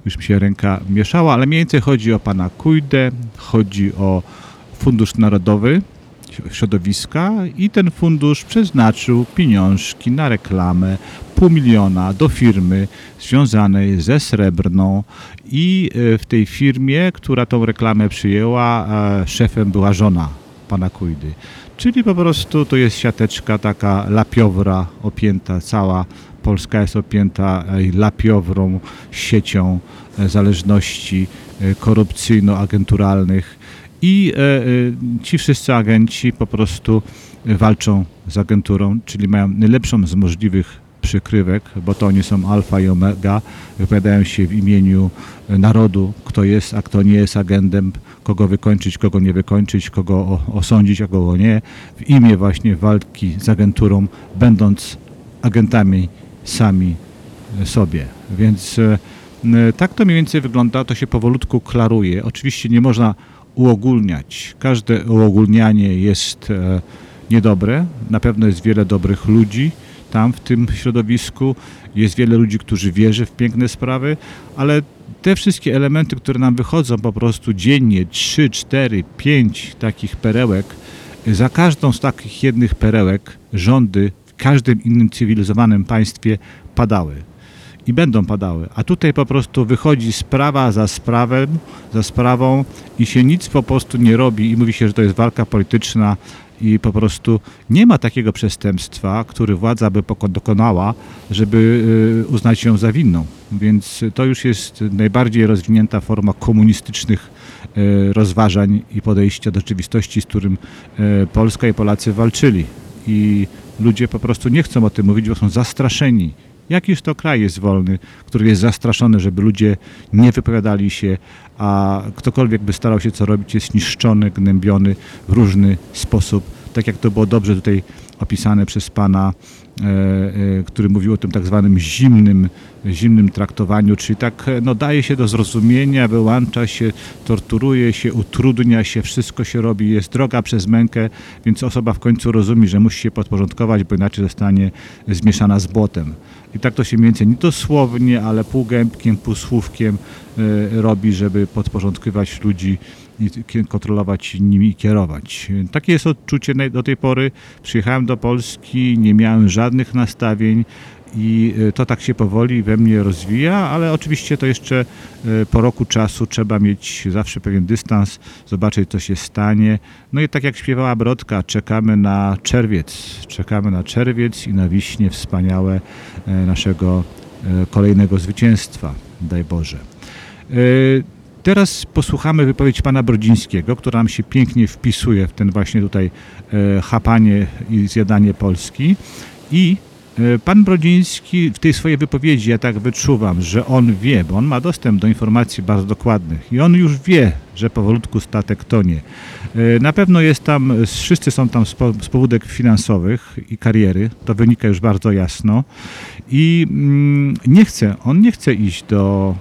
już mi się ręka mieszała, ale mniej więcej chodzi o pana Kujdę, chodzi o Fundusz Narodowy Środowiska i ten fundusz przeznaczył pieniążki na reklamę pół miliona do firmy związanej ze Srebrną i e, w tej firmie, która tą reklamę przyjęła, e, szefem była żona pana Kujdy. Czyli po prostu to jest siateczka taka lapiowra opięta, cała Polska jest opięta e, lapiowrą siecią e, zależności e, korupcyjno-agenturalnych. I ci wszyscy agenci po prostu walczą z agenturą, czyli mają najlepszą z możliwych przykrywek, bo to oni są alfa i omega, wypowiadają się w imieniu narodu, kto jest, a kto nie jest agentem, kogo wykończyć, kogo nie wykończyć, kogo osądzić, a kogo nie, w imię właśnie walki z agenturą, będąc agentami sami sobie. Więc e, e, tak to mniej więcej wygląda, to się powolutku klaruje. Oczywiście nie można uogólniać. Każde uogólnianie jest e, niedobre. Na pewno jest wiele dobrych ludzi tam w tym środowisku. Jest wiele ludzi, którzy wierzy w piękne sprawy, ale te wszystkie elementy, które nam wychodzą po prostu dziennie, 3, 4, 5 takich perełek, za każdą z takich jednych perełek rządy w każdym innym cywilizowanym państwie padały i będą padały. A tutaj po prostu wychodzi sprawa za sprawem, za sprawą i się nic po prostu nie robi i mówi się, że to jest walka polityczna i po prostu nie ma takiego przestępstwa, który władza by dokonała, żeby y, uznać ją za winną. Więc to już jest najbardziej rozwinięta forma komunistycznych y, rozważań i podejścia do rzeczywistości, z którym y, Polska i Polacy walczyli. I ludzie po prostu nie chcą o tym mówić, bo są zastraszeni. Jakiż to kraj jest wolny, który jest zastraszony, żeby ludzie nie wypowiadali się, a ktokolwiek by starał się co robić, jest niszczony, gnębiony w różny sposób. Tak jak to było dobrze tutaj opisane przez pana, e, e, który mówił o tym tak zwanym zimnym, zimnym traktowaniu, czyli tak e, no, daje się do zrozumienia, wyłącza się, torturuje się, utrudnia się, wszystko się robi, jest droga przez mękę, więc osoba w końcu rozumie, że musi się podporządkować, bo inaczej zostanie zmieszana z błotem. I tak to się mniej więcej nie dosłownie, ale półgębkiem, półsłówkiem robi, żeby podporządkować ludzi kontrolować nimi i kierować. Takie jest odczucie do tej pory. Przyjechałem do Polski, nie miałem żadnych nastawień i e, to tak się powoli we mnie rozwija, ale oczywiście to jeszcze e, po roku czasu trzeba mieć zawsze pewien dystans, zobaczyć co się stanie. No i tak jak śpiewała Brodka, czekamy na czerwiec, czekamy na czerwiec i na wiśnie wspaniałe e, naszego kolejnego zwycięstwa, daj Boże. Teraz posłuchamy wypowiedź pana Brodzińskiego, która nam się pięknie wpisuje w ten właśnie tutaj e, chapanie i zjadanie Polski. I e, pan Brodziński w tej swojej wypowiedzi, ja tak wyczuwam, że on wie, bo on ma dostęp do informacji bardzo dokładnych i on już wie, że powolutku statek tonie. E, Na pewno jest tam, wszyscy są tam z po- z pobudek finansowych i kariery, to wynika już bardzo jasno. I mm, nie chce, on nie chce iść do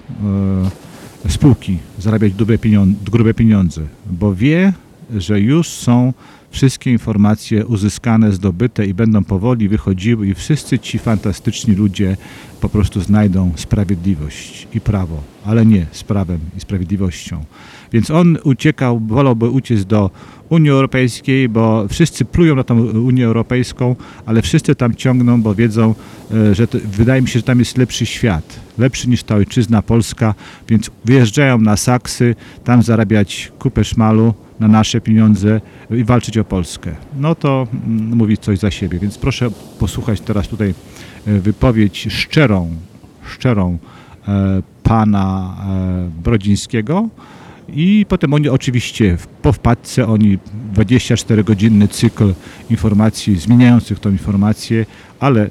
spółki, zarabiać grube pieniądze, grube pieniądze, bo wie, że już są wszystkie informacje uzyskane, zdobyte i będą powoli wychodziły i wszyscy ci fantastyczni ludzie po prostu znajdą sprawiedliwość i prawo, ale nie z prawem i sprawiedliwością. Więc on uciekał, wolałby uciec do Unii Europejskiej, bo wszyscy plują na tą Unię Europejską, ale wszyscy tam ciągną, bo wiedzą, e, że to, wydaje mi się, że tam jest lepszy świat, lepszy niż ta ojczyzna polska, więc wyjeżdżają na Saksy, tam zarabiać kupę szmalu na nasze pieniądze i walczyć o Polskę. No to mm, mówi coś za siebie, więc proszę posłuchać teraz tutaj e, wypowiedź szczerą, szczerą e, pana Brodzińskiego, i potem oni oczywiście po wpadce oni 24-godzinny cykl informacji zmieniających tą informację, ale e,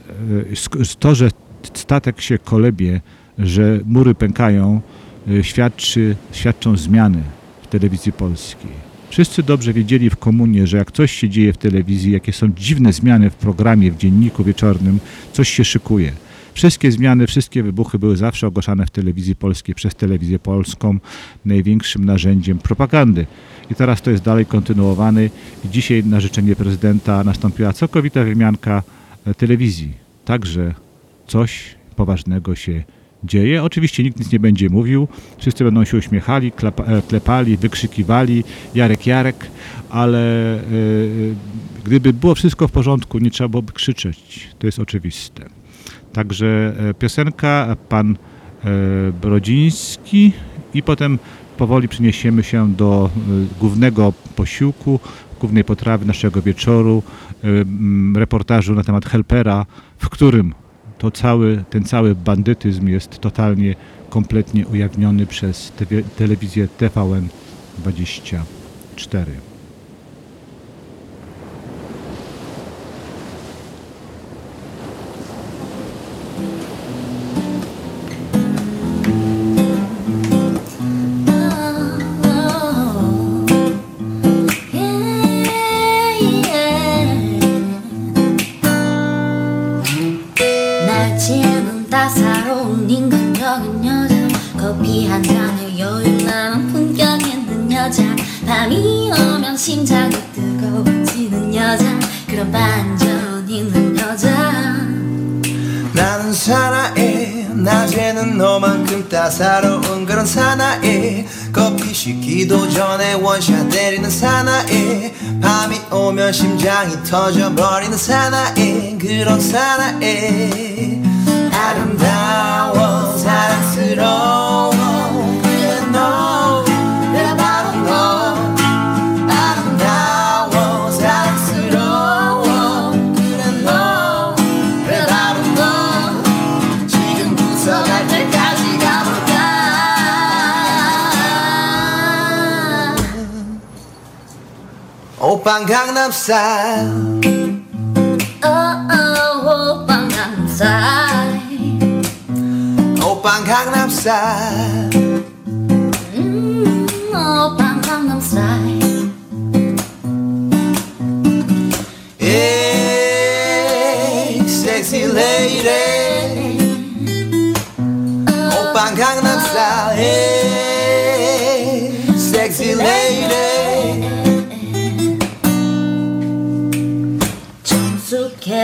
to, że statek się kolebie, że mury pękają, e, świadczy, świadczą zmiany w telewizji polskiej. Wszyscy dobrze wiedzieli w komunie, że jak coś się dzieje w telewizji, jakie są dziwne zmiany w programie, w dzienniku wieczornym, coś się szykuje. Wszystkie zmiany, wszystkie wybuchy były zawsze ogłaszane w telewizji polskiej przez telewizję polską, największym narzędziem propagandy. I teraz to jest dalej kontynuowane i dzisiaj na życzenie prezydenta nastąpiła całkowita wymianka e, telewizji. Także coś poważnego się dzieje. Oczywiście nikt nic nie będzie mówił, wszyscy będą się uśmiechali, e, klepali, wykrzykiwali Jarek, Jarek, ale e, gdyby było wszystko w porządku, nie trzeba byłoby krzyczeć. To jest oczywiste. Także e, piosenka, pan e, Brodziński i potem powoli przeniesiemy się do e, głównego posiłku, głównej potrawy naszego wieczoru, reportażu na temat helpera, w którym to cały, ten cały bandytyzm jest totalnie, kompletnie ujawniony przez telewizję TVN24. 따사로운 그런 사나이 커피 식기도 전에 원샷 때리는 사나이 밤이 오면 심장이 터져버리는 사나이 그런 사나이. 아름다워 사랑스러워 그래 너 오빤 강남스타일 어어 오빠 강사이 오빤 강남스타일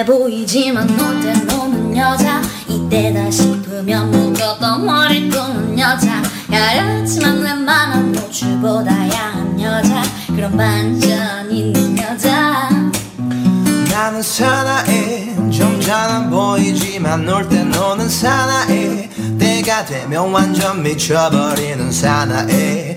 보이지만 놀때 노는 여자. 이때다 싶으면 묶었던 머리 끄는 여자. 가렸지만 웬만한 노출보다 야한 그런 반전 있는 여자. 나는 사나해 점잖아 보이지만 놀 때 노는 사나해 때가 되면 완전 미쳐버리는 사나해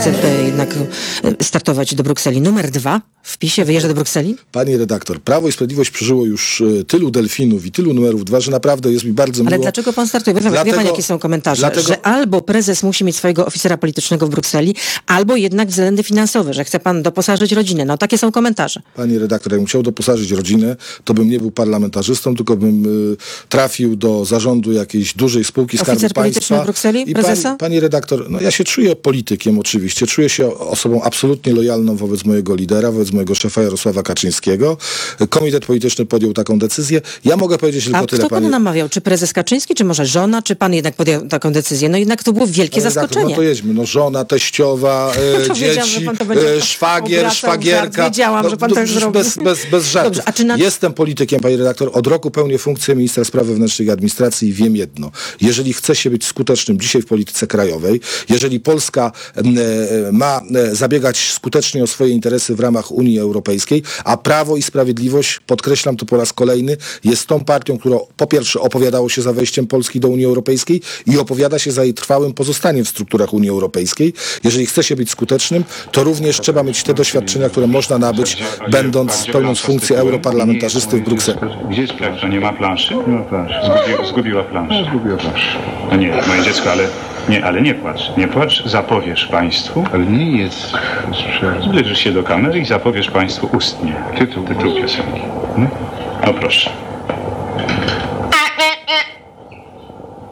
Chcę tutaj jednak e, startować do Brukseli numer dwa. PiSie wyjeżdża do Brukseli? Pani redaktor, Prawo i Sprawiedliwość przeżyło już e, tylu delfinów i tylu numerów dwa, że naprawdę jest mi bardzo Ale miło. dlaczego pan startuje? Wie pan, wie pan Dlatego- jakie są komentarze? dlatego- Że albo prezes musi mieć swojego oficera politycznego w Brukseli, albo jednak względy finansowe, że chce pan doposażyć rodzinę. No takie są komentarze. Pani redaktor, jakbym chciał doposażyć rodzinę, to bym nie był parlamentarzystą, tylko bym y, trafił do zarządu jakiejś dużej spółki Oficer Skarbu polityczny Państwa. w Brukseli? I Prezesa? Pani, pani redaktor, no ja się czuję politykiem oczywiście, czuję się osobą absolutnie lojalną wobec mojego lidera, wobec mojego szefa Jarosława Kaczyńskiego. Komitet polityczny podjął taką decyzję. Ja mogę powiedzieć tylko A tyle, kto panu pani namawiał? Czy prezes Kaczyński, czy może żona? Czy pan jednak podjął taką decyzję? No jednak to było wielkie redaktor, zaskoczenie. No to jedźmy, no żona, teściowa, e, dzieci, pan e, szwagier, obracał szwagierka. Wiedziałam, że pan tak przecież zrobi. bez, bez, bez żartów. Dobrze, na- Jestem politykiem, pani redaktor, od roku pełnię funkcję ministra spraw wewnętrznych i administracji i wiem jedno. Jeżeli chce się być skutecznym dzisiaj w polityce krajowej, jeżeli Polska e, e, ma e, zabiegać skutecznie o swoje interesy w ramach Unii Europejskiej, a Prawo i Sprawiedliwość, podkreślam to po raz kolejny, jest tą partią, która po pierwsze opowiadało się za wejściem Polski do Unii Europejskiej i opowiada się za jej trwałym pozostaniem w strukturach Unii Europejskiej. Jeżeli chce się być skutecznym, to również trzeba mieć te doświadczenia, które można nabyć, będąc pełniąc funkcję europarlamentarzysty w Brukseli. Gdzie jest plansza? Nie ma planszy? Nie ma planszy. Zgubi, zgubiła planszę. Zgubiła planszę. No nie, moje dziecko, ale nie, ale nie płacz. Nie płacz, zapowiesz państwu. Ale nie jest. Zbliżysz się do kamery i zapowiesz państwu ustnie. Tytuł. Tytuł piosenki. No, no proszę.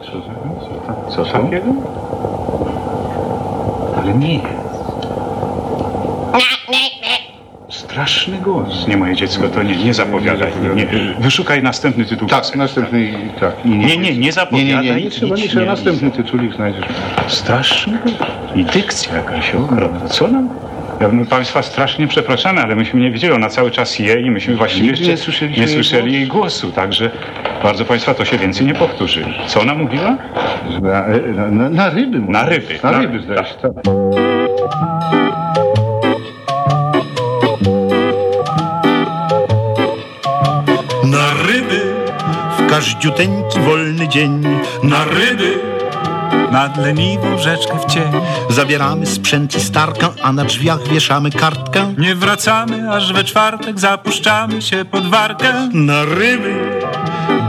Co, za- co, co takiego? Ale nie. Straszny głos. Nie, moje dziecko, to nie, nie zapowiadaj. Nie, nie. Wyszukaj następny tytuł. Tak, następny, tak. Nie, nie, nie, zapowiadaj. Nie, nie, nie, nie trzeba, nie trzeba. Następny tytulik znajdziesz. Straszny głos. I dykcja jakaś ogromna. Co nam? Ja, my Państwa strasznie przepraszamy, ale myśmy nie wiedzieli, ona cały czas je i myśmy właściwie Nigdy nie jeszcze słyszeliśmy nie jej słyszeli jej głosu, także bardzo Państwa to się więcej nie powtórzy. Co ona mówiła? Na, na, na ryby. Na ryby. Na ryby, zdaje się. Tak. Każdziuteńki wolny dzień. Na ryby nad leniwą rzeczkę w cień. Zabieramy sprzęt i starkę, a na drzwiach wieszamy kartkę. Nie wracamy, aż we czwartek zapuszczamy się pod warkę. Na ryby,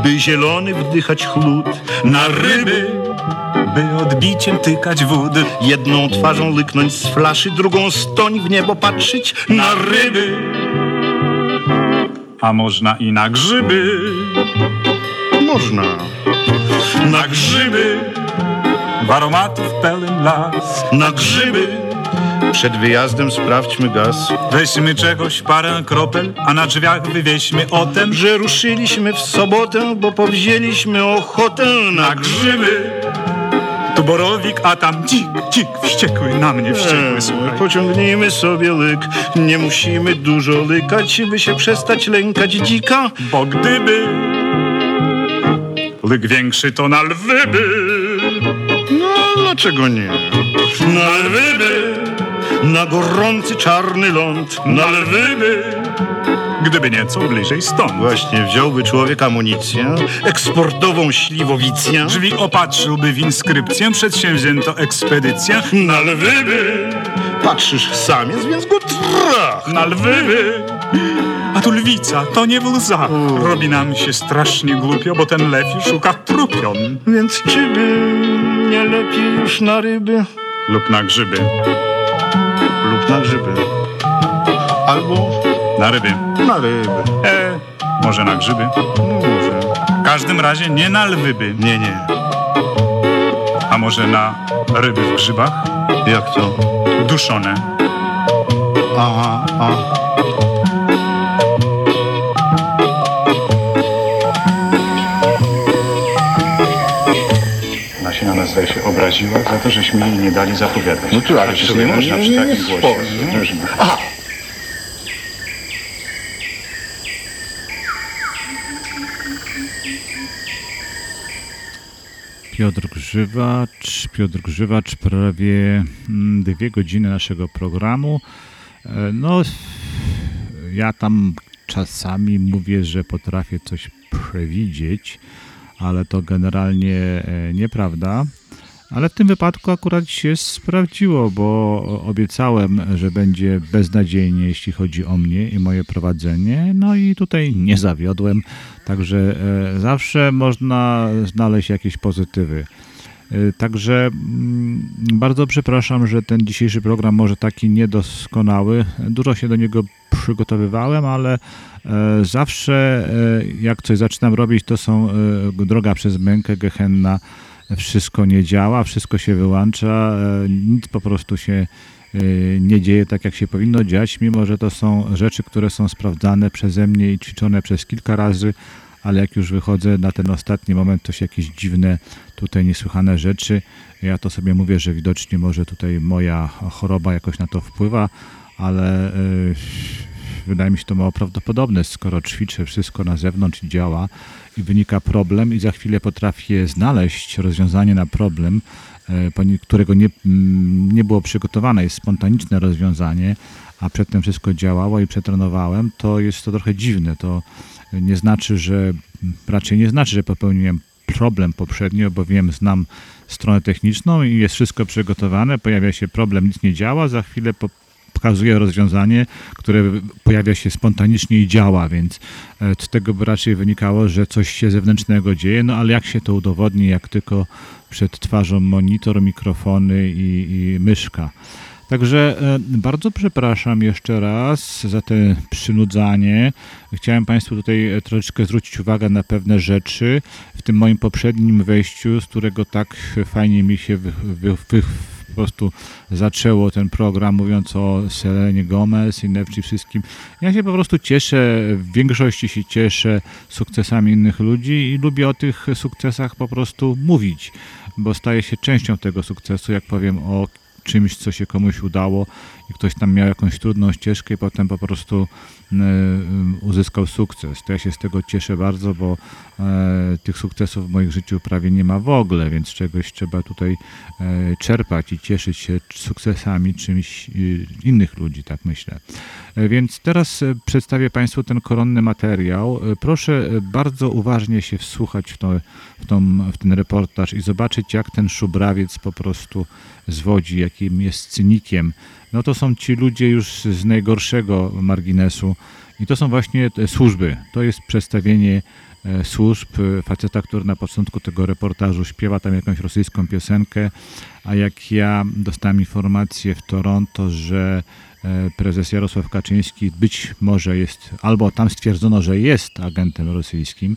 by zielony wdychać chłód. Na ryby, by odbiciem tykać wód. Jedną twarzą lyknąć z flaszy, drugą stoń w niebo patrzeć Na ryby, a można i na grzyby. Można. Na grzyby, w aromatów pełen las. Na grzyby, Przed wyjazdem sprawdźmy gaz. weźmy czegoś parę kropel, a na drzwiach wywieźmy o tem, Że ruszyliśmy w sobotę, bo powzięliśmy ochotę na grzyby. Tu borowik, a tam dzik, dzik, wściekły na mnie, wściekły, słuchaj. Pociągnijmy sobie lyk, nie musimy dużo lykać, by się przestać lękać dzika. Bo gdyby lyk większy, to na lwy by. No, dlaczego nie? Na lwy by, Na gorący czarny ląd, na lwy by. Gdyby nieco bliżej stąd. Właśnie, wziąłby człowiek amunicję, eksportową śliwowicję. Drzwi opatrzyłby w inskrypcję, przedsięwzięto ekspedycję. Na lwy by, Patrzysz, samiec, więc go trach. na lwy by. A tu lwica, to nie w łzach. Robi nam się strasznie głupio, bo ten lew szuka trupion. Więc czy by nie lepiej już na ryby Lub na grzyby. lub na grzyby? Albo Na ryby. na ryby. E, może na grzyby. No może. W każdym razie nie na lwy by. Nie, nie. A może na ryby w grzybach? Jak to? Duszone. Aha, a. zdaje się, obraziła za to, żeśmy jej nie dali zapowiadać. No tu, ale Przecież nie można przy takim głosie. Piotr Grzywacz, Piotr Grzywacz, prawie mm, dwie godziny naszego programu. E, No, ja tam czasami mówię, że potrafię coś przewidzieć, ale to generalnie e, nieprawda. Ale w tym wypadku akurat się sprawdziło, bo obiecałem, że będzie beznadziejnie, jeśli chodzi o mnie i moje prowadzenie. No i tutaj nie zawiodłem, także e, zawsze można znaleźć jakieś pozytywy. E, Także mm, bardzo przepraszam, że ten dzisiejszy program może taki niedoskonały. Dużo się do niego przygotowywałem, ale e, zawsze e, jak coś zaczynam robić, to są e, droga przez mękę, gehenna, wszystko nie działa, wszystko się wyłącza, nic po prostu się nie dzieje tak, jak się powinno dziać, mimo że to są rzeczy, które są sprawdzane przeze mnie i ćwiczone przez kilka razy, ale jak już wychodzę na ten ostatni moment, to się jakieś dziwne, tutaj niesłychane rzeczy. Ja to sobie mówię, że widocznie może tutaj moja choroba jakoś na to wpływa, ale e, wydaje mi się to mało prawdopodobne, skoro ćwiczę wszystko na zewnątrz działa i wynika problem i za chwilę potrafię znaleźć rozwiązanie na problem, poni- którego nie, mm, nie było przygotowane, jest spontaniczne rozwiązanie, a przedtem wszystko działało i przetrenowałem, to jest to trochę dziwne. To nie znaczy, że raczej nie znaczy, że popełniłem problem poprzednio, bo wiem, znam stronę techniczną i jest wszystko przygotowane, pojawia się problem, nic nie działa, za chwilę po, pokazuje rozwiązanie, które pojawia się spontanicznie i działa, więc e, z tego by raczej wynikało, że coś się zewnętrznego dzieje, no ale jak się to udowodni, jak tylko przed twarzą monitor, mikrofony i, i myszka. Także e, bardzo przepraszam jeszcze raz za te przynudzanie. Chciałem Państwu tutaj e, troszeczkę zwrócić uwagę na pewne rzeczy w tym moim poprzednim wejściu, z którego tak fajnie mi się wy, wy, wy, po prostu zaczęło ten program, mówiąc o Selenie Gomez i Newci wszystkim. Ja się po prostu cieszę, w większości się cieszę sukcesami innych ludzi i lubię o tych sukcesach po prostu mówić, bo staję się częścią tego sukcesu, jak powiem o czymś, co się komuś udało i ktoś tam miał jakąś trudną ścieżkę i potem po prostu uzyskał sukces. To ja się z tego cieszę bardzo, bo e, tych sukcesów w moim życiu prawie nie ma w ogóle, więc czegoś trzeba tutaj e, czerpać i cieszyć się sukcesami czymś e, innych ludzi, tak myślę. E, Więc teraz e, przedstawię Państwu ten koronny materiał. E, Proszę e, bardzo uważnie się wsłuchać w, to, w, tą, w ten reportaż i zobaczyć, jak ten szubrawiec po prostu zwodzi, jakim jest cynikiem. No to są ci ludzie już z najgorszego marginesu i to są właśnie służby. To jest przedstawienie e, służb faceta, który na początku tego reportażu śpiewa tam jakąś rosyjską piosenkę, a jak ja dostałem informację w Toronto, że e, prezes Jarosław Kaczyński być może jest, albo tam stwierdzono, że jest agentem rosyjskim.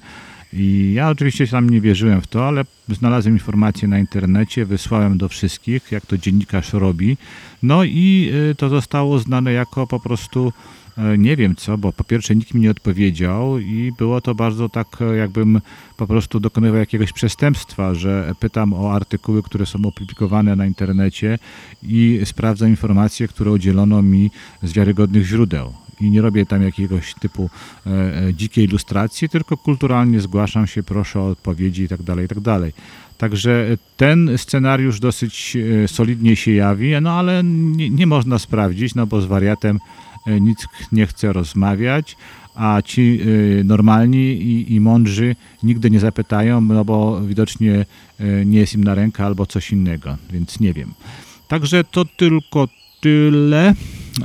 I ja oczywiście tam nie wierzyłem w to, ale znalazłem informacje na internecie, wysłałem do wszystkich, jak to dziennikarz robi. No i y, to zostało znane jako po prostu e, nie wiem co, bo po pierwsze nikt mi nie odpowiedział i było to bardzo tak, e, jakbym po prostu dokonywał jakiegoś przestępstwa, że pytam o artykuły, które są opublikowane na internecie i sprawdzam informacje, które udzielono mi z wiarygodnych źródeł i nie robię tam jakiegoś typu e, e, dzikiej ilustracji, tylko kulturalnie zgłaszam się, proszę o odpowiedzi itd. tak dalej. Także ten scenariusz dosyć e, solidnie się jawi, no ale nie, nie można sprawdzić, no bo z wariatem nic nie chce rozmawiać, a ci normalni i, i mądrzy nigdy nie zapytają, no bo widocznie nie jest im na rękę albo coś innego, więc nie wiem. Także to tylko tyle.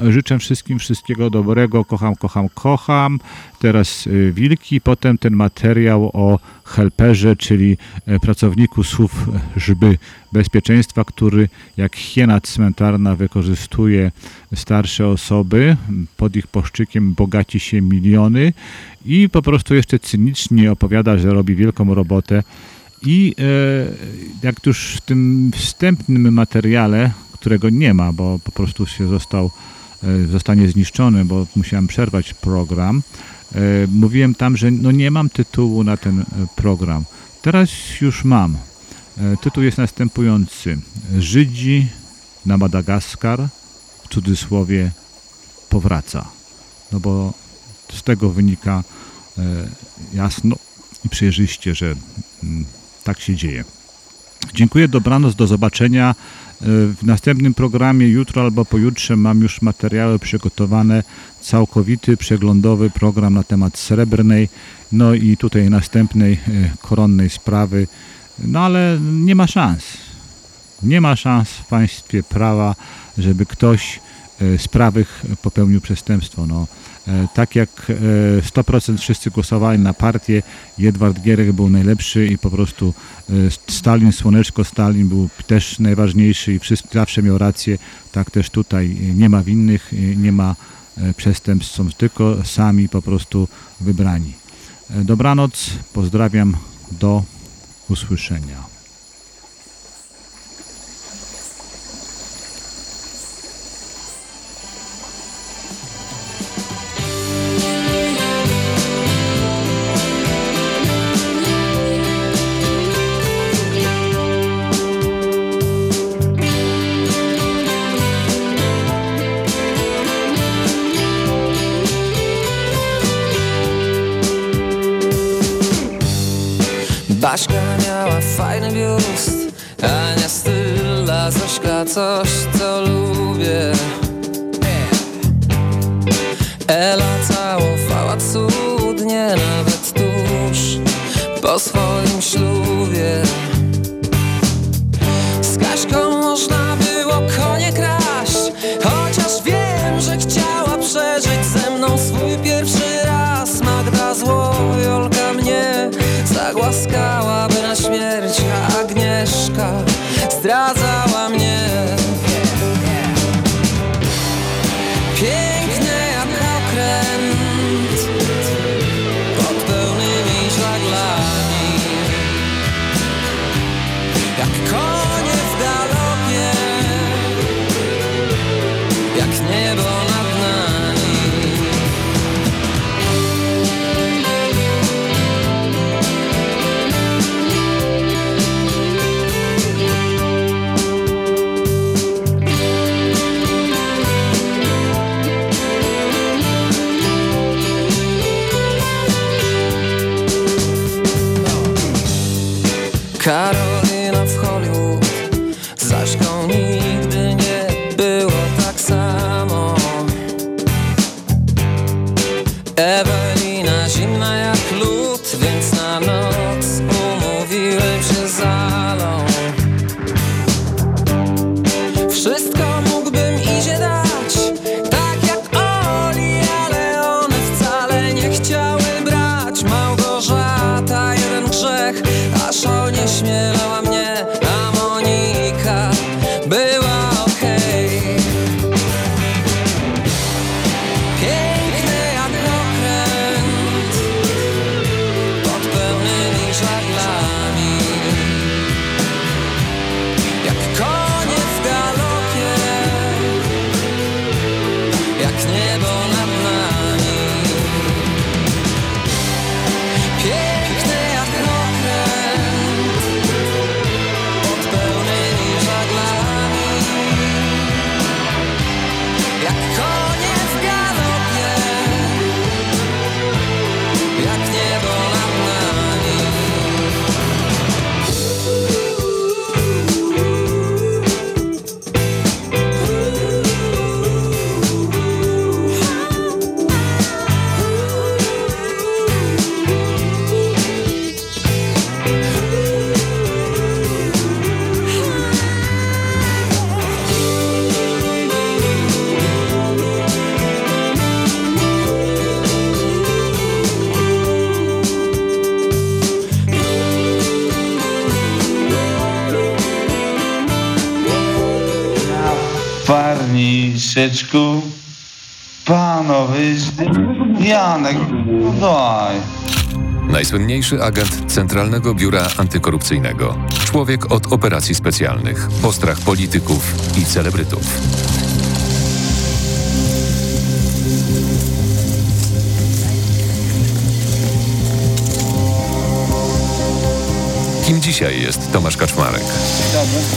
Życzę wszystkim wszystkiego dobrego. Kocham, kocham, kocham. Teraz y, wilki, potem ten materiał o helperze, czyli e, pracowniku służby bezpieczeństwa, który jak hiena cmentarna wykorzystuje starsze osoby. Pod ich poszczykiem bogaci się miliony i po prostu jeszcze cynicznie opowiada, że robi wielką robotę. I e, jak już w tym wstępnym materiale, którego nie ma, bo po prostu się został, e, zostanie zniszczony, bo musiałem przerwać program. E, Mówiłem tam, że no nie mam tytułu na ten e, program. Teraz już mam. E, Tytuł jest następujący. Żydzi na Madagaskar, w cudzysłowie, powraca. No bo z tego wynika e, jasno i przejrzyście, że mm, tak się dzieje. Dziękuję, dobranoc, do zobaczenia. W następnym programie jutro albo pojutrze mam już materiały przygotowane, całkowity, przeglądowy program na temat srebrnej, no i tutaj następnej e, koronnej sprawy. No ale nie ma szans. Nie ma szans w państwie prawa, żeby ktoś e, z prawych popełnił przestępstwo. No, e, tak jak e, 100% wszyscy głosowali na partię, Jedward Gierek był najlepszy i po prostu e, Stalin, Słoneczko Stalin był też najważniejszy i wszyscy zawsze miał rację. Tak też tutaj e, nie ma winnych, e, nie ma e, przestępstw, są tylko sami po prostu wybrani. E, Dobranoc, pozdrawiam, do usłyszenia. Coś, co lubię. Ela całowała cudnie Nawet tuż po swoim ślubie Najsłynniejszy agent Centralnego Biura Antykorupcyjnego. Człowiek od operacji specjalnych, postrach polityków i celebrytów. Dzisiaj jest Tomasz Kaczmarek?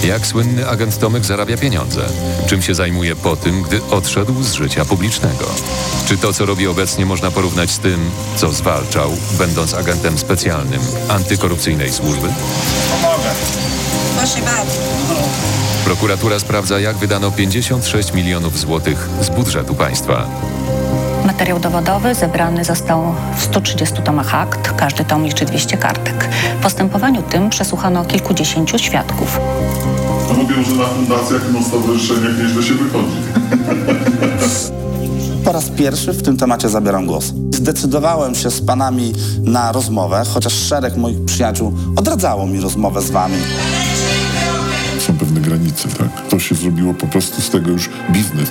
Jak słynny agent Tomek zarabia pieniądze? Czym się zajmuje po tym, gdy odszedł z życia publicznego? Czy to, co robi obecnie, można porównać z tym, co zwalczał, będąc agentem specjalnym antykorupcyjnej służby? Pomogę. Proszę bardzo. Prokuratura sprawdza, jak wydano 56 milionów złotych z budżetu państwa. Materiał dowodowy zebrany został w 130 tomach akt, każdy tom liczy 200 kartek. W postępowaniu tym przesłuchano kilkudziesięciu świadków. Mówią, że na fundacjach i na stowarzyszeniach nieźle się wychodzi. Po raz pierwszy w tym temacie zabieram głos. Zdecydowałem się z panami na rozmowę, chociaż szereg moich przyjaciół odradzało mi rozmowę z wami. Są pewne granice, tak? To się zrobiło po prostu z tego już biznes.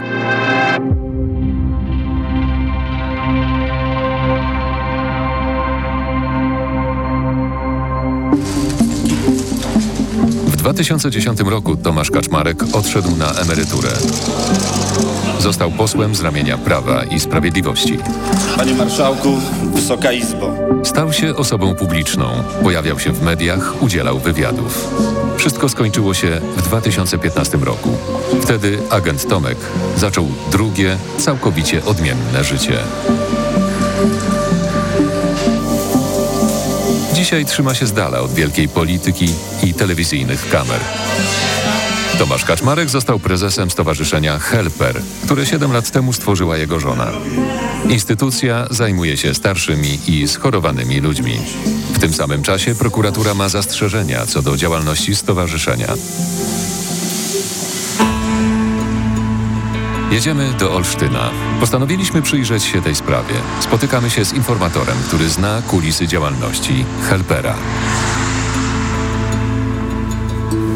2010 roku Tomasz Kaczmarek odszedł na emeryturę. Został posłem z ramienia Prawa i Sprawiedliwości. Panie Marszałku, Wysoka Izbo. Stał się osobą publiczną, pojawiał się w mediach, udzielał wywiadów. Wszystko skończyło się w 2015 roku. Wtedy agent Tomek zaczął drugie, całkowicie odmienne życie. Dzisiaj trzyma się z dala od wielkiej polityki i telewizyjnych kamer. Tomasz Kaczmarek został prezesem stowarzyszenia Helper, które 7 lat temu stworzyła jego żona. Instytucja zajmuje się starszymi i schorowanymi ludźmi. W tym samym czasie prokuratura ma zastrzeżenia co do działalności stowarzyszenia. Jedziemy do Olsztyna. Postanowiliśmy przyjrzeć się tej sprawie. Spotykamy się z informatorem, który zna kulisy działalności Helpera.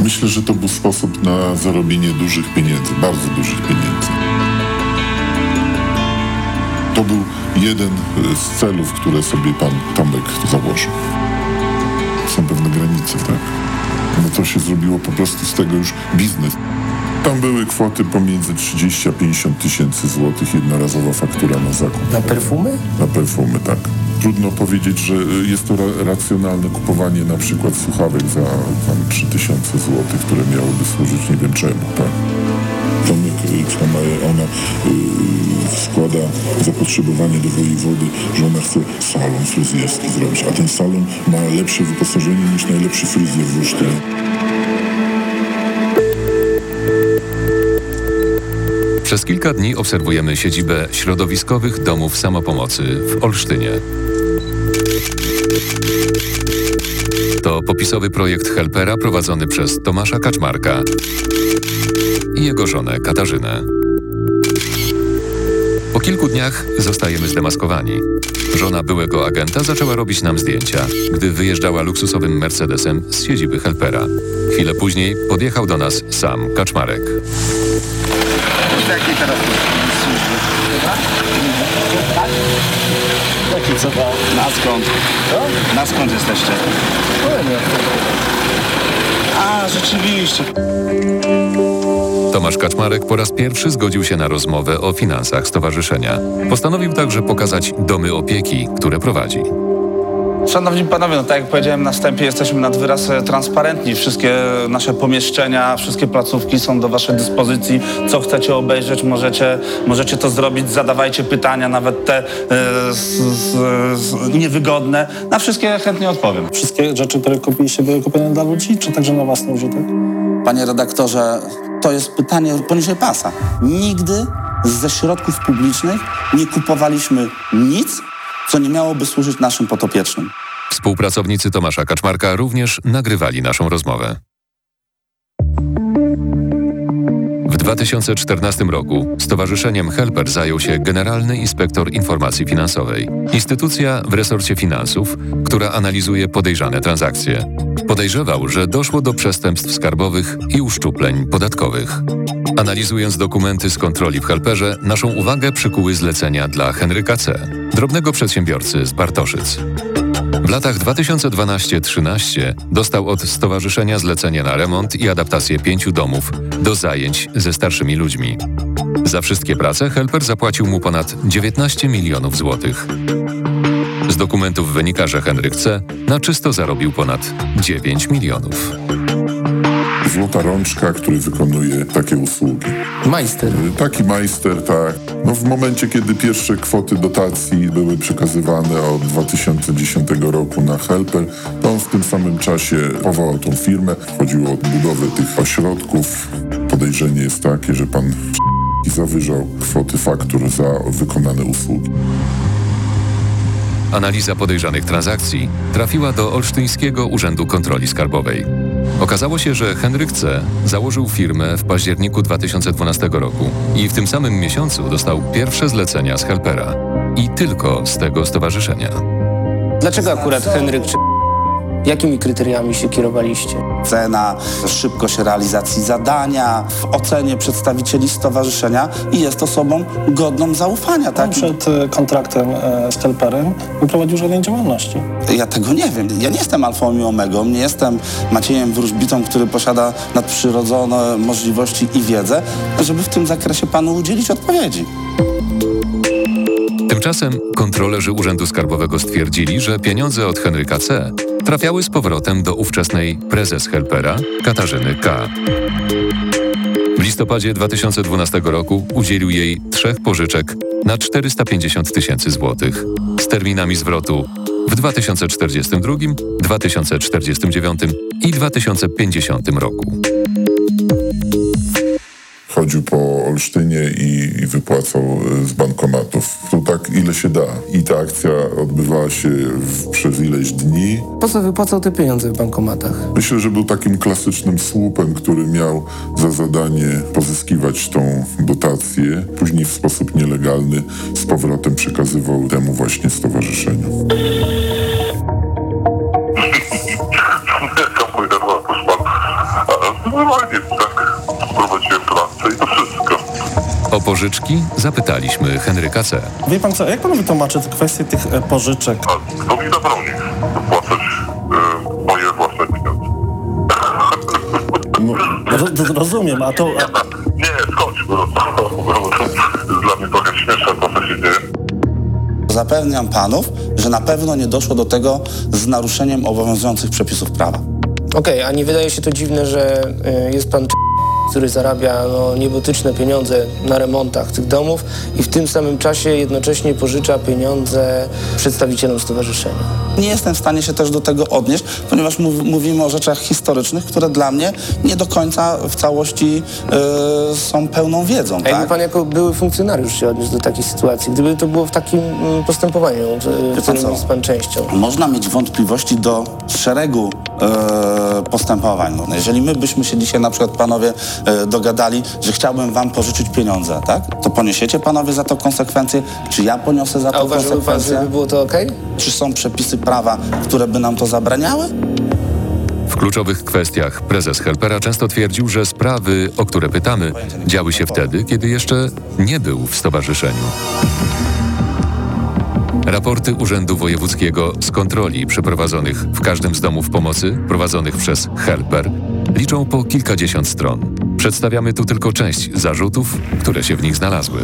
Myślę, że to był sposób na zarobienie dużych pieniędzy, bardzo dużych pieniędzy. To był jeden e, z celów, które sobie pan Tomek założył. Są pewne granice, tak? No to się zrobiło po prostu z tego już biznes. Tam były kwoty pomiędzy 30 a 50 tysięcy złotych, jednorazowa faktura na zakup. Na perfumy? Na perfumy, tak. Trudno powiedzieć, że y, jest to ra- racjonalne kupowanie na przykład słuchawek za tam 3000 zł, które miałyby służyć nie wiem czemu, tak. Tomek y, Kamaje, ona y, składa zapotrzebowanie do wojewody, że ona chce salon fryzjerski zrobić, a ten salon ma lepsze wyposażenie niż najlepszy fryzjer w Olsztynie. Przez kilka dni obserwujemy siedzibę środowiskowych domów samopomocy w Olsztynie. To popisowy projekt Helpera prowadzony przez Tomasza Kaczmarka i jego żonę Katarzynę. Po kilku dniach zostajemy zdemaskowani. Żona byłego agenta zaczęła robić nam zdjęcia, gdy wyjeżdżała luksusowym Mercedesem z siedziby Helpera. Chwilę później podjechał do nas sam Kaczmarek. Jakiej teraz służby? Jaki co to? Na skąd? Na skąd jesteście? A, rzeczywiście. Tomasz Kaczmarek po raz pierwszy zgodził się na rozmowę o finansach stowarzyszenia. Postanowił także pokazać domy opieki, które prowadzi. Szanowni panowie, no tak jak powiedziałem na wstępie, jesteśmy nad wyraz e, transparentni. Wszystkie nasze pomieszczenia, wszystkie placówki są do waszej dyspozycji. Co chcecie obejrzeć, możecie, możecie to zrobić. Zadawajcie pytania, nawet te e, z, z, z, niewygodne. Na wszystkie chętnie odpowiem. Wszystkie rzeczy, które kupiliście, były kupione dla ludzi, czy także na własny użytek? Panie redaktorze, to jest pytanie poniżej pasa. Nigdy ze środków publicznych nie kupowaliśmy nic, co nie miałoby służyć naszym potopiecznym. Współpracownicy Tomasza Kaczmarka również nagrywali naszą rozmowę. W 2014 roku Stowarzyszeniem Helper zajął się Generalny Inspektor Informacji Finansowej, instytucja w resorcie finansów, która analizuje podejrzane transakcje. Podejrzewał, że doszło do przestępstw skarbowych i uszczupleń podatkowych. Analizując dokumenty z kontroli w Helperze, naszą uwagę przykuły zlecenia dla Henryka C., drobnego przedsiębiorcy z Bartoszyc. W latach 2012-13 dostał od stowarzyszenia zlecenie na remont i adaptację pięciu domów do zajęć ze starszymi ludźmi. Za wszystkie prace Helper zapłacił mu ponad 19 milionów złotych. Z dokumentów wynika, że Henryk C. na czysto zarobił ponad 9 milionów. Złota rączka, który wykonuje takie usługi. Majster. Taki majster, tak. No w momencie, kiedy pierwsze kwoty dotacji były przekazywane od 2010 roku na Helper, to on w tym samym czasie powołał tą firmę. Chodziło o budowę tych ośrodków. Podejrzenie jest takie, że pan zawyżał kwoty faktur za wykonane usługi. Analiza podejrzanych transakcji trafiła do Olsztyńskiego Urzędu Kontroli Skarbowej. Okazało się, że Henryk C. założył firmę w październiku 2012 roku i w tym samym miesiącu dostał pierwsze zlecenia z Helpera. I tylko z tego stowarzyszenia. Dlaczego akurat Henryk czy Jakimi kryteriami się kierowaliście? Cena, szybkość realizacji zadania, w ocenie przedstawicieli stowarzyszenia i jest osobą godną zaufania. Tak? Przed e, kontraktem e, z Helperem prowadził żadnej działalności. Ja tego nie wiem. Ja nie jestem alfą i omegą, nie jestem Maciejem Wróżbitą, który posiada nadprzyrodzone możliwości i wiedzę, żeby w tym zakresie panu udzielić odpowiedzi. Tymczasem kontrolerzy Urzędu Skarbowego stwierdzili, że pieniądze od Henryka C. trafiały z powrotem do ówczesnej prezes Helpera Katarzyny K. W listopadzie 2012 roku udzielił jej trzech pożyczek na 450 tysięcy złotych z terminami zwrotu w 2042, 2049 i 2050 roku. Chodził po Olsztynie i, i wypłacał e, z bankomatów. To tak ile się da. I ta akcja odbywała się w, przez ileś dni. Po co wypłacał te pieniądze w bankomatach? Myślę, że był takim klasycznym słupem, który miał za zadanie pozyskiwać tą dotację. Później w sposób nielegalny z powrotem przekazywał temu właśnie stowarzyszeniu. Normalnie O pożyczki zapytaliśmy Henryka C. Wie pan co, jak pan wytłumaczy tę kwestię tych e, pożyczek? Kto mi zabroni wypłacać e, moje własne pieniądze? Ro- rozumiem, a to... A... Nie, skończ, bo to jest dla mnie trochę śmieszne to, co się dzieje. Zapewniam panów, że na pewno nie doszło do tego z naruszeniem obowiązujących przepisów prawa. Okej, a nie wydaje się to dziwne, że y, jest pan który zarabia no, niebotyczne pieniądze na remontach tych domów i w tym samym czasie jednocześnie pożycza pieniądze przedstawicielom stowarzyszenia. Nie jestem w stanie się też do tego odnieść, ponieważ mów, mówimy o rzeczach historycznych, które dla mnie nie do końca w całości y, są pełną wiedzą. A jakby Tak? pan jako były funkcjonariusz się odniósł do takiej sytuacji, gdyby to było w takim mm, postępowaniu, w którym jest pan częścią? Można mieć wątpliwości do szeregu e, postępowań. No, jeżeli my byśmy się dzisiaj na przykład panowie e, dogadali, że chciałbym wam pożyczyć pieniądze, tak? To poniesiecie panowie za to konsekwencje? Czy ja poniosę za A to uważałby pan, konsekwencje? żeby było to okej? Czy są przepisy prawa, które by nam to zabraniały? W kluczowych kwestiach prezes Helpera często twierdził, że sprawy, o które pytamy, działy się wtedy, kiedy jeszcze nie był w stowarzyszeniu. Raporty Urzędu Wojewódzkiego z kontroli przeprowadzonych w każdym z domów pomocy prowadzonych przez Helper liczą po kilkadziesiąt stron. Przedstawiamy tu tylko część zarzutów, które się w nich znalazły.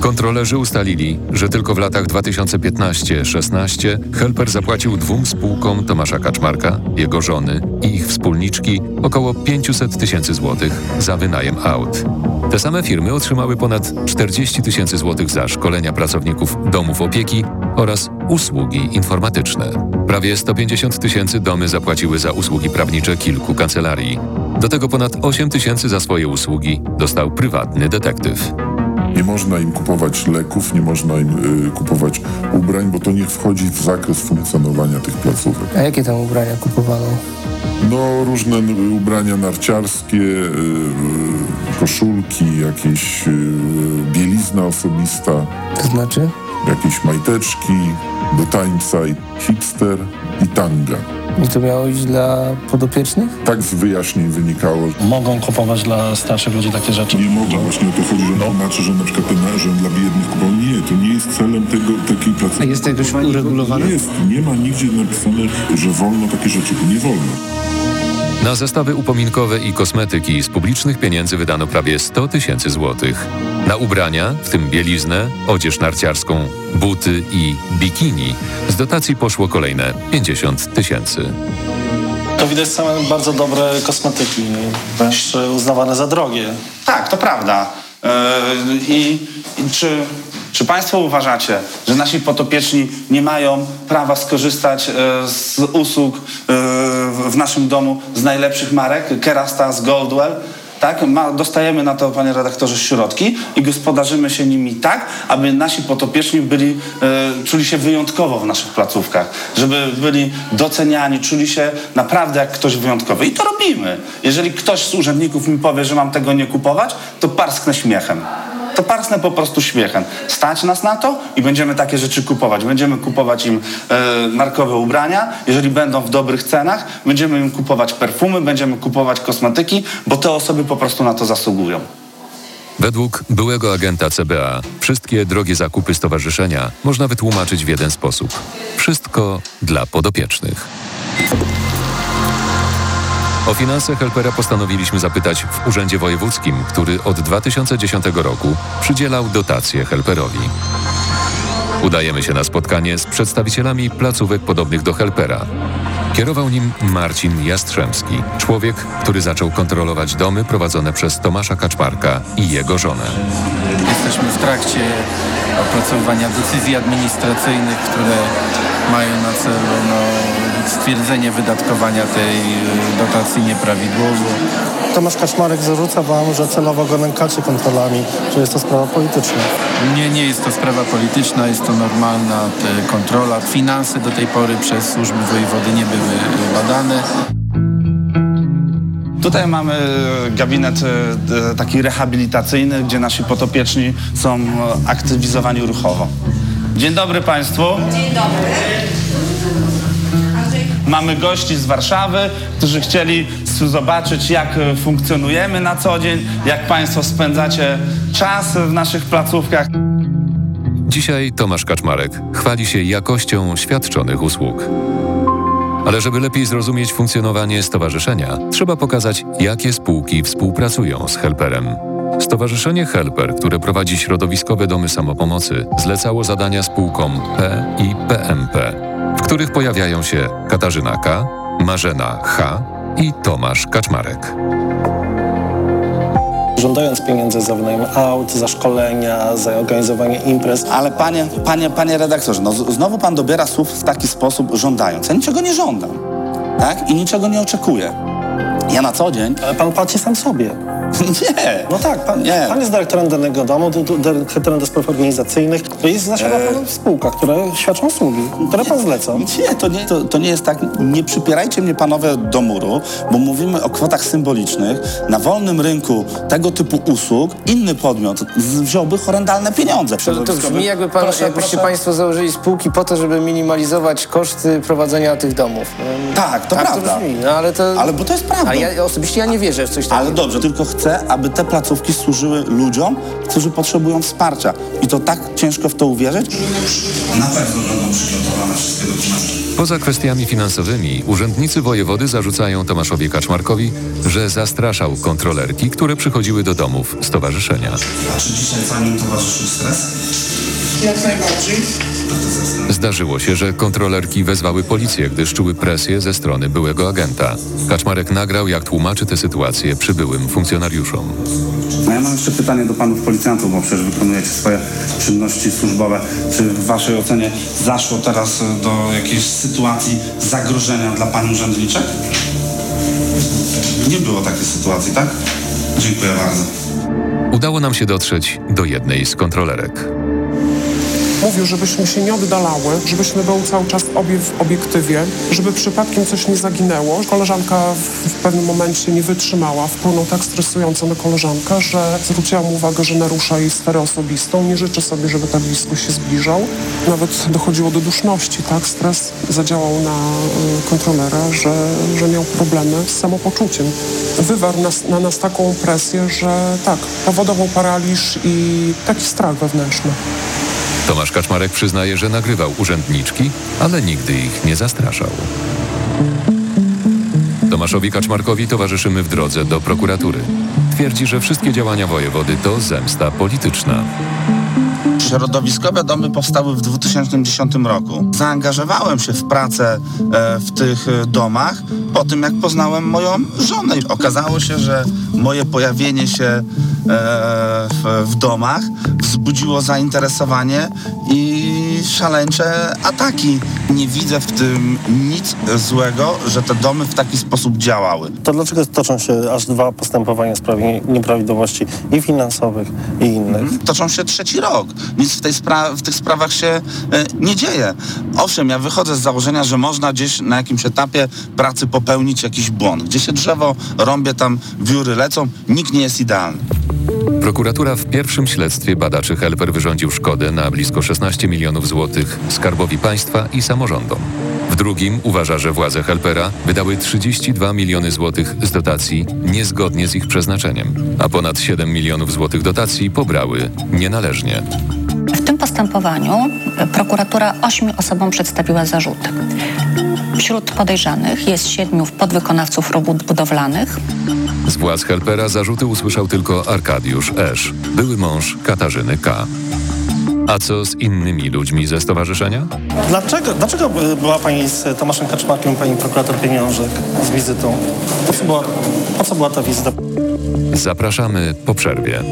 Kontrolerzy ustalili, że tylko w latach 2015-16 Helper zapłacił dwóm spółkom Tomasza Kaczmarka, jego żony i ich wspólniczki około 500 tysięcy złotych za wynajem aut. Te same firmy otrzymały ponad 40 tysięcy złotych za szkolenia pracowników domów opieki oraz usługi informatyczne. Prawie 150 tysięcy domy zapłaciły za usługi prawnicze kilku kancelarii. Do tego ponad 8 tysięcy za swoje usługi dostał prywatny detektyw. Nie można im kupować leków, nie można im y, kupować ubrań, bo to nie wchodzi w zakres funkcjonowania tych placówek. A jakie tam ubrania kupowano? No, różne n- ubrania narciarskie, y, y, koszulki, jakieś y, bielizna osobista, To znaczy? jakieś majteczki do tańca i hipster. I tanga. I to miało iść dla podopiecznych? Tak z wyjaśnień wynikało. Mogą kupować dla starszych ludzi takie rzeczy? Nie mogą, właśnie o to chodzi, że no. znaczy, że na przykład ten że dla biednych kupował. Nie, to nie jest celem tego, takiej placówki. A jest to jakoś uregulowane? Jest, nie ma nigdzie napisane, że wolno takie rzeczy, nie wolno. Na zestawy upominkowe i kosmetyki z publicznych pieniędzy wydano prawie 100 tysięcy złotych. Na ubrania, w tym bieliznę, odzież narciarską, buty i bikini, z dotacji poszło kolejne 50 tysięcy. To widać same bardzo dobre kosmetyki, wręcz uznawane za drogie. Tak, to prawda. Yy, I, i czy, czy Państwo uważacie, że nasi potopieczni nie mają prawa skorzystać e, z usług e, w naszym domu z najlepszych marek? Kerastas, Goldwell? Tak? Ma, dostajemy na to, panie redaktorze, środki i gospodarzymy się nimi tak, aby nasi potopieczni byli, e, czuli się wyjątkowo w naszych placówkach, żeby byli doceniani, czuli się naprawdę jak ktoś wyjątkowy. I to robimy. Jeżeli ktoś z urzędników mi powie, że mam tego nie kupować, to parsknę śmiechem. To parsknę po prostu śmiechem. Stać nas na to i będziemy takie rzeczy kupować. Będziemy kupować im e, markowe ubrania, jeżeli będą w dobrych cenach. Będziemy im kupować perfumy, będziemy kupować kosmetyki, bo te osoby po prostu na to zasługują. Według byłego agenta CBA wszystkie drogie zakupy stowarzyszenia można wytłumaczyć w jeden sposób. Wszystko dla podopiecznych. O finanse helpera postanowiliśmy zapytać w Urzędzie Wojewódzkim, który od 2010 roku przydzielał dotacje helperowi. Udajemy się na spotkanie z przedstawicielami placówek podobnych do helpera. Kierował nim Marcin Jastrzębski, człowiek, który zaczął kontrolować domy prowadzone przez Tomasza Kaczmarka i jego żonę. Jesteśmy w trakcie opracowywania decyzji administracyjnych, które mają na celu no, stwierdzenie wydatkowania tej y, dotacji nieprawidłowo. Tomasz Kaczmarek zarzuca wam, że celowo go nękacie kontrolami, że jest to sprawa polityczna. Nie, nie jest to sprawa polityczna, jest to normalna e, kontrola. Finanse do tej pory przez służby wojewody nie były y, badane. Tutaj mamy e, gabinet e, taki rehabilitacyjny, gdzie nasi potopieczni są e, aktywizowani ruchowo. Dzień dobry Państwu. Dzień dobry. Mamy gości z Warszawy, którzy chcieli zobaczyć, jak e, funkcjonujemy na co dzień, jak Państwo spędzacie czas w naszych placówkach. Dzisiaj Tomasz Kaczmarek chwali się jakością świadczonych usług. Ale żeby lepiej zrozumieć funkcjonowanie stowarzyszenia, trzeba pokazać, jakie spółki współpracują z Helperem. Stowarzyszenie Helper, które prowadzi środowiskowe domy samopomocy, zlecało zadania spółkom P i PMP, w których pojawiają się Katarzyna K., Marzena H. i Tomasz Kaczmarek. Żądając pieniędzy za wynajem aut, za szkolenia, za organizowanie imprez. Ale panie, panie, panie redaktorze, no znowu pan dobiera słów w taki sposób żądając. Ja niczego nie żądam, tak? I niczego nie oczekuję. Ja na co dzień... Ale pan płaci sam sobie. Nie. No tak, pan, Nie. pan jest dyrektorem danego domu, dy- dy- dyrektorem do spraw organizacyjnych. To jest zasiada Eee. pan w spółkach, które świadczą usługi, które pan zleca. Nie, to nie, to, to nie jest tak. Nie przypierajcie mnie panowie do muru, bo mówimy o kwotach symbolicznych. Na wolnym rynku tego typu usług inny podmiot z- wziąłby horrendalne pieniądze. To, to brzmi jakby pan, Proszę, jakbyście proszę. państwo założyli spółki po to, żeby minimalizować koszty prowadzenia tych domów. No, Tak, to tak prawda. to brzmi, no ale to... Ale bo to jest prawda. Ale ja osobiście ja nie wierzę w coś takiego. Ale dobrze, tylko chcę, aby te placówki służyły ludziom, którzy potrzebują wsparcia. I to tak ciężko w to uwierzyć? Na pewno będą przygotowane wszystkie dokumenty. Poza kwestiami finansowymi, urzędnicy wojewody zarzucają Tomaszowi Kaczmarkowi, że zastraszał kontrolerki, które przychodziły do domów stowarzyszenia. A czy dzisiaj paniom towarzyszył stres? Jak najbardziej. Zdarzyło się, że kontrolerki wezwały policję, gdyż czuły presję ze strony byłego agenta. Kaczmarek nagrał, jak tłumaczy tę sytuację przybyłym funkcjonariuszom. No ja mam jeszcze pytanie do panów policjantów, bo przecież wykonujecie swoje czynności służbowe. Czy w waszej ocenie zaszło teraz e, do jakiejś sytuacji zagrożenia dla pani urzędniczek? Nie było takiej sytuacji, tak? Dziękuję bardzo. Udało nam się dotrzeć do jednej z kontrolerek. Mówił, żebyśmy się nie oddalały, żebyśmy były cały czas obie w obiektywie, żeby przypadkiem coś nie zaginęło. Koleżanka w, w pewnym momencie nie wytrzymała, wpłynął tak stresująco na koleżankę, że zwróciłam uwagę, że narusza jej sferę osobistą. Nie życzę sobie, żeby tak blisko się zbliżał. Nawet dochodziło do duszności, tak? Stres zadziałał na y, kontrolera, że, że miał problemy z samopoczuciem. Wywarł nas, na nas taką presję, że tak, powodował paraliż i taki strach wewnętrzny. Tomasz Kaczmarek przyznaje, że nagrywał urzędniczki, ale nigdy ich nie zastraszał. Tomaszowi Kaczmarkowi towarzyszymy w drodze do prokuratury. Twierdzi, że wszystkie działania wojewody to zemsta polityczna. Środowiskowe domy powstały w 2010 roku. Zaangażowałem się w pracę e, w tych e, domach po tym, jak poznałem moją żonę. Okazało się, że moje pojawienie się e, w domach wzbudziło zainteresowanie i szaleńcze ataki. Nie widzę w tym nic złego, że te domy w taki sposób działały. To dlaczego toczą się aż dwa postępowania w sprawie nieprawidłowości i finansowych, i innych? Toczą się trzeci rok. Nic w, tej spra- w tych sprawach się e, nie dzieje. Owszem, ja wychodzę z założenia, że można gdzieś na jakimś etapie pracy popełnić jakiś błąd. Gdzie się drzewo rąbie, tam wióry lecą. Nikt nie jest idealny. Prokuratura w pierwszym śledztwie bada, czy Helper wyrządził szkodę na blisko 16 milionów złotych Skarbowi Państwa i samorządom. W drugim uważa, że władze Helpera wydały 32 miliony złotych z dotacji niezgodnie z ich przeznaczeniem, a ponad 7 milionów złotych dotacji pobrały nienależnie. W tym postępowaniu prokuratura ośmiu osobom przedstawiła zarzuty. Wśród podejrzanych jest siedmiu podwykonawców robót budowlanych, Z władz Helpera zarzuty usłyszał tylko Arkadiusz Esz, były mąż Katarzyny K. A co z innymi ludźmi ze stowarzyszenia? Dlaczego, dlaczego była pani z Tomaszem Kaczmarkiem, pani prokurator Pieniążek z wizytą? Po co była, po co była ta wizyta? Zapraszamy po przerwie.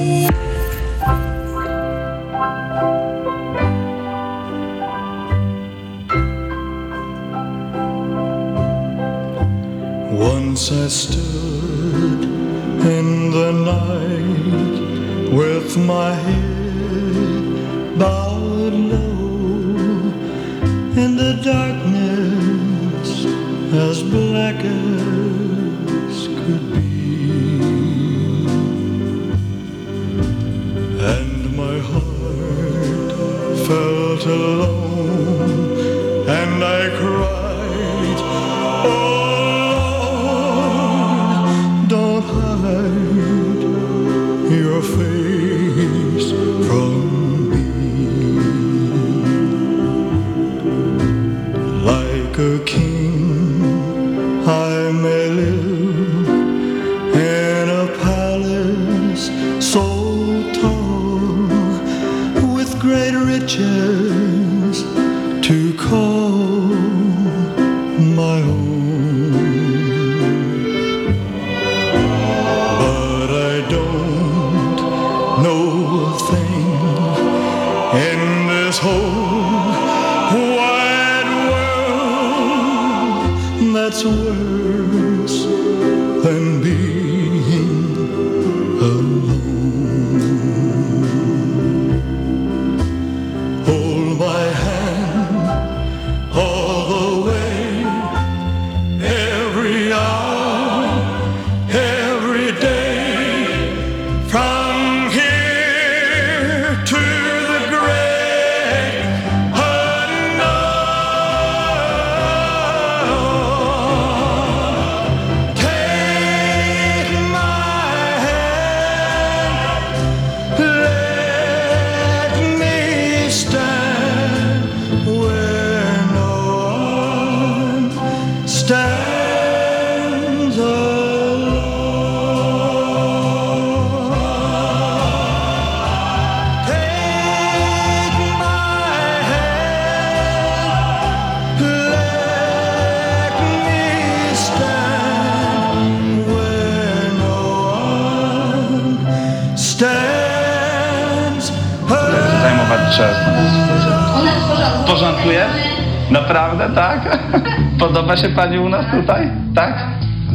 Once I stood in the night with my head bowed low in the darkness as black as could be. And my heart felt alone and I cried, your face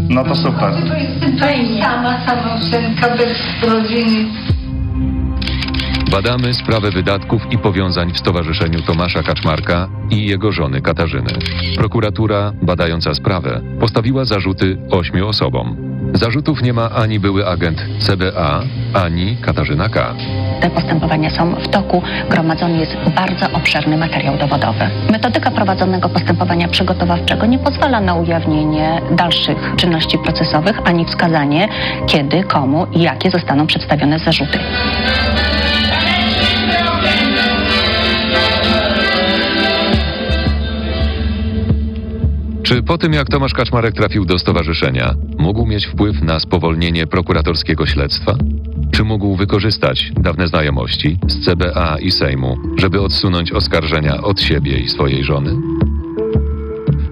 No to super. Fajnie. Sama, samoszenka bez rodziny. Badamy sprawę wydatków i powiązań w Stowarzyszeniu Tomasza Kaczmarka i jego żony Katarzyny. Prokuratura, badająca sprawę, postawiła zarzuty ośmiu osobom. Zarzutów nie ma ani były agent CBA, ani Katarzyna K. Te postępowania są w toku, gromadzony jest bardzo obszerny materiał dowodowy. Metodyka prowadzonego postępowania przygotowawczego nie pozwala na ujawnienie dalszych czynności procesowych ani wskazanie, kiedy, komu i jakie zostaną przedstawione zarzuty. Czy po tym, jak Tomasz Kaczmarek trafił do stowarzyszenia, mógł mieć wpływ na spowolnienie prokuratorskiego śledztwa? Czy mógł wykorzystać dawne znajomości z CBA i Sejmu, żeby odsunąć oskarżenia od siebie i swojej żony?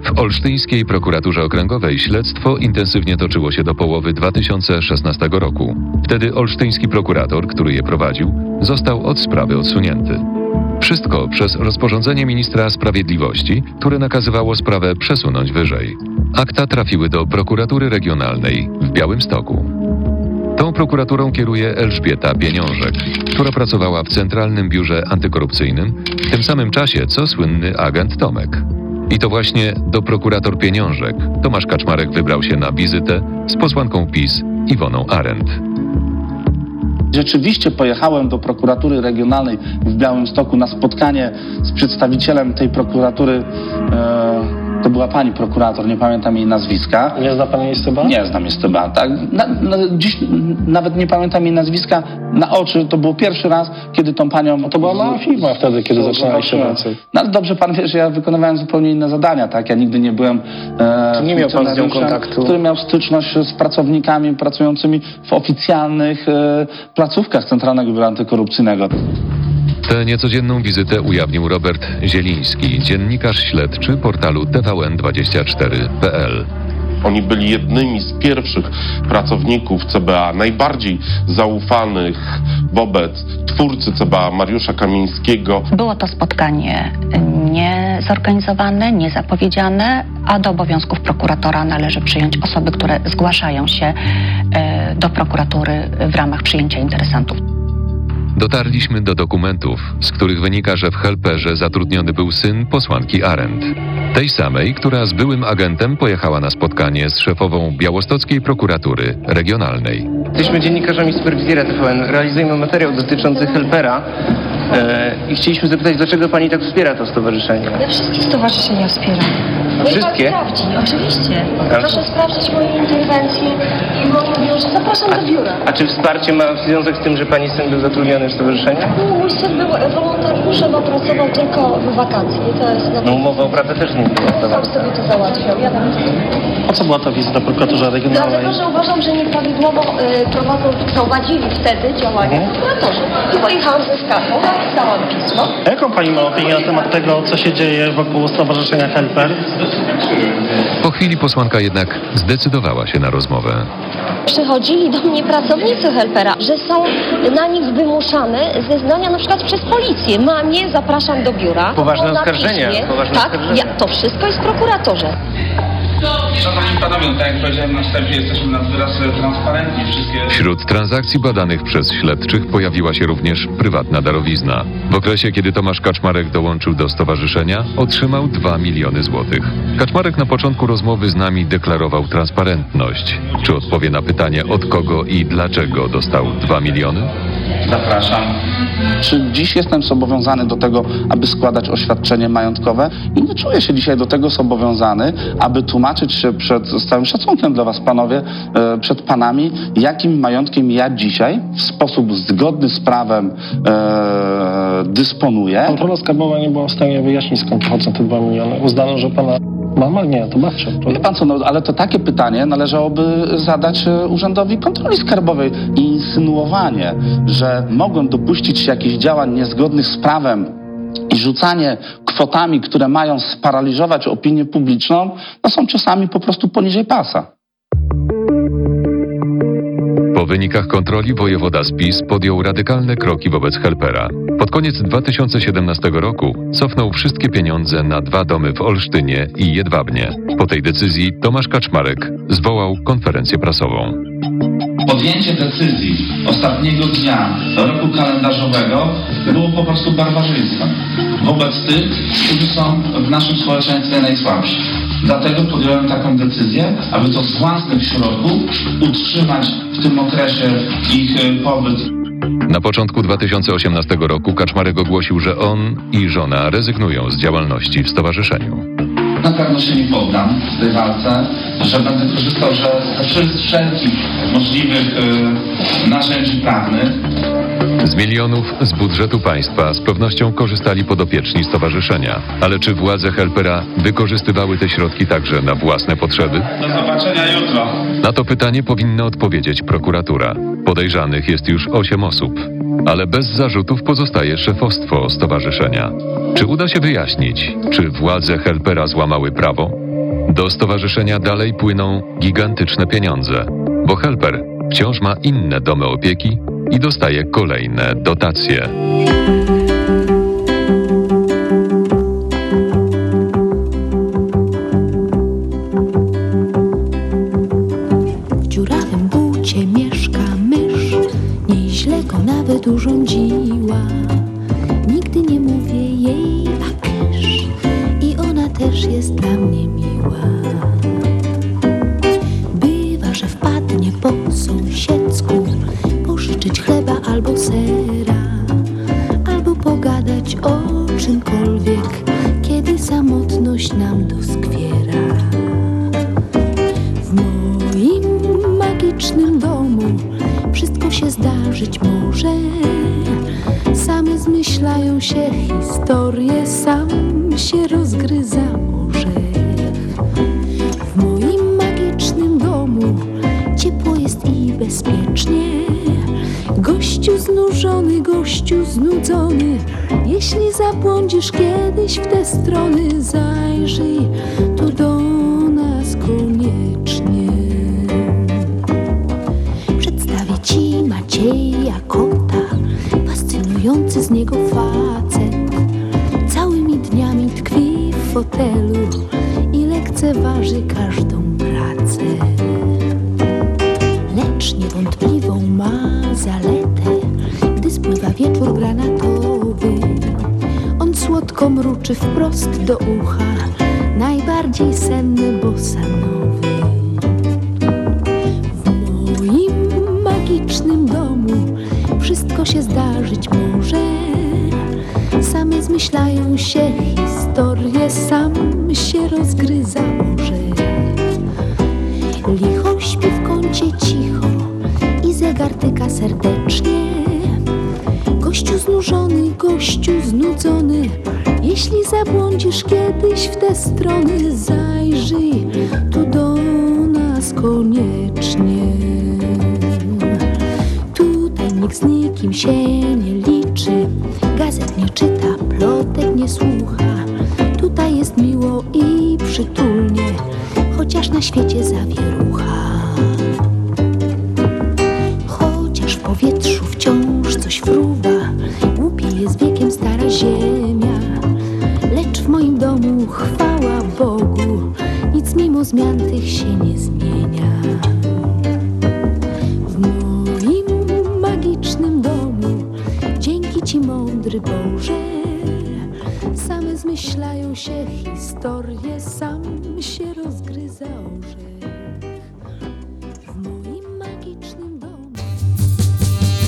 W olsztyńskiej prokuraturze okręgowej śledztwo intensywnie toczyło się do połowy 2016 roku. Wtedy olsztyński prokurator, który je prowadził, został od sprawy odsunięty. Wszystko przez rozporządzenie ministra sprawiedliwości, które nakazywało sprawę przesunąć wyżej. Akta trafiły do prokuratury regionalnej w Białymstoku. Tą prokuraturą kieruje Elżbieta Pieniążek, która pracowała w Centralnym Biurze Antykorupcyjnym w tym samym czasie co słynny agent Tomek. I to właśnie do prokurator Pieniążek Tomasz Kaczmarek wybrał się na wizytę z posłanką PiS Iwoną Arendt. Rzeczywiście pojechałem do prokuratury regionalnej w Białymstoku na spotkanie z przedstawicielem tej prokuratury. E, to była pani prokurator, nie pamiętam jej nazwiska. Nie zna pani Esteban? Nie znam Esteban, tak. Na, na, dziś nawet nie pamiętam jej nazwiska na oczy. To był pierwszy raz, kiedy tą panią... No To była mała firma wtedy, kiedy zaczynaliście pracę. No ale dobrze pan wie, że ja wykonywałem zupełnie inne zadania, tak? Ja nigdy nie byłem... E, Czy nie miał pan z nią kontaktu? Który miał styczność z pracownikami pracującymi w oficjalnych e, placówkach Centralnego Biura Antykorupcyjnego. Tę niecodzienną wizytę ujawnił Robert Zieliński, dziennikarz śledczy portalu tvn24.pl. Oni byli jednymi z pierwszych pracowników CBA, najbardziej zaufanych wobec twórcy CBA Mariusza Kamińskiego. Było to spotkanie niezorganizowane, niezapowiedziane, a do obowiązków prokuratora należy przyjąć osoby, które zgłaszają się e, do prokuratury w ramach przyjęcia interesantów. Dotarliśmy do dokumentów, z których wynika, że w Helperze zatrudniony był syn posłanki Arendt. Tej samej, która z byłym agentem pojechała na spotkanie z szefową białostockiej prokuratury regionalnej. Jesteśmy dziennikarzami Superwizjera TVN. Realizujemy materiał dotyczący Helpera e, i chcieliśmy zapytać, dlaczego pani tak wspiera to stowarzyszenie? Ja wszystkie stowarzyszenia wspieram. Wszystkie? Pan sprawdzi, oczywiście. Tak. Proszę sprawdzić moje interwencje w moim biurze. Zapraszam do biura. A czy wsparcie ma związek z tym, że pani syn był zatrudniony w stowarzyszeniu? Nie, mój syn był wolontariuszem, a pracował tylko w wakacje. To jest na No umowę o pracę też nie było. Sam sobie to załatwiał. Ja tam Po co była ta wizyta w prokuraturze regionalnej? Dlatego, że uważam, że nieprawidłowo y, prowadzą, prowadzili wtedy działania prokuratorzy. I pojechałam ze skargą, napisałam pismo. A Jaką pani ma opinię na temat tego, co się dzieje wokół Stowarzyszenia Helper? Po chwili posłanka jednak zdecydowała się na rozmowę. Przychodzili do mnie pracownicy Helpera, że są na nich wymuszane zeznania na przykład przez policję. Mamie zapraszam do biura. Poważne Po oskarżenia, napiśmie. poważne tak. Ja, to wszystko jest w prokuratorze. Szanowni panowie, no tak jak powiedziałem na wstępie, jesteśmy nad wyraz transparentni. Wszystkie Wśród transakcji badanych przez śledczych pojawiła się również prywatna darowizna. W okresie, kiedy Tomasz Kaczmarek dołączył do stowarzyszenia, otrzymał 2 miliony złotych. Kaczmarek na początku rozmowy z nami deklarował transparentność. Czy odpowie na pytanie od kogo i dlaczego dostał 2 miliony? Zapraszam. Czy dziś jestem zobowiązany do tego, aby składać oświadczenie majątkowe? I nie czuję się dzisiaj do tego zobowiązany, aby tłumaczyć się przed, z całym szacunkiem dla Was, panowie, e, przed panami, jakim majątkiem ja dzisiaj w sposób zgodny z prawem e, dysponuję. Kontrola skarbowa nie była w stanie wyjaśnić, skąd pochodzą te dwa miliony. Uznano, że pana mama? Nie, to babcia. Wie pan co, no, ale to takie pytanie należałoby zadać e, Urzędowi Kontroli Skarbowej. I insynuowanie, że mogłem dopuścić się jakichś działań niezgodnych z prawem i rzucanie kwotami, które mają sparaliżować opinię publiczną, no są czasami po prostu poniżej pasa. Po wynikach kontroli wojewoda z PiS podjął radykalne kroki wobec Helpera. Pod koniec 2017 roku cofnął wszystkie pieniądze na dwa domy w Olsztynie i Jedwabnie. Po tej decyzji Tomasz Kaczmarek zwołał konferencję prasową. Podjęcie decyzji ostatniego dnia roku kalendarzowego było po prostu barbarzyństwem wobec tych, którzy są w naszym społeczeństwie najsłabsi. Dlatego podjąłem taką decyzję, aby to z własnych środków utrzymać w tym okresie ich e, pobyt Na początku 2018 roku Kaczmarek ogłosił, że on i żona rezygnują z działalności w stowarzyszeniu. Na pewno się nie poddam w tej walce, że będę korzystał że ze wszelkich możliwych y, narzędzi prawnych. Z milionów z budżetu państwa z pewnością korzystali podopieczni stowarzyszenia. Ale czy władze Helpera wykorzystywały te środki także na własne potrzeby? Do zobaczenia jutro. Na to pytanie powinna odpowiedzieć prokuratura. Podejrzanych jest już 8 osób, ale bez zarzutów pozostaje szefostwo stowarzyszenia. Czy uda się wyjaśnić, czy władze Helpera złamały prawo? Do stowarzyszenia dalej płyną gigantyczne pieniądze, bo Helper wciąż ma inne domy opieki i dostaje kolejne dotacje.